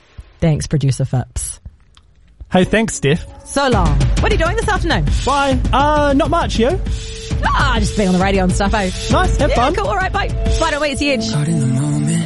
Thanks, producer Phipps. Hey, thanks, Steph. So long. What are you doing this afternoon? Bye. Uh, not much, you? Ah, just being on the radio and stuff, eh? Nice, have yeah, fun. Cool, alright, bye. Bye, don't wait, It's the edge.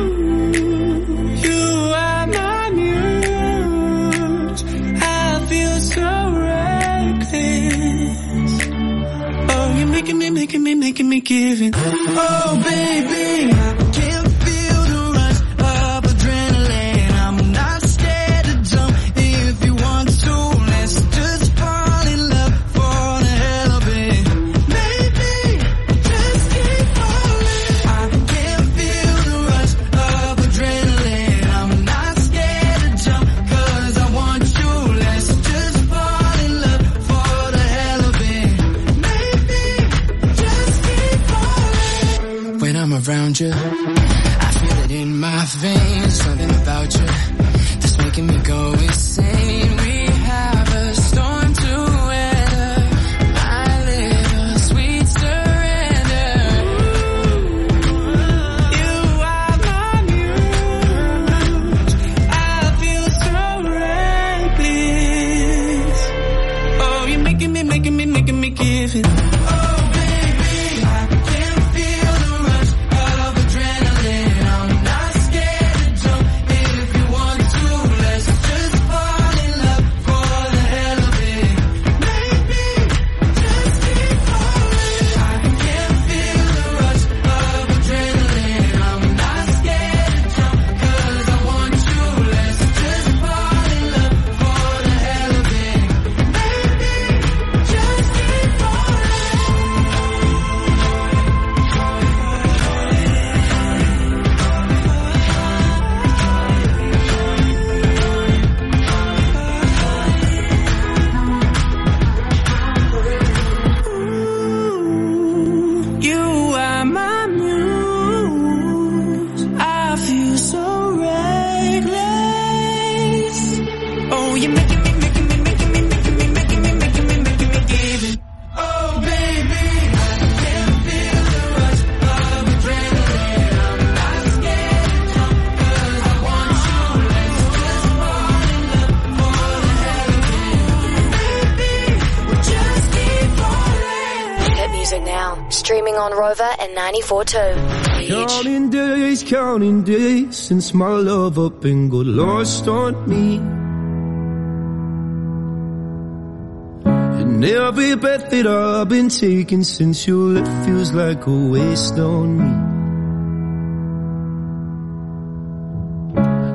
Making me, making me, making me give it. Oh, baby, And 94.2. Counting days, counting days since my love up and got lost on me. And every breath that I've been taking since you left feels like a waste on me.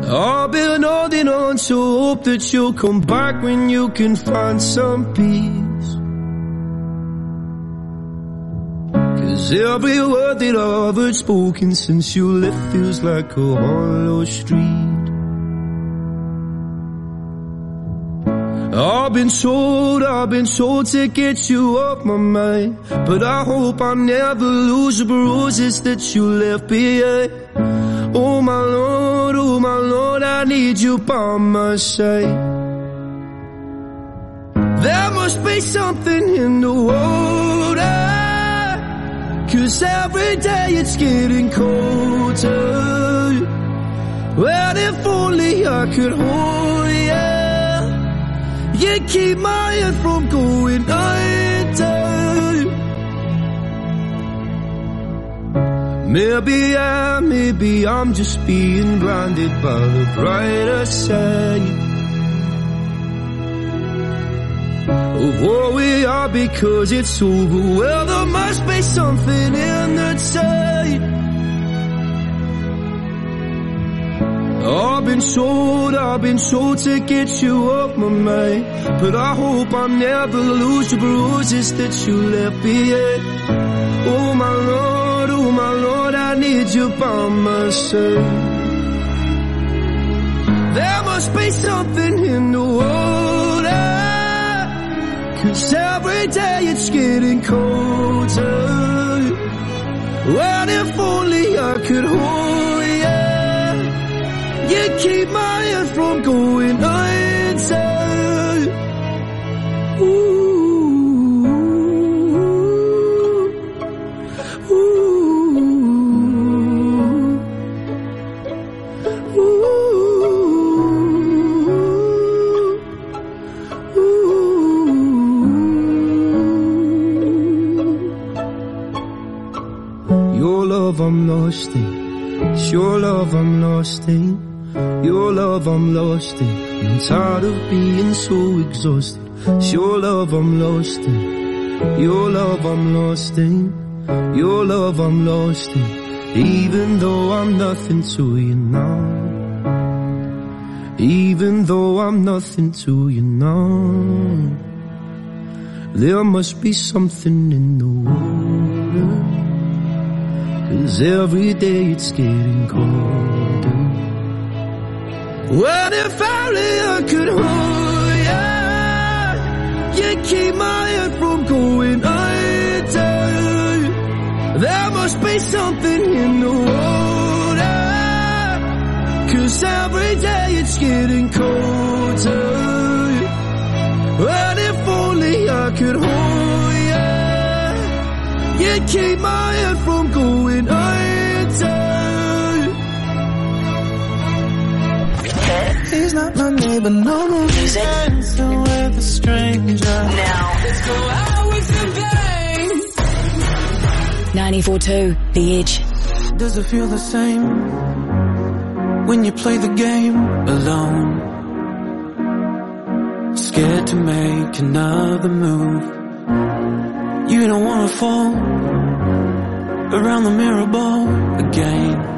I've been holding on to hope that you'll come back when you can find some peace. Cause every word that I've heard spoken since you left feels like a hollow street. I've been told, I've been told to get you off my mind. But I hope I never lose the bruises that you left behind. Oh my Lord, oh my Lord, I need you by my side. There must be something in the water. Cause every day it's getting colder. Well, if only I could hold you. You keep my head from going under. Maybe I, maybe I'm just being blinded by the brighter side of what we are because it's over. Well, there must be something in the tide. I've been told, I've been told to get you off my mind. But I hope I never lose the bruises that you left behind. Oh my Lord, oh my Lord, I need you by my side. There must be something in the water. Cause every day it's getting colder. Well, if only I could oh, hold you. You keep my head from going under. Your love I'm lost in. I'm tired of being so exhausted. It's your love I'm lost in. Your love I'm lost in. Your love I'm lost in. Even though I'm nothing to you now. Even though I'm nothing to you now. There must be something in the water. Cause every day it's getting colder. What if only I could hold you? You keep my head from going under. There must be something in the water. Cause every day it's getting colder. What if only I could hold you? You keep my head from going under. He's not my neighbor, no more. Music. Dancing with a stranger. Now. Let's go out with the bang. 94.2 The Edge. Does it feel the same when you play the game alone? Scared to make another move. You don't wanna fall around the mirror ball again.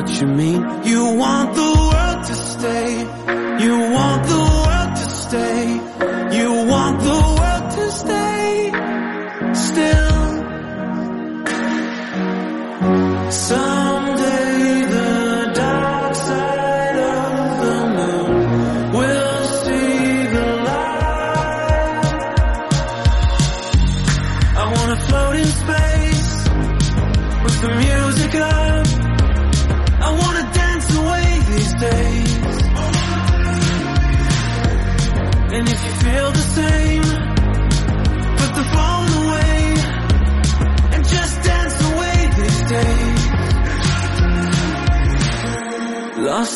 What you mean. You want the world to stay. You want the world to stay. You want the world to stay. Still.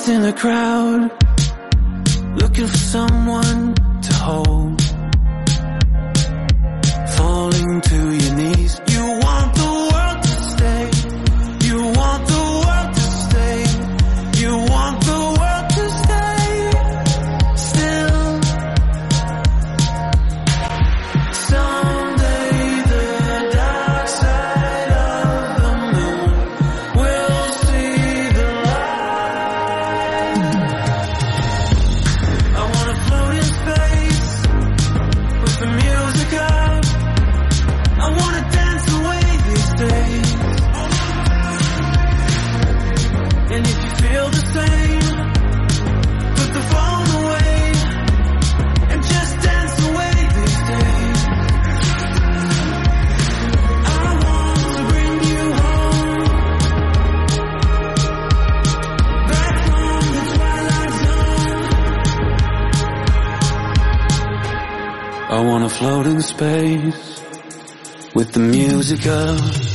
Lost in the crowd, looking for someone to hold. Space with the music up.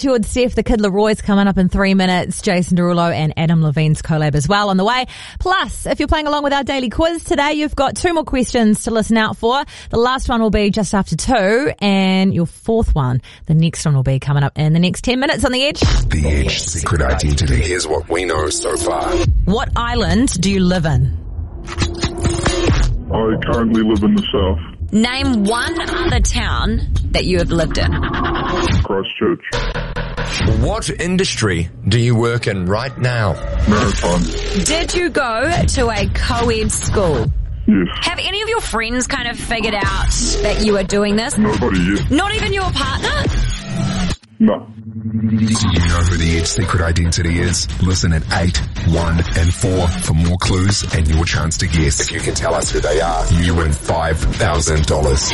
On the with Steph, the Kid LAROI's coming up in three minutes. Jason Derulo and Adam Levine's collab as well on the way. Plus, if you're playing along with our daily quiz today, you've got two more questions to listen out for. The last one will be just after two, and your fourth one, the next one will be coming up in the next 10 minutes on the edge. The Edge Secret Identity. Here's what we know so far. What island do you live in? I currently live in the south, Name one other town that you have lived in. Christchurch. What industry do you work in right now? Maritime. Did you go to a co-ed school? Yes. Have any of your friends kind of figured out that you are doing this? Nobody yet. Not even your partner? No. Do you know who the Edge secret identity is? Listen at 8, 1 and 4 for more clues and your chance to guess. If you can tell us who they are, you win $5,000.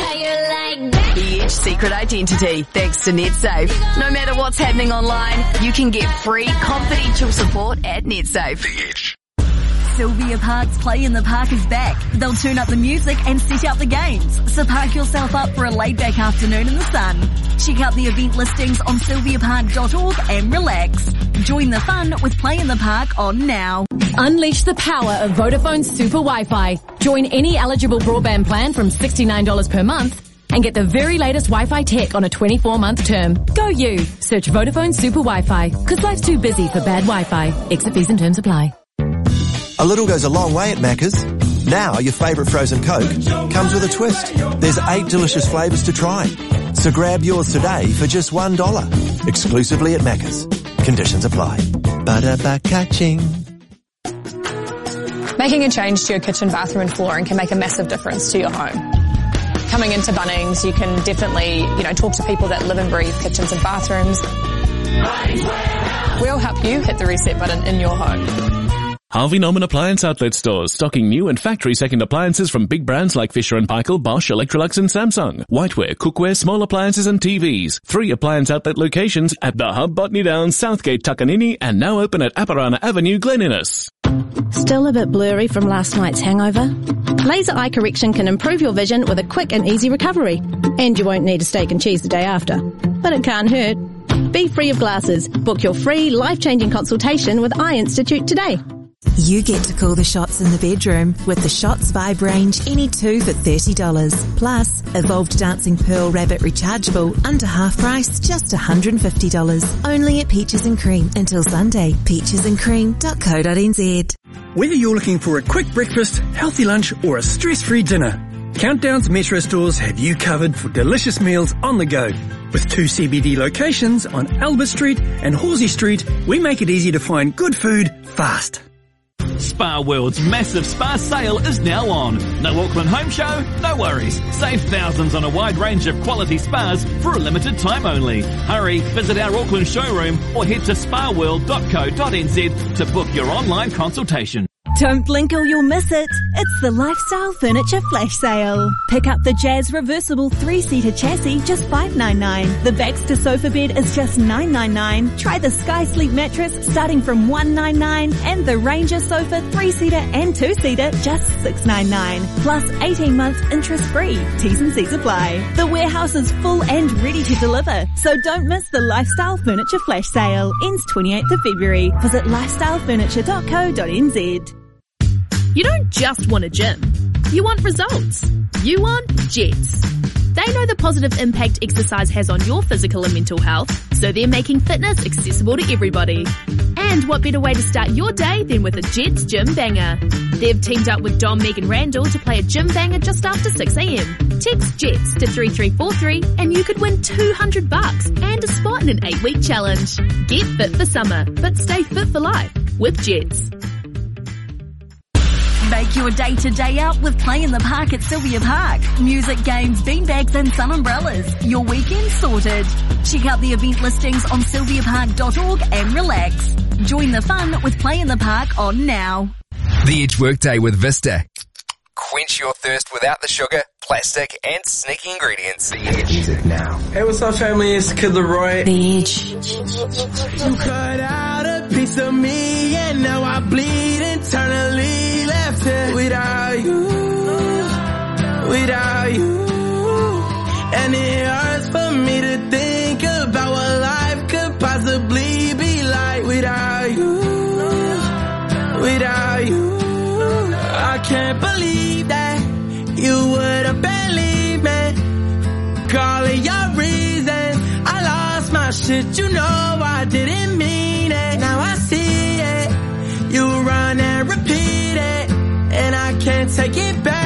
The Edge secret identity, thanks to NetSafe. No matter what's happening online, you can get free confidential support at NetSafe. The Edge. Sylvia Park's Play in the Park is back. They'll tune up the music and set out the games. So park yourself up for a laid back afternoon in the sun. Check out the event listings on sylviapark.org and relax. Join the fun with Play in the Park on now. Unleash the power of Vodafone Super Wi-Fi. Join any eligible broadband plan from $69 per month and get the very latest Wi-Fi tech on a 24-month term. Go you! Search Vodafone Super Wi-Fi. Cause life's too busy for bad Wi-Fi. Exit fees and terms apply. A little goes a long way at Macca's. Now your favourite frozen Coke comes with a twist. There's eight delicious flavours to try. So grab yours today for just one dollar. Exclusively at Macca's. Conditions apply. Ba-da-ba catching. Making a change to your kitchen, bathroom and flooring can make a massive difference to your home. Coming into Bunnings, you can definitely, you know, talk to people that live and breathe kitchens and bathrooms. We'll help you hit the reset button in your home. Harvey Norman Appliance Outlet Stores, stocking new and factory second appliances from big brands like Fisher & Paykel, Bosch, Electrolux and Samsung. Whiteware, cookware, small appliances and TVs. Three appliance outlet locations at The Hub, Botany Downs, Southgate, Takanini and now open at Apirana Avenue, Glen Innes. Still a bit blurry from last night's hangover? Laser eye correction can improve your vision with a quick and easy recovery. And you won't need a steak and cheese the day after. But it can't hurt. Be free of glasses. Book your free life-changing consultation with Eye Institute today. You get to call the shots in the bedroom with the Shots Vibe range, any two for $30. Plus, Evolved Dancing Pearl Rabbit Rechargeable, under half price, just $150. Only at Peaches and Cream until Sunday. peachesandcream.co.nz. Whether you're looking for a quick breakfast, healthy lunch, or a stress-free dinner, Countdown's Metro stores have you covered for delicious meals on the go. With two CBD locations on Albert Street and Halsey Street, we make it easy to find good food fast. Spa World's massive spa sale is now on. No Auckland home show? No worries. Save thousands on a wide range of quality spas for a limited time only. Hurry, visit our Auckland showroom or head to spaworld.co.nz to book your online consultation. Don't blink or you'll miss it. It's the Lifestyle Furniture Flash Sale. Pick up the Jazz Reversible 3-seater chassis, just $5.99. The Baxter sofa bed is just $9.99. Try the Sky Sleep mattress starting from $1.99 and the Ranger sofa 3-seater and 2-seater just $6.99. Plus 18 months interest free. T's and C's apply. The warehouse is full and ready to deliver. So don't miss the Lifestyle Furniture Flash Sale. Ends 28th of February. Visit lifestylefurniture.co.nz. You don't just want a gym. You want results. You want Jetts. They know the positive impact exercise has on your physical and mental health, so they're making fitness accessible to everybody. And what better way to start your day than with a Jetts Gym Banger? They've teamed up with Dom, Meg and Randell to play a gym banger just after 6am. Text Jetts to 3343 and you could win 200 bucks and a spot in an 8 week challenge. Get fit for summer, but stay fit for life with Jetts. Make your day to day out with Play in the Park at Sylvia Park. Music, games, beanbags and sun umbrellas. Your weekend sorted. Check out the event listings on sylviapark.org and relax. Join the fun with Play in the Park on now. The Edge Workday with Vista. Quench your thirst without the sugar, plastic, and sneaky ingredients. The Edge. Music now. Hey, what's up, family? It's Kid LAROI. The Edge. Piece of me, and now I bleed internally. Left it without you, without you, and it hurts for me to think about what life could possibly be like without you, without you. I can't believe that you would have believed me. Calling your reason, I lost my shit. You know I didn't take it back.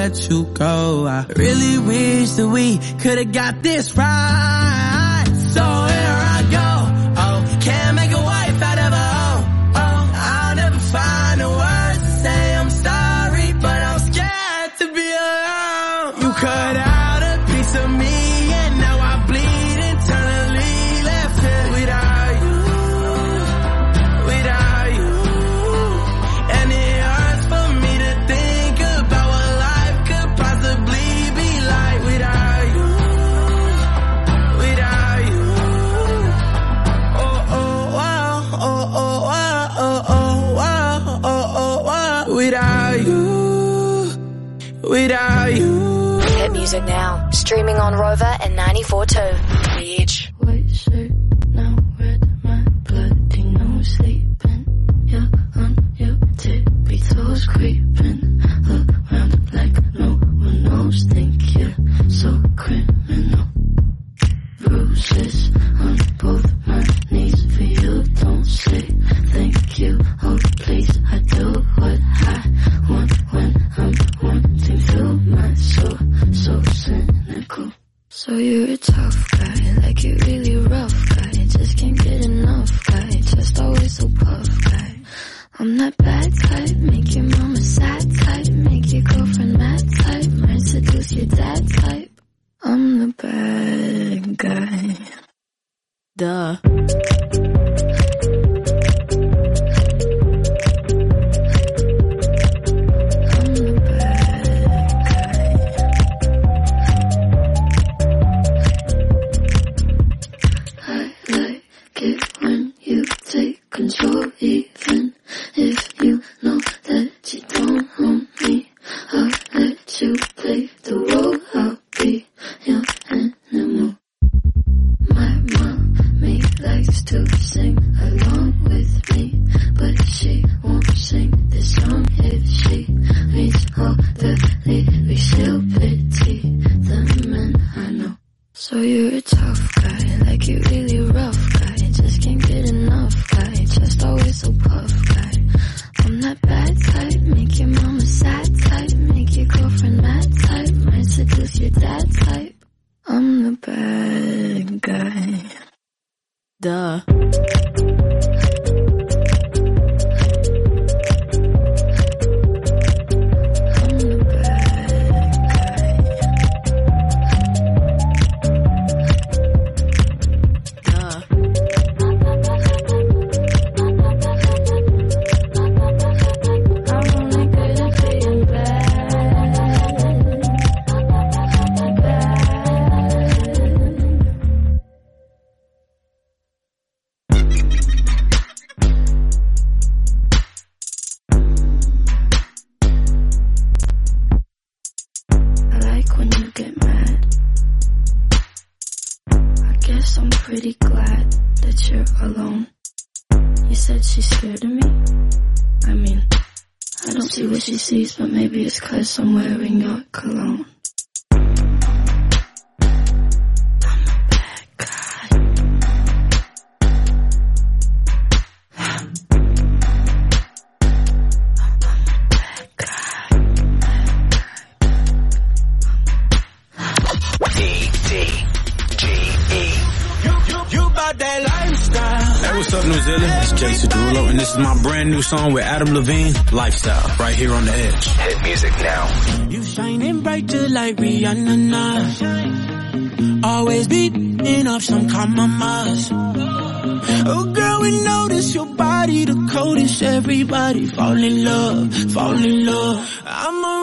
let you go. I really wish that we could've got this right. So Music Now, streaming on Rova and 94.2. The Edge. White shirt, now red, my bloody nose sleeping. On your tippy toes creeping around like no one knows. Think you're so criminal. Bruises on both my knees don't sleep. It's. what's up, New Zealand? It's Jason Derulo, and this is my brand new song with Adam Levine, Lifestyle, right here on the edge. Hit music now. You shining brighter like Rihanna. Nah. Always beating off some compromise. Oh girl, we notice your body the coldest. Everybody fall in love, fall in love. I'm a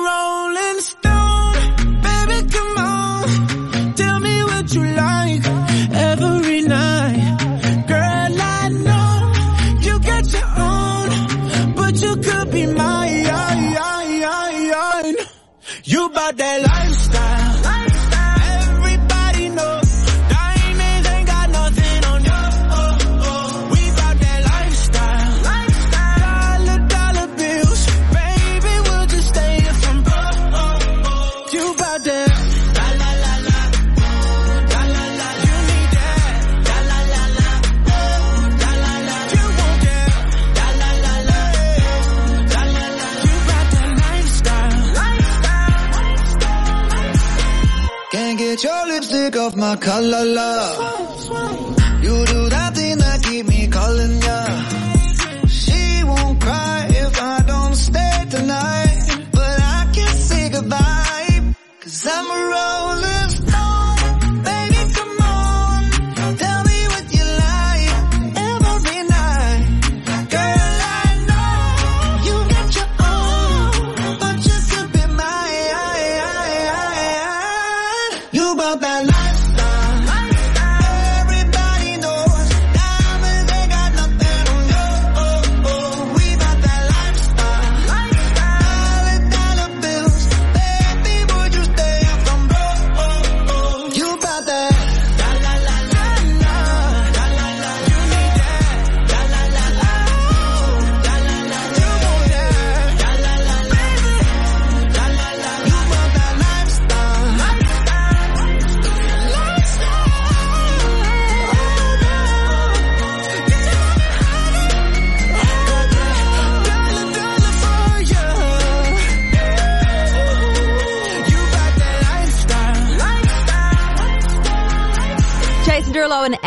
de lo off my collar, love.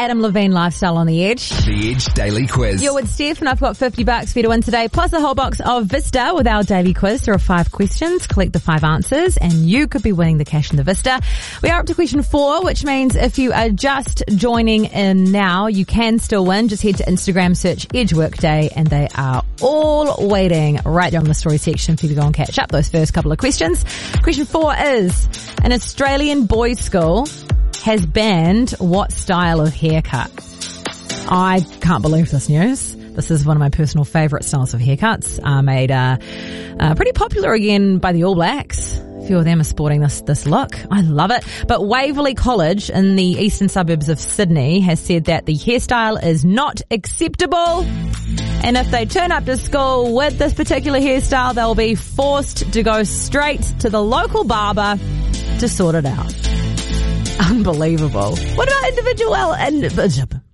Adam Levine lifestyle on the edge. The Edge Daily Quiz. You're with Steph and I've got 50 bucks for you to win today, plus a whole box of Vista with our daily quiz. There are five questions, collect the five answers, and you could be winning the cash in the Vista. We are up to question four, which means if you are just joining in now, you can still win. Just head to Instagram, search Edge Workday, and they are all waiting right there on the story section for you to go and catch up those first couple of questions. Question four is, an Australian boys' school has banned what style of haircut? I can't believe this news. This is one of my personal favourite styles of haircuts. Uh, made uh, uh, pretty popular again by the All Blacks. A few of them are sporting this this look. I love it. But Waverley College in the eastern suburbs of Sydney has said that the hairstyle is not acceptable. And if they turn up to school with this particular hairstyle, they'll be forced to go straight to the local barber to sort it out. Unbelievable. What about individual and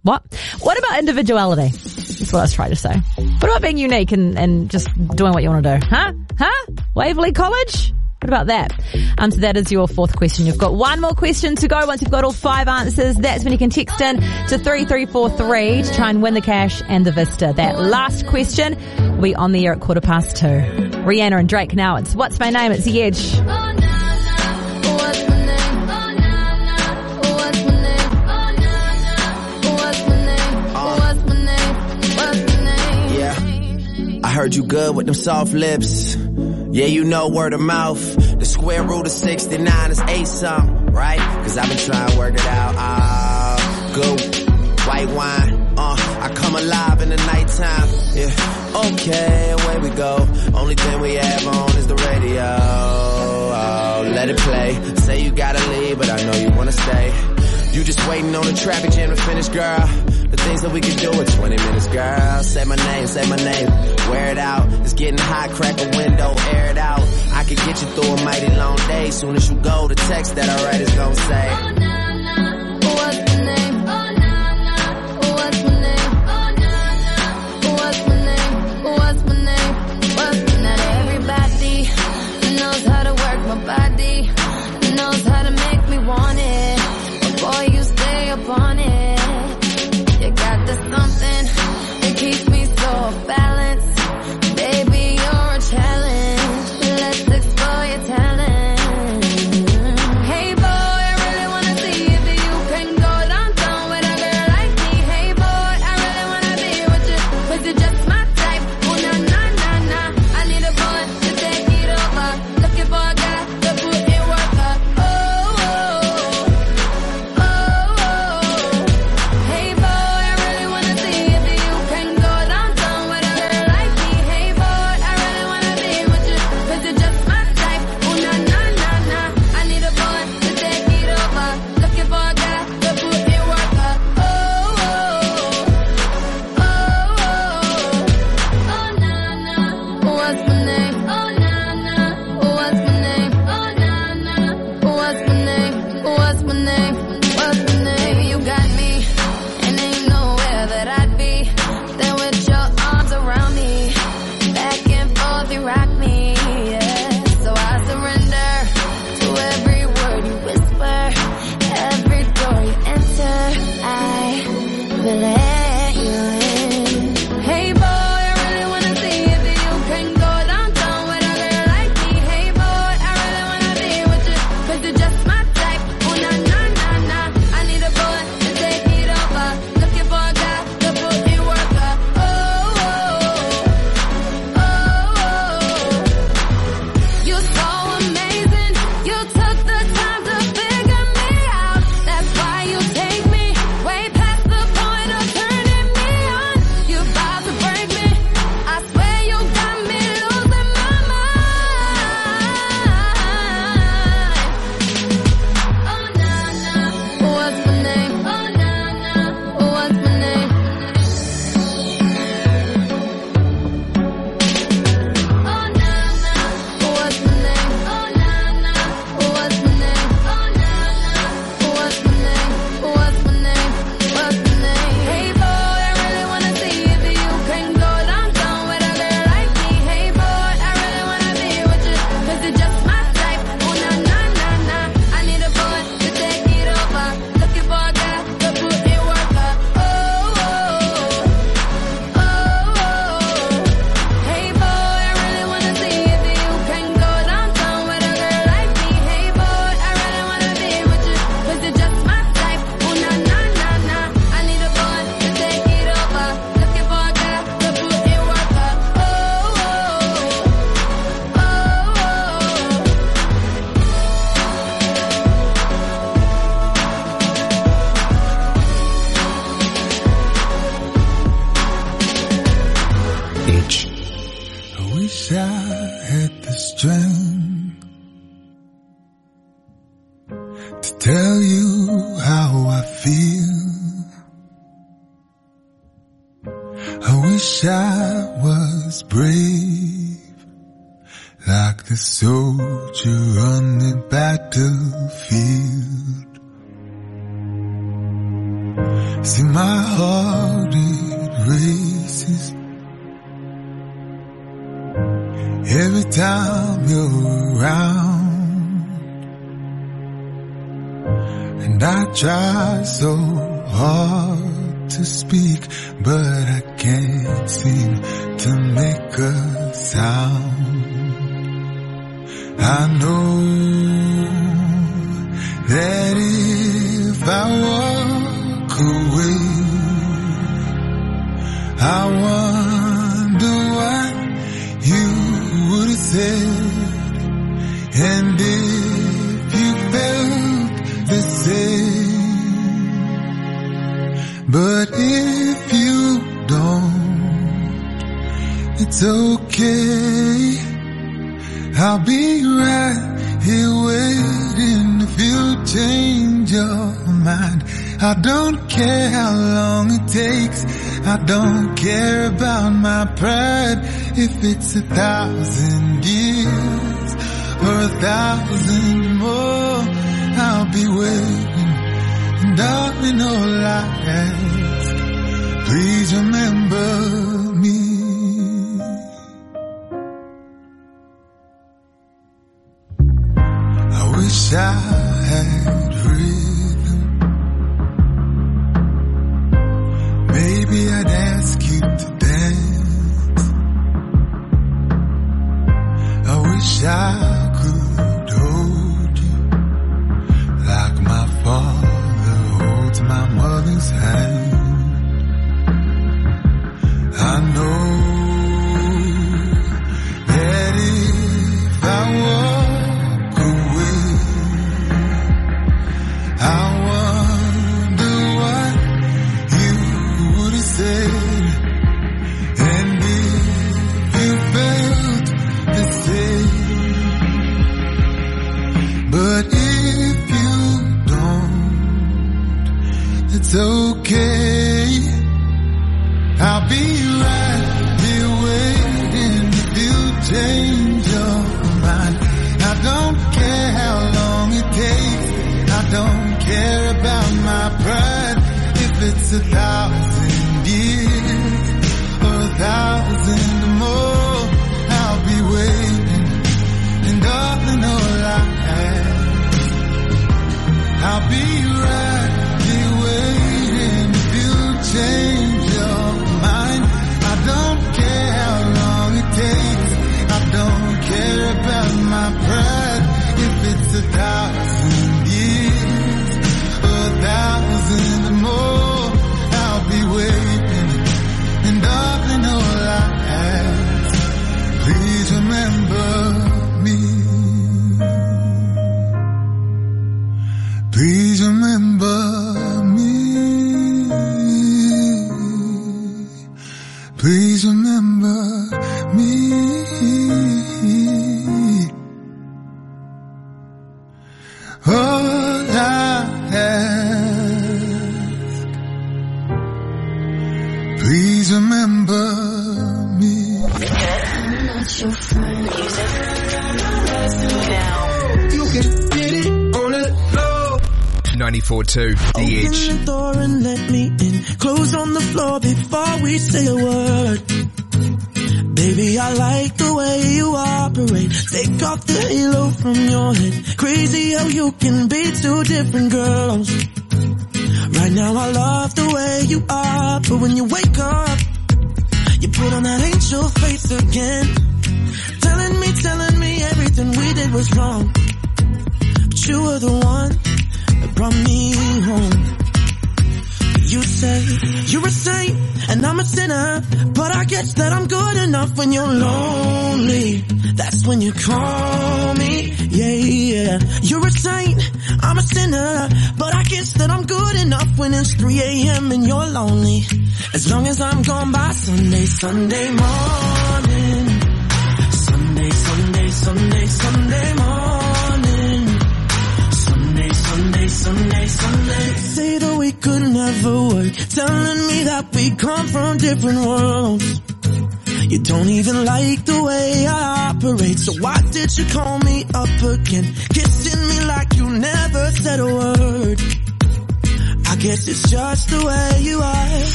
what? What about individuality? That's what I was trying to say. What about being unique and, and just doing what you want to do? Huh? Huh? Waverley College? What about that? Um, so that is your fourth question. You've got one more question to go. Once you've got all five answers, that's when you can text in to 3343 to try and win the cash and the Vista. That last question will be on the air at quarter past two. Rihanna and Drake now. It's What's My Name? It's The Edge. Heard you good with them soft lips. Yeah, you know word of mouth. The square root of 69 is eight something, right? Cause I've been trying to work it out. Ah, good white wine. Uh, I come alive in the nighttime. Yeah. Okay, away we go. Only thing we have on is the radio. Oh, let it play. Say you gotta leave, but I know you wanna stay. You just waiting on the traffic jam to finish, girl. The things that we could do in 20 minutes, girl. Say my name, say my name. Wear it out. It's getting hot, crack a window, air it out. I could get you through a mighty long day. Soon as you go, the text that I write is gonna say. It's okay. I'll be right here waiting if you change your mind. I don't care how long it takes. I don't care about my pride if it's a thousand years or a thousand more. I'll be waiting. And darling, all I ask, please remember Yeah.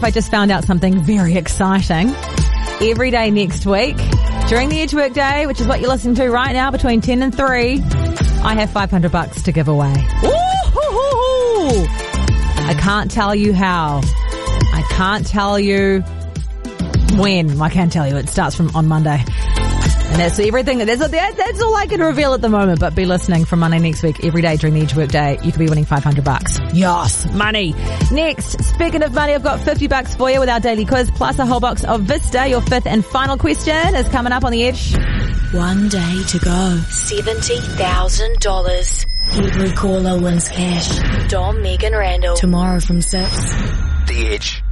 Steph, I just found out something very exciting. Every day next week, during the Edge Work Day, which is what you're listening to right now between 10 and 3, I have 500 bucks to give away. Ooh-hoo-hoo-hoo. I can't tell you how. I can't tell you when. I can tell you it starts from on Monday. And that's everything. That's, that's all I can reveal at the moment. But be listening from Monday next week, every day during the Edge Work Day. You could be winning 500 bucks. Yes, money. Next, speaking of money, I've got 50 bucks for you with our daily quiz, plus a whole box of Vista. Your fifth and final question is coming up on the Edge. One day to go. $70,000. Every caller wins cash. Dom, Meg and Randell. Tomorrow from 6. The Edge.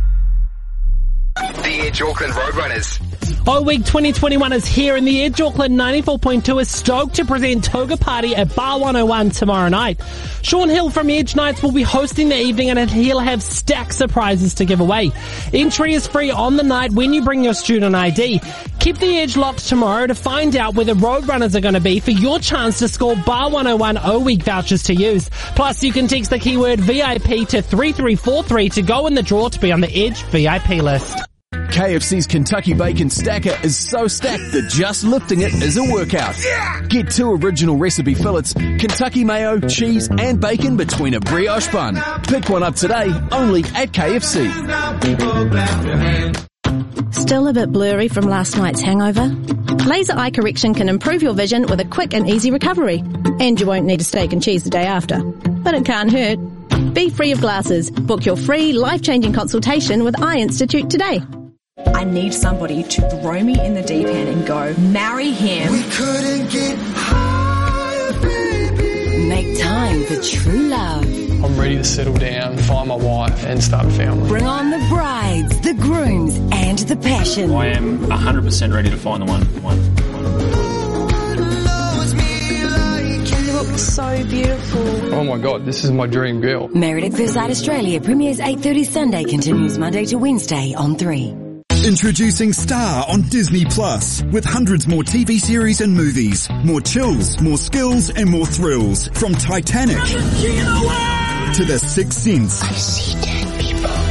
The Edge Auckland Roadrunners. O Week 2021 is here and the Edge Auckland 94.2 is stoked to present Toga Party at Bar 101 tomorrow night. Sean Hill from Edge Nights will be hosting the evening and he'll have stacks surprises to give away. Entry is free on the night when you bring your student ID. Keep the Edge locked tomorrow to find out where the Roadrunners are going to be for your chance to score Bar 101 O Week vouchers to use. Plus you can text the keyword VIP to 3343 to go in the draw to be on the Edge VIP list. KFC's Kentucky Bacon Stacker is so stacked that just lifting it is a workout. Get two original recipe fillets, Kentucky mayo, cheese, and bacon between a brioche bun. Pick one up today, only at KFC. Still a bit blurry from last night's hangover? Laser eye correction can improve your vision with a quick and easy recovery. And you won't need a steak and cheese the day after. But it can't hurt. Be free of glasses. Book your free life-changing consultation with Eye Institute today. I need somebody to throw me in the deep end and go, marry him. We couldn't get Make time for true love. I'm ready to settle down, find my wife, and start a family. Bring on the brides, the grooms, and the passion. I am 100% ready to find the one. one. You look so beautiful. Oh my god, this is my dream girl. Married at First Sight Australia premieres 8.30 Sunday, continues Monday to Wednesday on 3. Introducing Star on Disney Plus with hundreds more TV series and movies, more chills, more skills, and more thrills. From Titanic to The Sixth Sense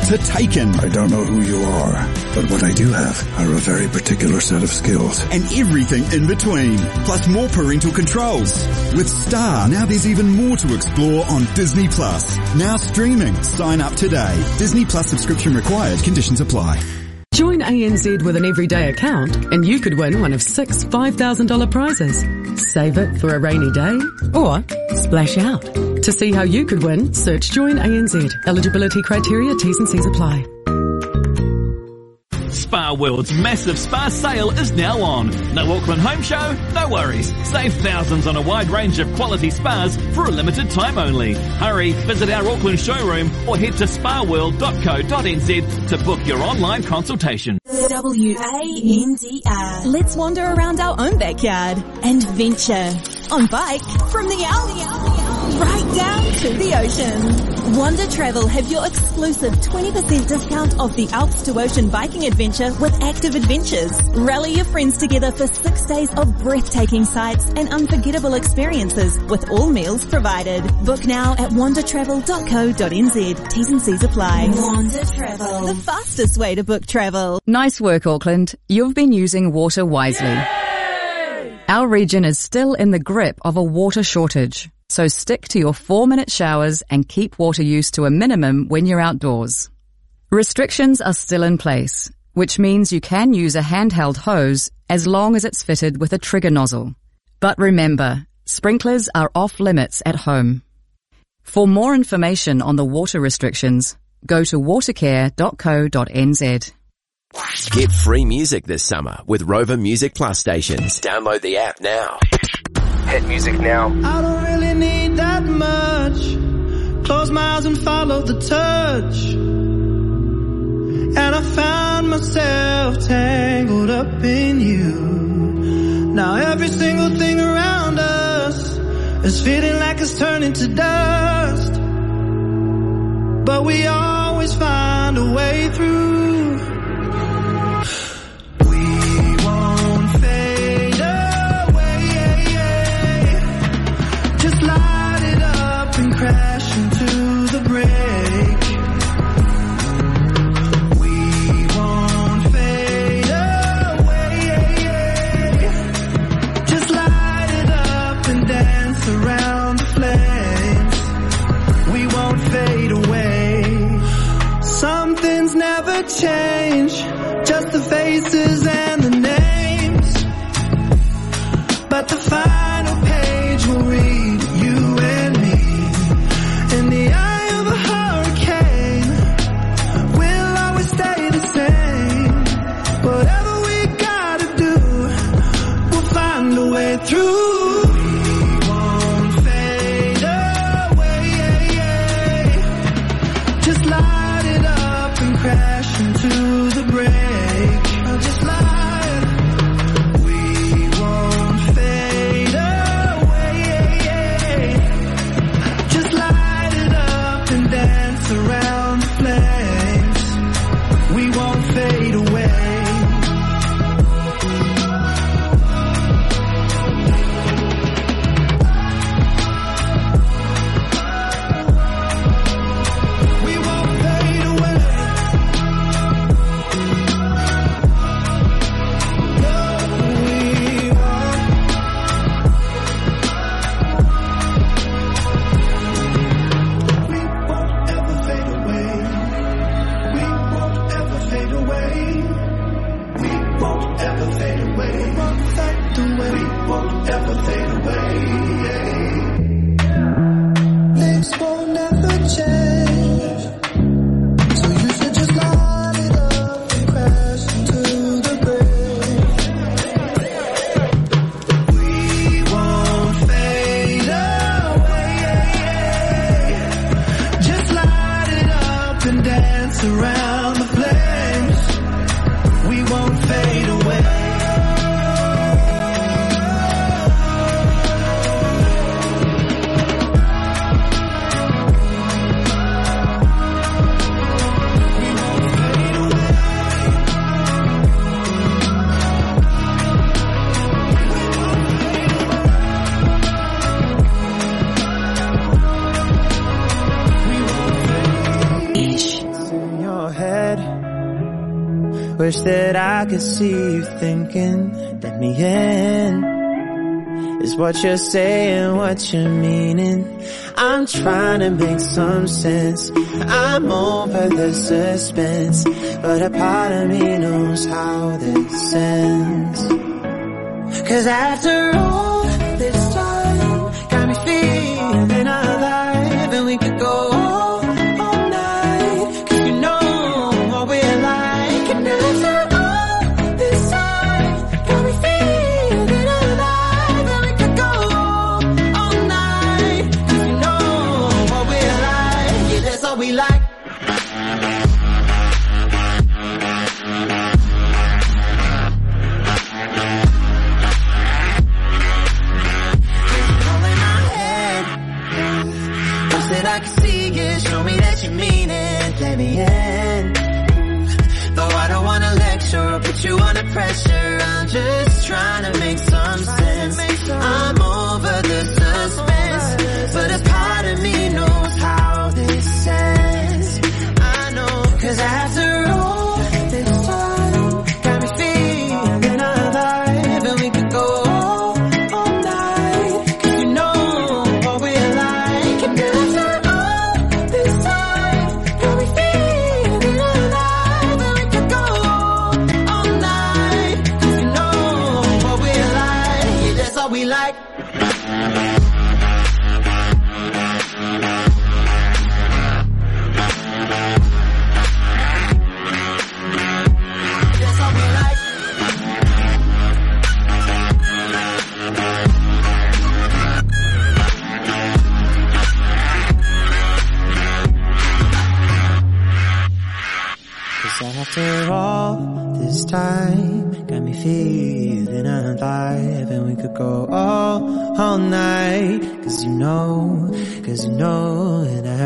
to Taken. I don't know who you are, but what I do have are a very particular set of skills. and everything in between. Plus more parental controls. With Star, now there's even more to explore on Disney Plus. Now streaming. Sign up today. Disney Plus subscription required. Conditions apply. Join ANZ with an everyday account and you could win one of six $5,000 prizes. Save it for a rainy day or splash out. To see how you could win, search Join ANZ. Eligibility criteria, T's and C's apply. Spa World's massive spa sale is now on. No Auckland home show? No worries. Save thousands on a wide range of quality spas for a limited time only. Hurry, visit our Auckland showroom or head to spaworld.co.nz to book your online consultation. W-A-N-D-R. Let's wander around our own backyard and venture on bike from the alley right down to the ocean. Wander Travel have your exclusive 20% discount off the Alps to Ocean biking adventure with Active Adventures. Rally your friends together for six days of breathtaking sights and unforgettable experiences with all meals provided. Book now at wandertravel.co.nz. T's and C's apply. Wander Travel. The fastest way to book travel. Nice work, Auckland. You've been using water wisely. Our region is still in the grip of a water shortage, so stick to your four minute showers and keep water use to a minimum when you're outdoors. Restrictions are still in place, which means you can use a handheld hose as long as it's fitted with a trigger nozzle. But remember, sprinklers are off limits at home. For more information on the water restrictions, go to watercare.co.nz. Get free music this summer with Rova Music Plus stations. Download the app now. Hit music now. I don't really need that much. Close my eyes and follow the touch. And I found myself tangled up in you. Now every single thing around us is feeling like it's turning to dust. But we always find a way through. Change, I can see you thinking, let me in. Is what you're saying, what you're meaning. I'm trying to make some sense. I'm over the suspense, but a part of me knows how this ends. Cause after all,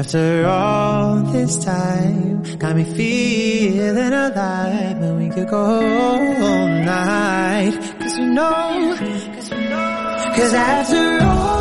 After all this time, got me feeling alive when we could go all night. Cause we know, cause we know, cause after all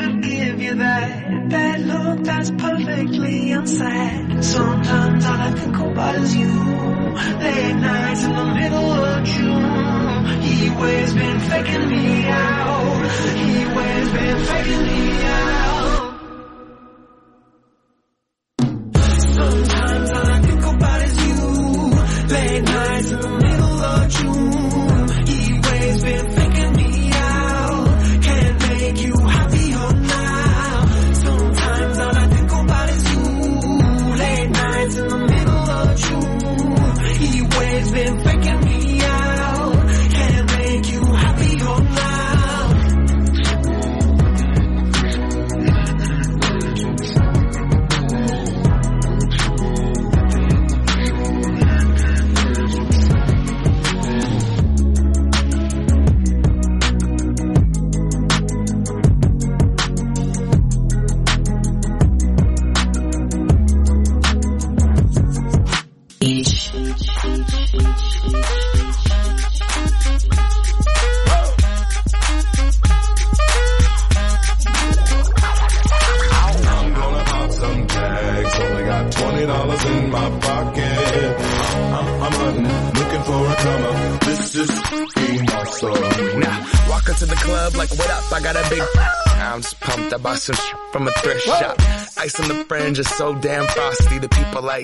that that look that's perfectly unsaid. Sometimes all I think about is you. Late nights in the middle of June. He always been faking me out. He always been faking me out.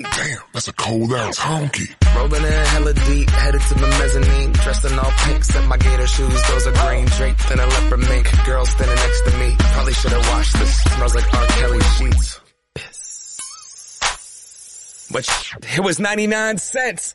Like, damn, that's a cold ass honky. Rolling in hella deep, headed to the mezzanine. Dressed in all pink, set my gator shoes. Those are green draped in a leopard mink. Girl standing next to me. Probably should have washed this. Smells like R. Kelly sheets. Piss. Which, it was 99 cents.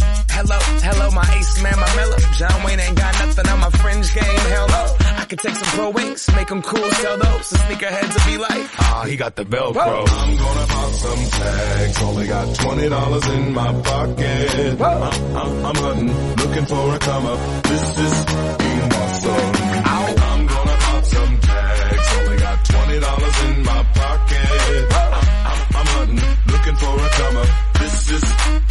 Hello, hello, my ace man, my mellow. John Wayne ain't got nothing on my fringe game. Hello. I could take some pro wings, make them cool, sell those. The sneakerheads will be like, ah, he got the Velcro. I'm gonna pop some tags. Only got twenty dollars in my pocket. I'm, I'm, I'm hunting, looking for a come up. This is being awesome. I'm gonna pop some tags. Only got twenty dollars in my pocket. I'm, I'm, I'm hunting, looking for a come up. This is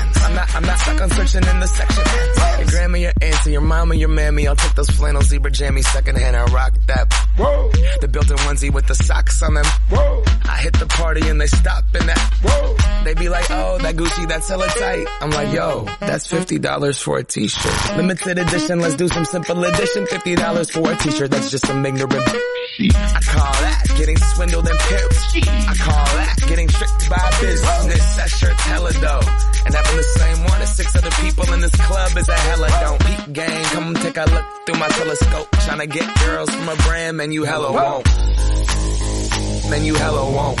I'm not, I'm not stuck on searching in the section. Your grandma, your auntie, your mama, your mammy. I'll take those flannel zebra jammies secondhand and rock that. Whoa. The built-in onesie with the socks on them. Whoa. I hit the party and they stop in that. Whoa. They be like, oh, that Gucci, that's hella tight. I'm like, yo, that's $50 for a t-shirt. Limited edition, let's do some simple edition. $50 for a t-shirt, that's just some ignorant I call that getting swindled and pimped. I call that getting tricked by business. That shirt's hella dope. And having the same one as six other people in this club is a hella don't. Peep gang, come take a look through my telescope. Tryna get girls from a brand, man, you hella won't. Man, you hella won't.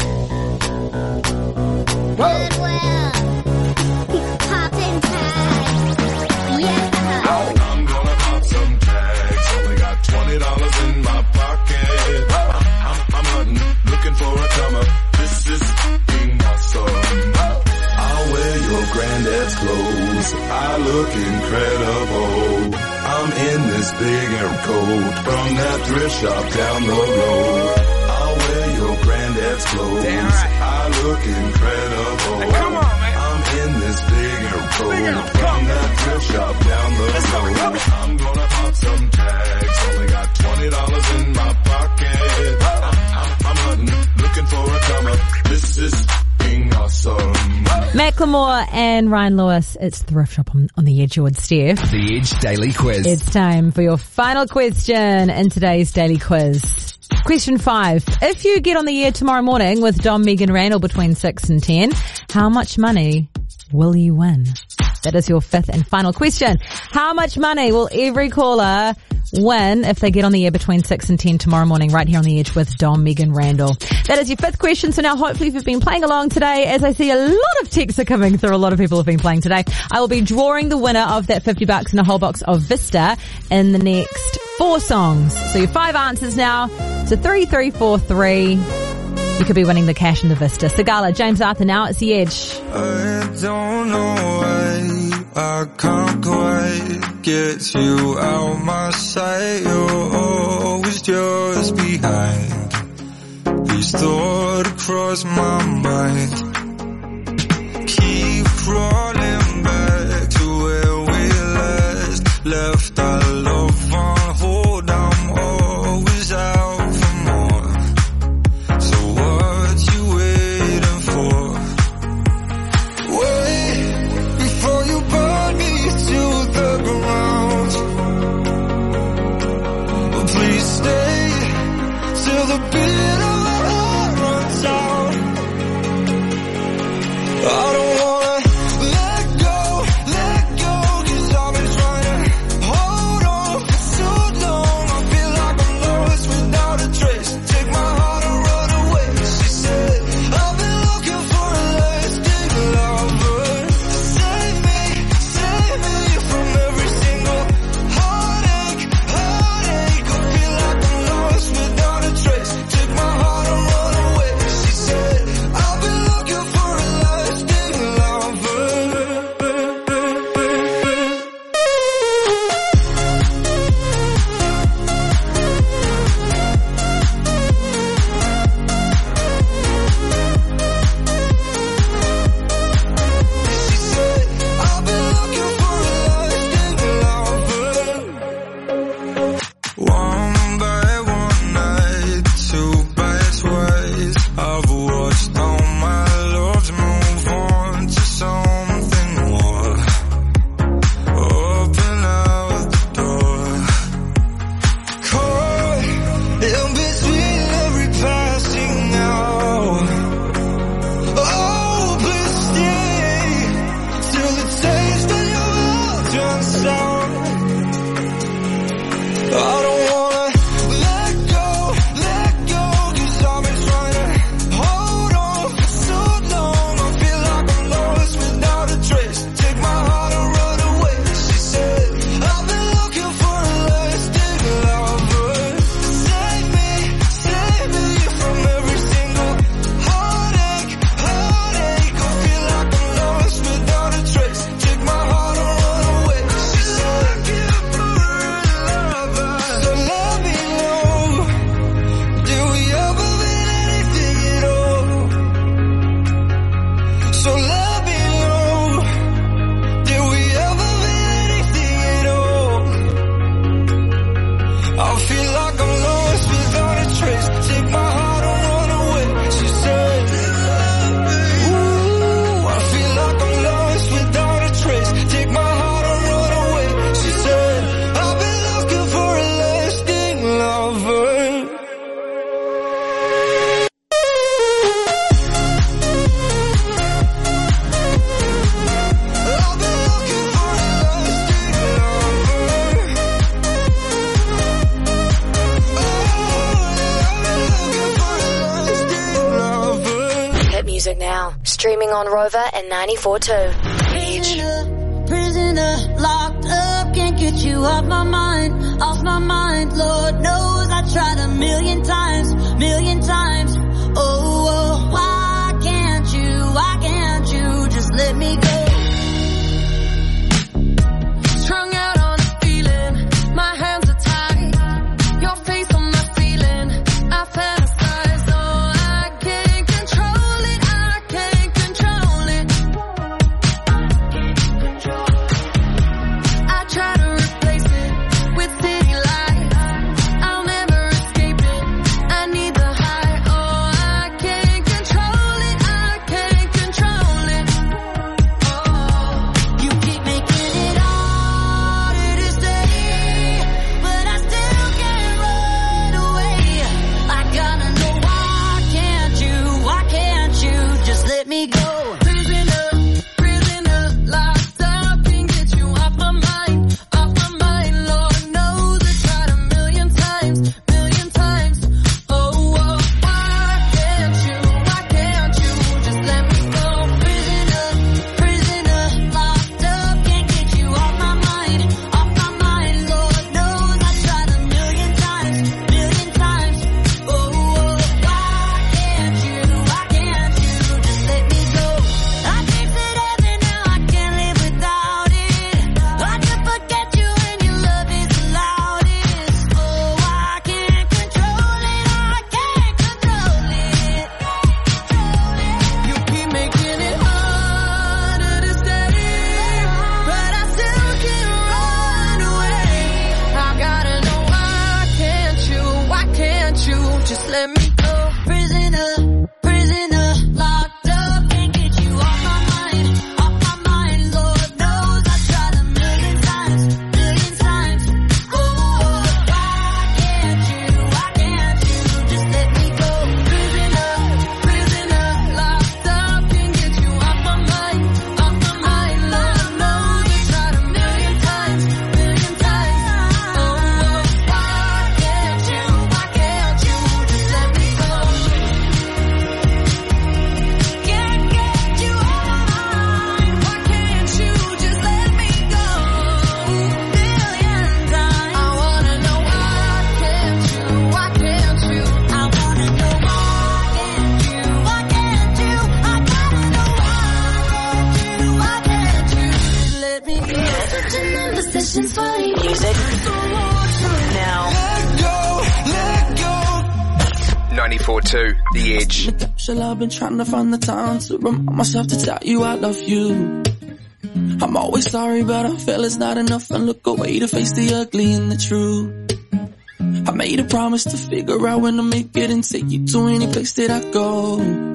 I'm I look incredible. I'm in this big air coat from that thrift shop down the road. I'll wear your granddad's clothes. I look incredible. come on, man. I'm in this big air coat from that thrift shop down the road. I'm gonna pop some tags. Only got twenty dollars in my pocket. This is being awesome. Macklemore and Ryan Lewis. It's the Thrift Shop on, on the Edge. You're with Steph. The Edge Daily Quiz. It's time for your final question in today's daily quiz. Question five. If you get on the air tomorrow morning with Dom, Megan, Randell between six and ten, how much money will you win? That is your fifth and final question. How much money will every caller win if they get on the air between 6 and 10 tomorrow morning right here on the edge with Dom, Megan, Randell? That is your fifth question. So now hopefully if you've been playing along today, as I see a lot of texts are coming through, a lot of people have been playing today. I will be drawing the winner of that 50 bucks and a whole box of Vista in the next four songs. So your five answers now to 3343. You could be winning the cash in the Vista. Sigala, James Arthur now, it's the edge. I don't know why I can't quite get you out my sight. You're always just behind. These thoughts cross my mind. Keep crawling back to where we last left. 942. Been trying to find the time to remind myself to tell you I love you. I'm always sorry, but I feel it's not enough and look away to face the ugly and the true. I made a promise to figure out when to make it and take you to any place that I go.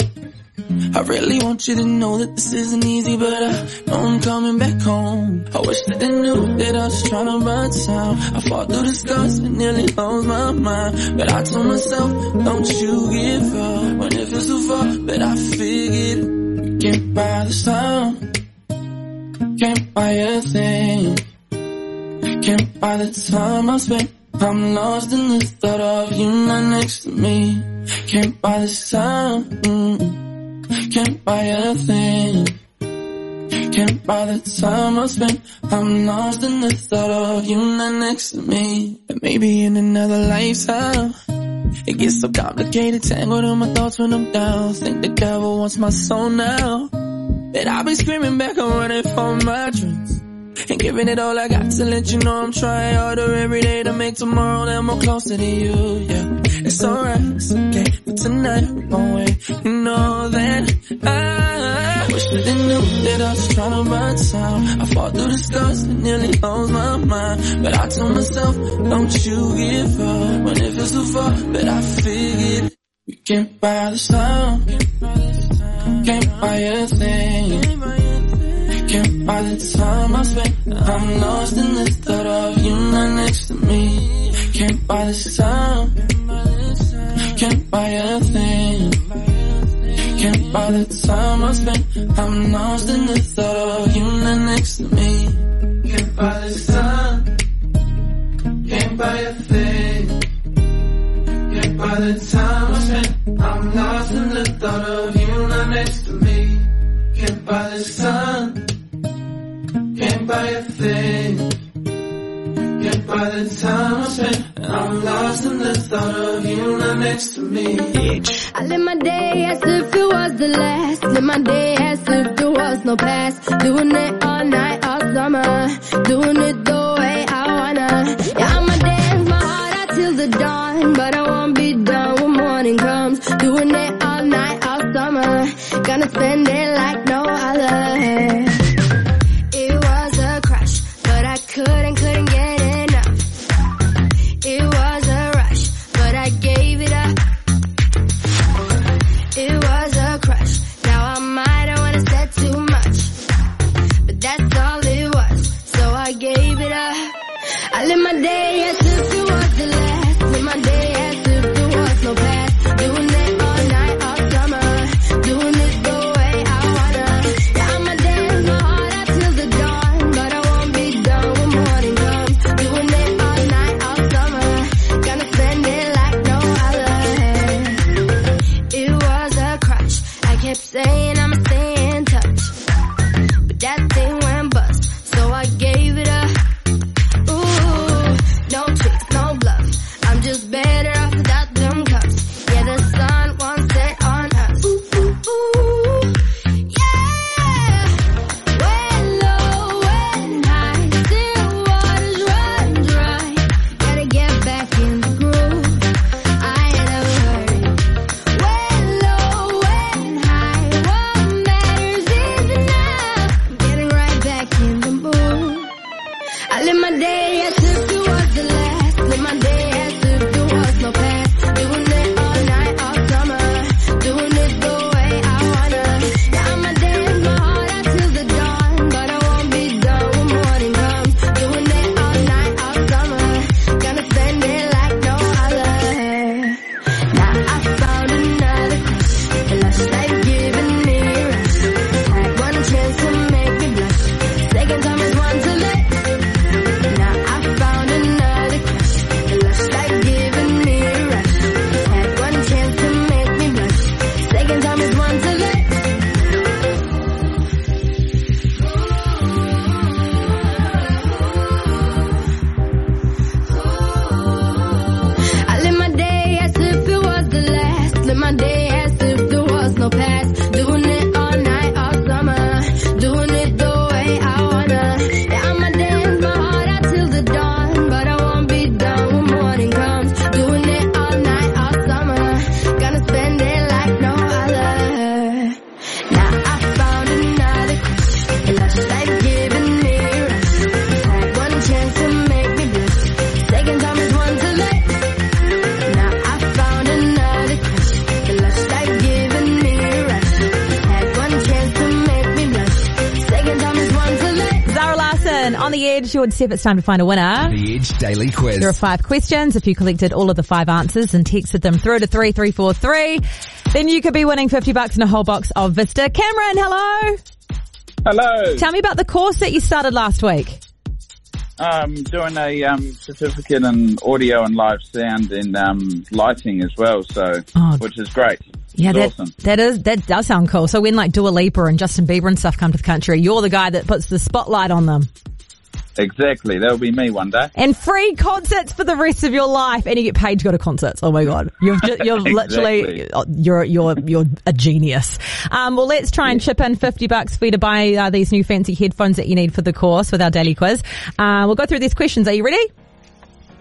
Really want you to know that this isn't easy, but I know I'm coming back home. I wish that they knew that I was trying to run time. I fought through the scars and nearly lost my mind. But I told myself, don't you give up. When it feels so far, but I figured you can't buy this time. Can't buy a thing. Can't buy the time I spent. I'm lost in the thought of you not next to me. Can't buy this time. mm. Can't buy a thing. Can't buy the time I spent. I'm lost in the thought of you not next to me. And maybe in another lifetime. It gets so complicated, tangled in my thoughts when I'm down. Think the devil wants my soul now. That I'll be screaming back and running for my dreams. And giving it all I got to let you know I'm trying harder every day to make tomorrow that more closer to you, yeah. It's alright, it's okay, but tonight gon' wait. You know that I, wish that they knew that I was trying to buy time. I fought through the stars and nearly lost my mind. But I told myself, don't you give up when it feels too far. But I figured we can't buy the time. Can't buy a thing. Can't buy the time I spent. I'm lost in the thought of you not next to me. Can't buy this time. Can't buy a thing. Can't buy the time I spent. I'm lost in the thought of you not next to me. Can't buy this time. Can't buy a thing. Can't buy the time I spent. I'm lost in the thought of you not next to me. Can't buy this time. Buy a thing. Can't buy the time I spent. I'm lost in the thought of you not next to me. I live my day as if it was the last. Live my day as if there was no past. Doing it all night, all summer. Doing it the way I wanna. Yeah, I'ma dance my heart out till the dawn. But I won't be done when morning comes. Doing it all night, all summer. Gonna spend it like no other. The edge. You see if it's time to find a winner. The Edge Daily Quiz. There are five questions. If you collected all of the five answers and texted them through to 3343, then you could be winning 50 bucks and a whole box of Vista. Cameron, hello. Hello. Tell me about the course that you started last week. Um, doing a um, certificate in audio and live sound and um, lighting as well, so Oh. which is great. Yeah, It's that, awesome. that is, that does sound cool. So when like Dua Lipa and Justin Bieber and stuff come to the country, you're the guy that puts the spotlight on them. Exactly, that'll be me one day. And free concerts for the rest of your life, and you get paid to go to concerts. Oh my god, you've ju- you're *laughs* literally you're you're you're a genius. Um, well, let's try and chip in fifty bucks for you to buy uh, these new fancy headphones that you need for the course with our daily quiz. Uh, we'll go through these questions. Are you ready?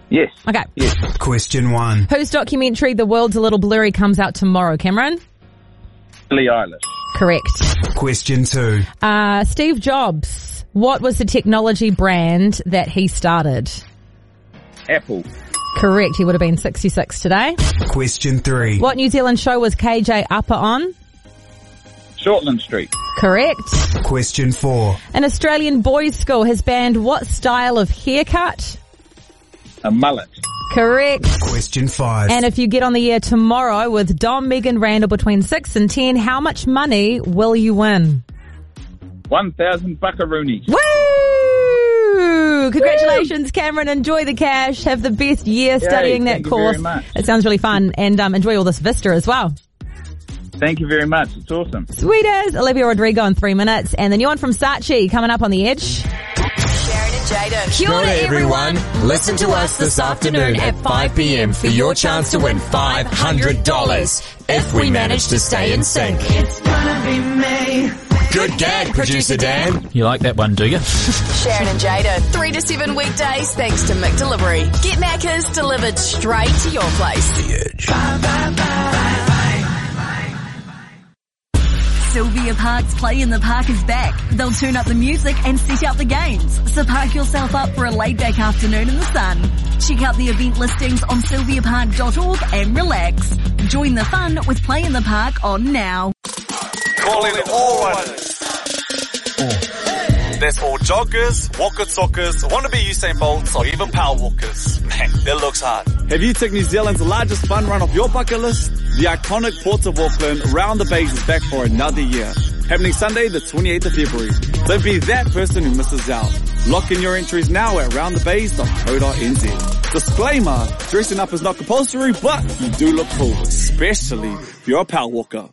Yes. Okay. Yes. Question one. Whose documentary "The World's a Little Blurry" comes out tomorrow? Cameron. Billie Eilish. Correct. Question two. Uh, Steve Jobs. What was the technology brand that he started? Apple. Correct. He would have been 66 today. Question three. What New Zealand show was KJ Apa on? Shortland Street. Correct. Question four. An Australian boys' school has banned what style of haircut? A mullet. Correct. Question five. And if you get on the air tomorrow with Dom, Meg and Randell between 6 and 10, how much money will you win? 1,000 buckaroonies. Woo! Congratulations, Cameron. Enjoy the cash. Have the best year studying that thank you very course. much. It sounds really fun. And um, enjoy all this Vista as well. Thank you very much. It's awesome. Sweet as Olivia Rodrigo in three minutes. And the new one from Sachi coming up on the edge. Sharon and Jaden. Kia ora, everyone. Listen to us this afternoon at 5 p.m. for your chance to win $500 if we manage to stay in sync. It's gonna be me. Good gag, producer Dan. You like that one, do you? *laughs* Sharon and Jaden. 3 to 7 weekdays thanks to McDelivery. Get Macca's delivered straight to your place. The Edge. Bye, bye, bye. Sylvia Park's Play in the Park is back. They'll tune up the music and set up the games. So park yourself up for a laid back afternoon in the sun. Check out the event listings on sylviapark.org and relax. Join the fun with Play in the Park on now. Calling all runners. That's all joggers, walker talkers, wannabe Usain Bolts, or even power walkers. *laughs* Man, that looks hard. Have you ticked New Zealand's largest fun run off your bucket list? The iconic Port of Auckland Round the Bays is back for another year. Happening Sunday the 28th of February. Don't be that person who misses out. Lock in your entries now at roundthebays.co.nz. Disclaimer, dressing up is not compulsory, but you do look cool, especially if you're a power walker.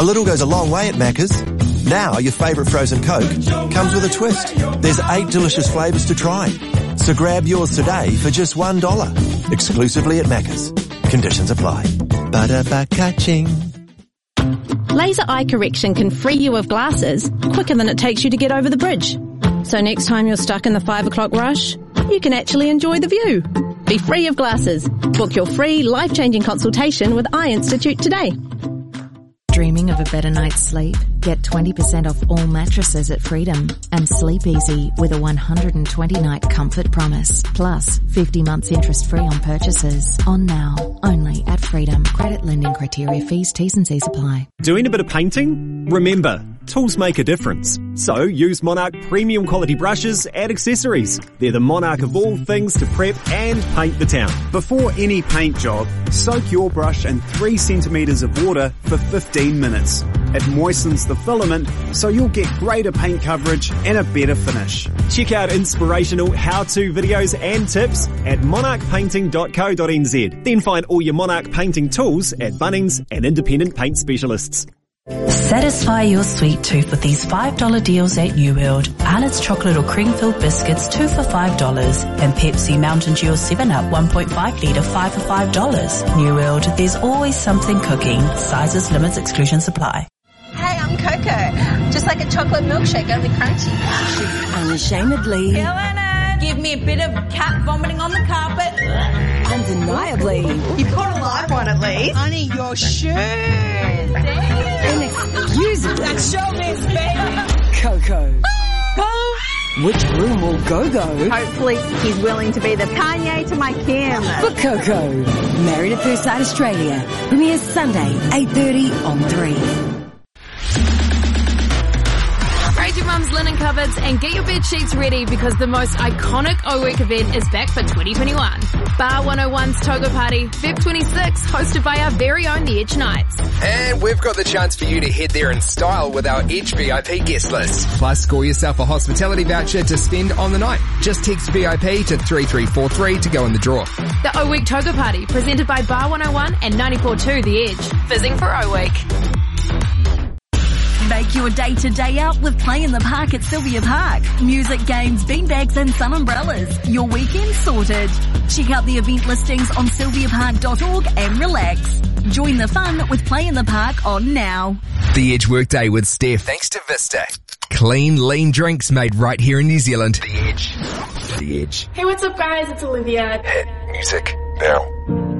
A little goes a long way at Macca's. Now your favourite frozen Coke comes with a twist. There's eight delicious flavours to try. So grab yours today for just one dollar. Exclusively at Macca's. Conditions apply. Ba-da-ba-ka-ching. Laser eye correction can free you of glasses quicker than it takes you to get over the bridge. So next time you're stuck in the five o'clock rush, you can actually enjoy the view. Be free of glasses. Book your free life-changing consultation with Eye Institute today. Dreaming of a better night's sleep? Get 20% off all mattresses at Freedom and sleep easy with a 120 night comfort promise. Plus 50 months interest free on purchases. On now, only at Freedom. Credit lending criteria fees, T's and C's apply. Doing a bit of painting? Remember, tools make a difference. So use Monarch premium quality brushes and accessories. They're the Monarch of all things to prep and paint the town. Before any paint job, soak your brush in 3 centimeters of water for 15 minutes. It moistens the filament so you'll get greater paint coverage and a better finish. Check out inspirational how-to videos and tips at monarchpainting.co.nz. Then find all your Monarch painting tools at Bunnings and independent paint specialists. Satisfy your sweet tooth with these $5 deals at New World. Arnott's chocolate or cream filled biscuits, two for $5. And Pepsi Mountain Dew 7 Up 1.5 litre, five for $5. New World, there's always something cooking. Sizes, limits, exclusions apply. Hey, I'm Coco. Just like a chocolate milkshake, only crunchy. Unashamedly. It. Give me a bit of cat vomiting on the carpet. Undeniably. You put a live one at least. Honey, your shirt. Inexcusably. That's showbiz, baby. Coco. Which room will Go-Go? Hopefully, he's willing to be the Kanye to my Kim. For Coco. Married at First Sight Australia. Premieres Sunday, 8.30 on 3. Mum's linen cupboards and get your bed sheets ready because the most iconic O Week event is back for 2021. Bar 101's Toga Party, Feb 26, hosted by our very own The Edge Nights. And we've got the chance for you to head there in style with our Edge VIP guest list. Plus, score yourself a hospitality voucher to spend on the night. Just text VIP to 3343 to go in the draw. The O Week Toga Party, presented by Bar 101 and 94.2 The Edge. Fizzing for O Week. Make your day to day out with Play in the Park at Sylvia Park. Music, games, beanbags and sun umbrellas. Your weekend sorted. Check out the event listings on sylviapark.org and relax. Join the fun with Play in the Park on now. The Edge Workday with Steph. Thanks to Vista. Clean, lean drinks made right here in New Zealand. The Edge. The Edge. Hey, what's up, guys? It's Olivia. Music now.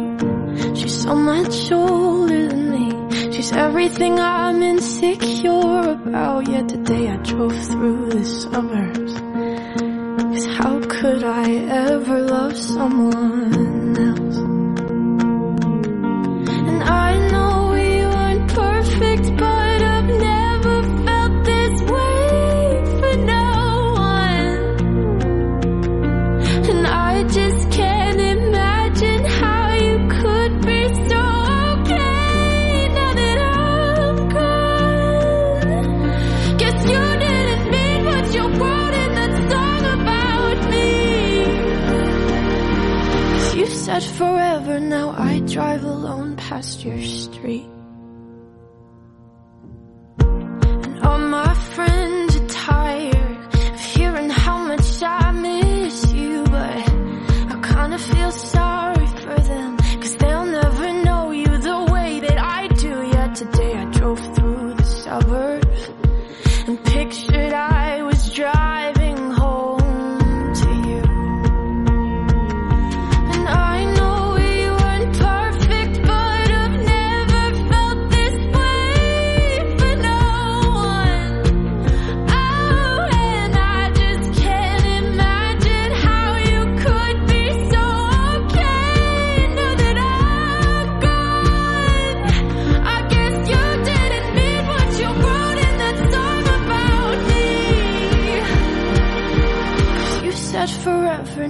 She's so much older than me. She's everything I'm insecure about. Yet today I drove through the suburbs. Cause how could I ever love someone else? And I know 'Cause forever, now I drive alone past your street. And all my friends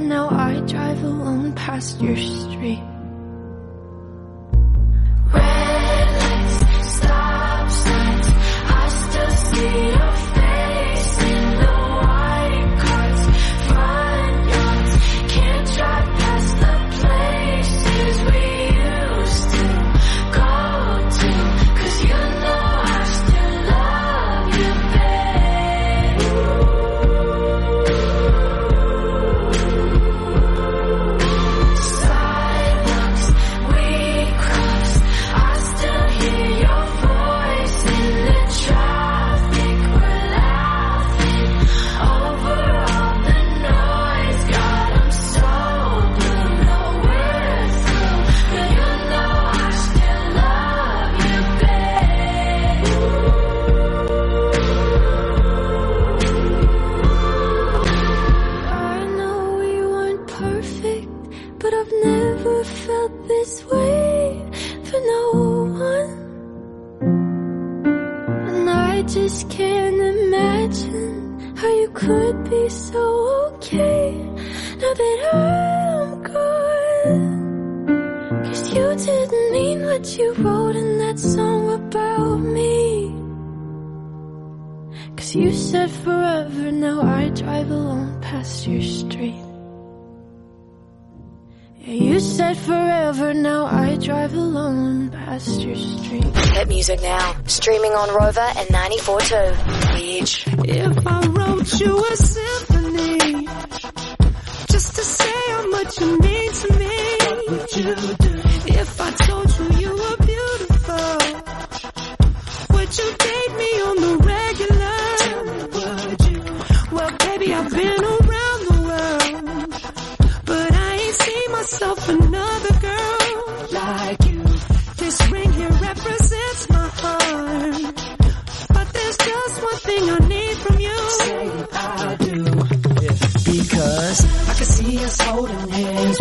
now I drive alone past your mean you wrote in that song about me. Cause you said forever, now I drive alone past your street. Yeah, you said forever, now I drive alone past your street. Hit music now. Streaming on Rova and 94.2. The Edge. If I wrote you a symphony, just to say how much you mean to me, would you do? myself another girl like you. This ring here represents my heart. But there's just one thing I need from you. Say I do. Yeah. Because I can see us holding hands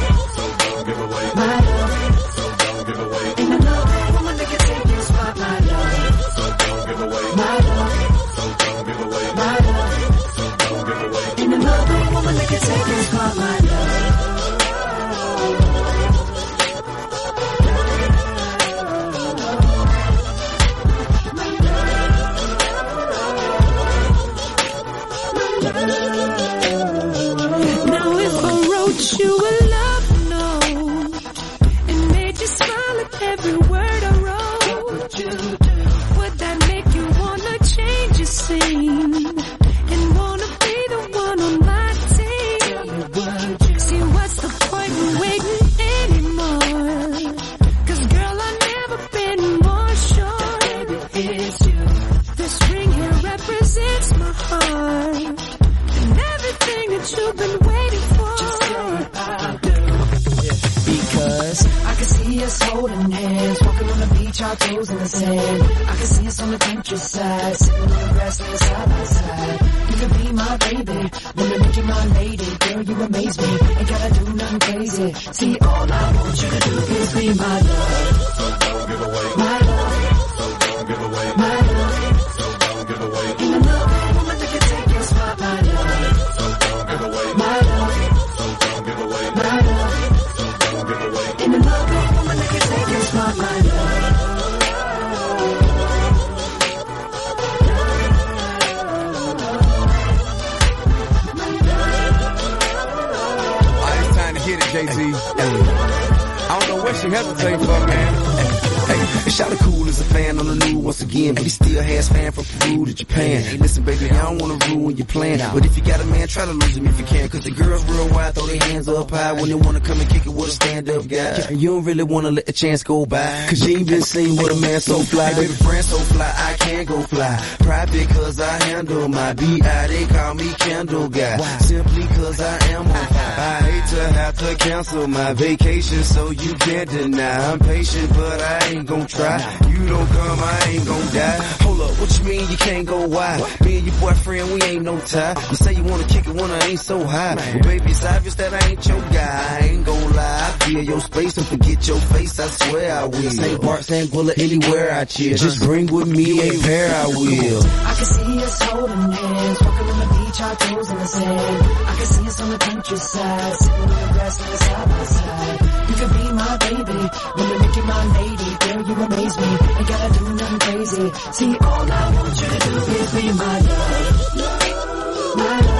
You don't really wanna let the chance go by. Cause you ain't been seen with a man so fly. Baby, friend so fly, I can't go fly. Private cause I handle my B.I. They call me Candle Guy. Why? Simply cause I am on fire. I hate to have to cancel my vacation so you can't deny. I'm patient, but I ain't gon' try. You don't come, I ain't gon' die. Hold up, what you mean you can't go wide? Me and your boyfriend, we ain't no tie. You say you wanna kick it when I ain't so high. Well, baby, it's obvious that I ain't your guy. I ain't gon' lie. I feel your space and forget your face. I swear I will. St. Bart, St. Bullet, anywhere I chill. Just bring with me a pair, I will. I can see us holding hands, walking on the beach, our toes in the sand. I can see us on the countryside, sitting on the grass, side by side. You could be my baby, let me make you my lady. Girl, you amaze me, ain't gotta do nothing crazy. See, all I want you to do is be my love. My love.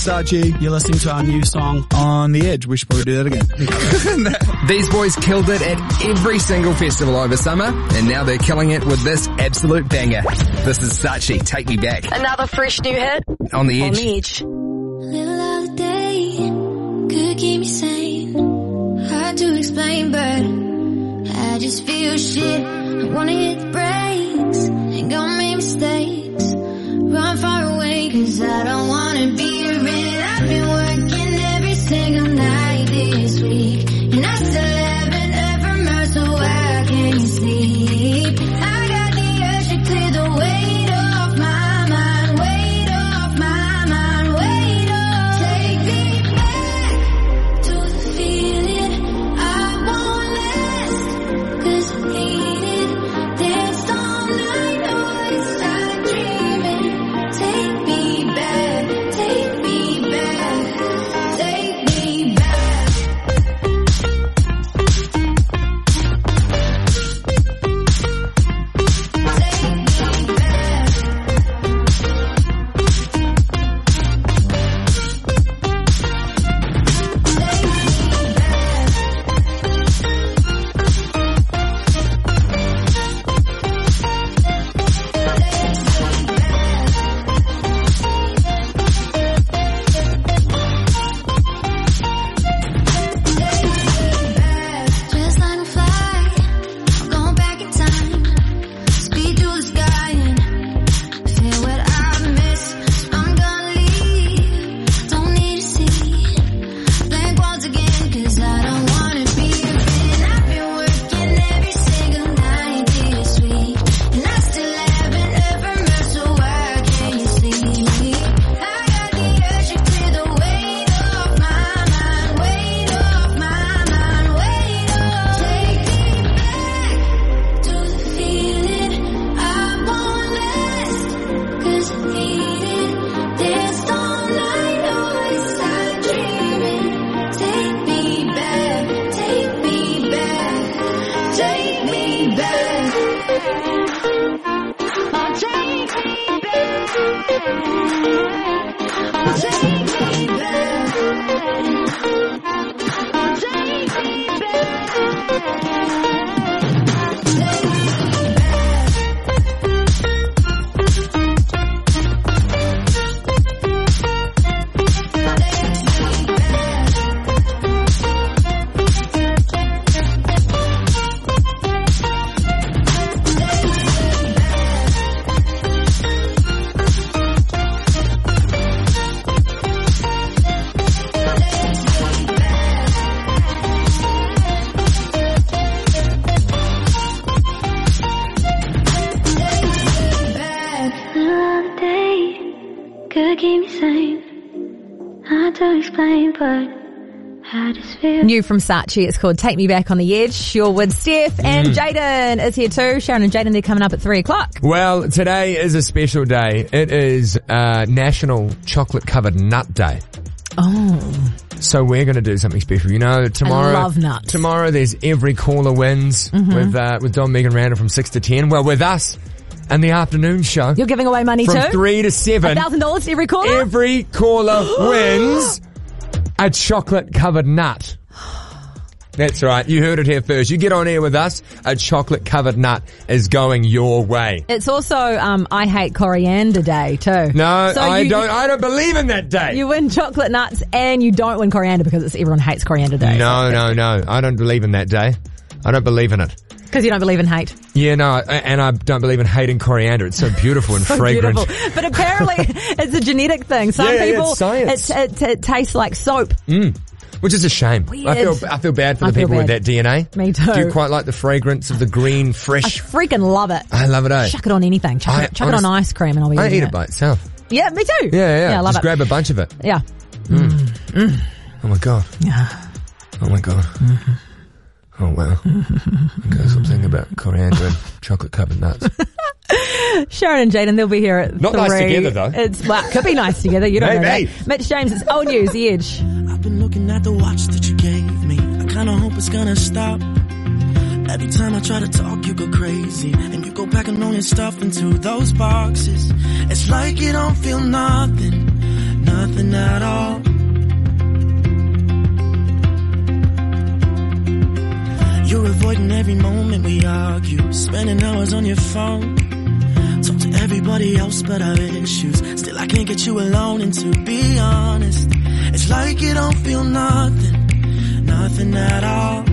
What's up, we're Sachi? You're listening to our new song, On the Edge. We should probably do that again. *laughs* These boys killed it at every single festival over summer, and now they're killing it with this absolute banger. This is Sachi, Take Me Back. Another fresh new hit. On the edge. On the edge. Little other day could keep me sane. Hard to explain, but I just feel shit. I wanna New from Sachi, it's called Take Me Back on the Edge. You're with Steph and Mm. Jaden is here too. Sharon and Jaden, they're coming up at three o'clock. Well, today is a special day. It is uh, National Chocolate Covered Nut Day. Oh. So we're going to do something special. You know, tomorrow. love nuts. Tomorrow, there's every caller wins Mhm. with uh, with Dom Meg and Randell from six to ten. Well, with us and the afternoon show. You're giving away money from too? three to seven. thousand dollars every caller? Every caller *gasps* wins a chocolate covered nut. That's right. You heard it here first. You get on air with us. A chocolate covered nut is going your way. It's also um, I hate coriander day too. No, So I you- don't. I don't believe in that day. You win chocolate nuts and you don't win coriander because it's everyone hates coriander day. No, no, no. I don't believe in that day. I don't believe in it. Because you don't believe in hate. Yeah, no, and I don't believe in hating coriander. It's so beautiful and *laughs* So fragrant. beautiful. But apparently *laughs* it's a genetic thing. Some Yeah, yeah, people, it's science. It, it, it tastes like soap. Mm. Which is a shame. I feel I feel bad for the people with that DNA. Me too. Do you quite like the fragrance of the green, fresh? I freaking love it. I love it. Eh? Chuck it on anything. Chuck, I it, chuck it on ice cream and I'll be I eat it by itself. Yeah, me too. Yeah, yeah. Yeah, I love Just it. grab a bunch of it. Yeah. Mm. Oh my god. Yeah. Oh my god. Oh wow. okay, so about coriander and chocolate covered nuts. *laughs* Sharon and Jaden, they'll be here at Not three. nice together, though. It's well, could be nice together. You don't know Maybe. that. Mitch James, it's old news. The Edge. I've been looking at the watch that you gave me. I kinda hope it's gonna stop. Every time I try to talk, you go crazy. And you go packing all your stuff into those boxes. It's like you don't feel nothing, nothing at all. You're avoiding every moment we argue, spending hours on your phone. Talk to everybody else but our issues. Still, I can't get you alone, and to be honest, it's like you don't feel nothing, nothing at all.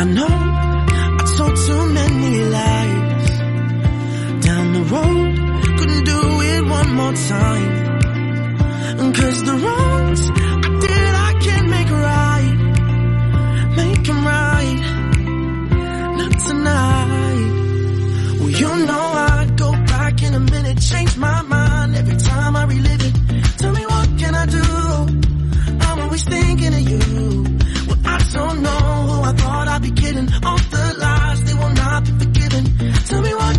I know I told too many lies down the road. Couldn't do it one more time. Cause the wrongs 'em right. Not tonight. Well, you know I'd go back in a minute, change my mind every time I relive it. Tell me what can I do? I'm always thinking of you. Well, I don't know who I thought I'd be kidding. All the lies, they will not be forgiven. Tell me what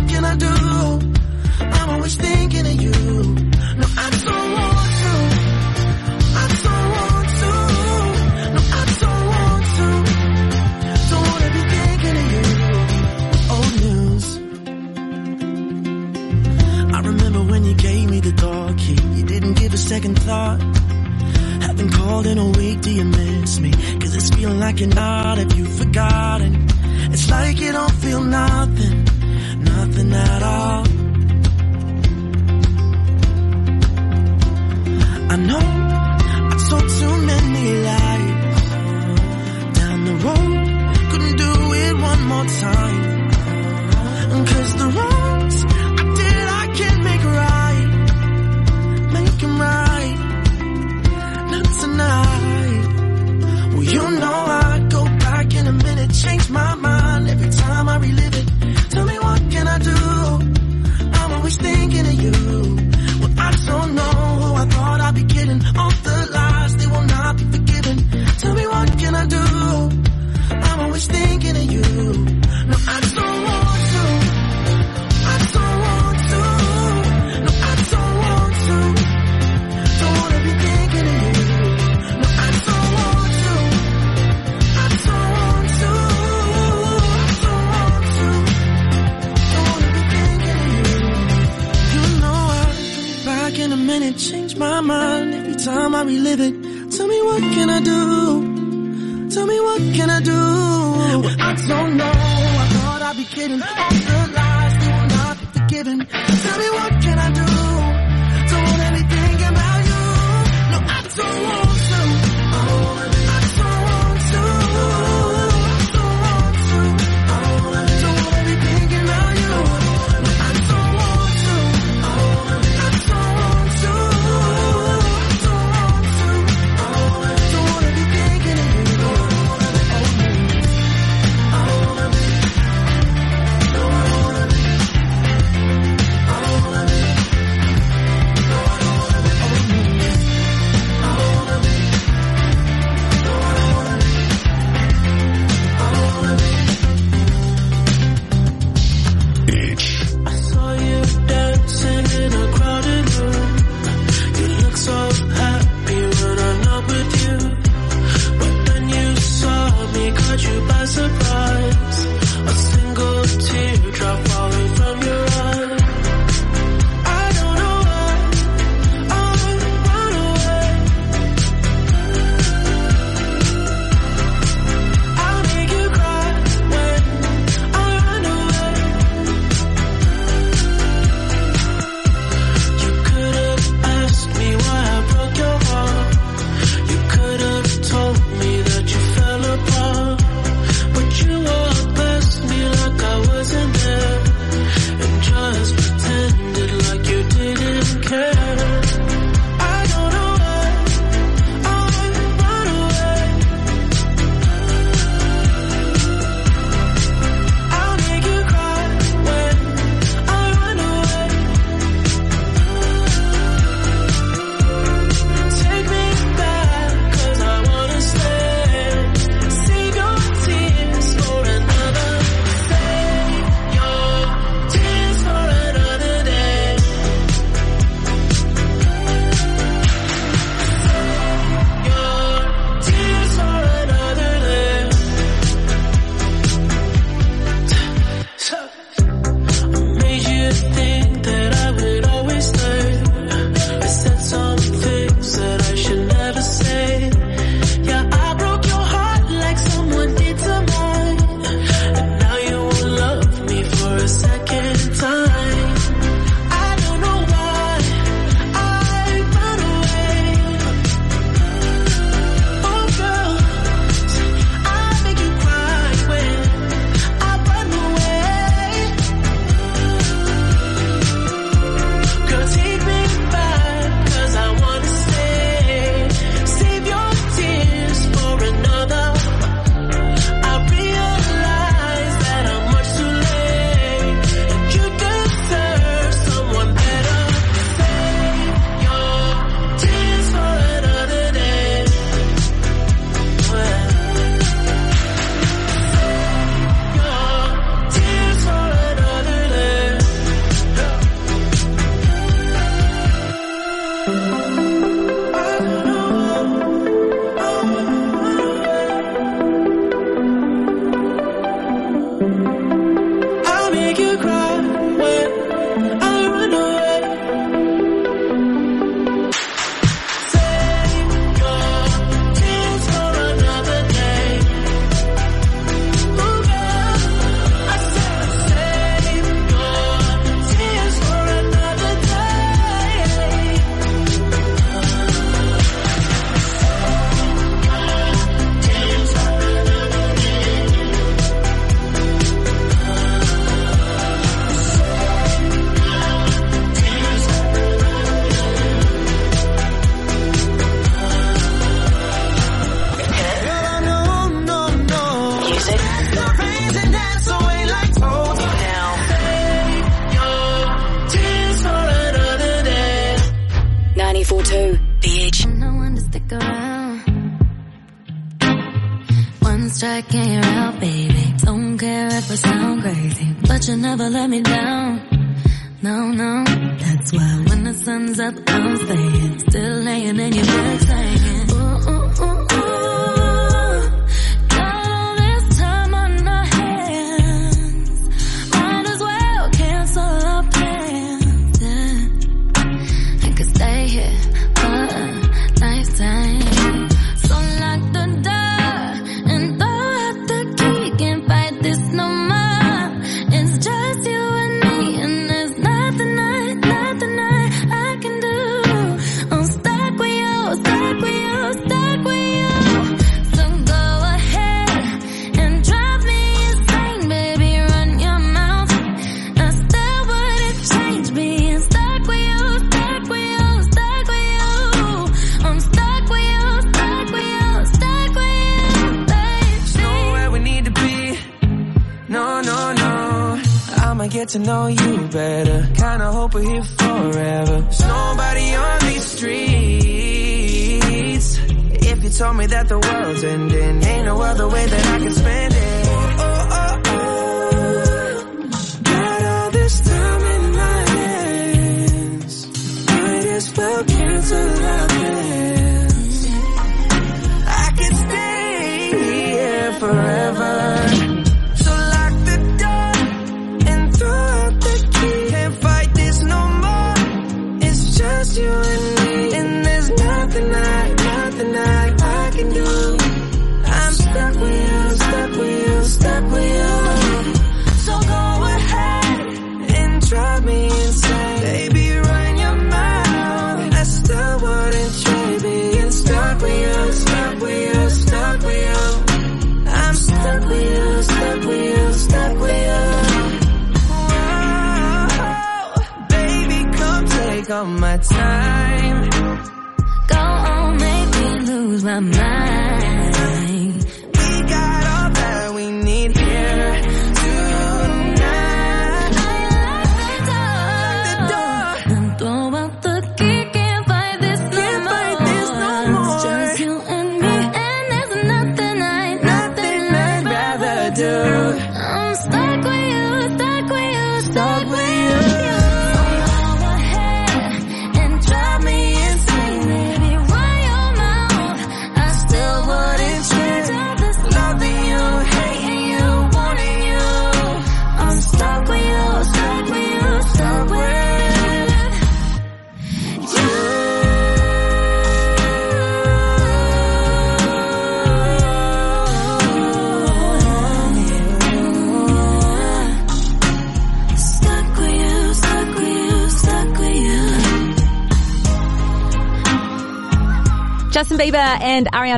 and Ariana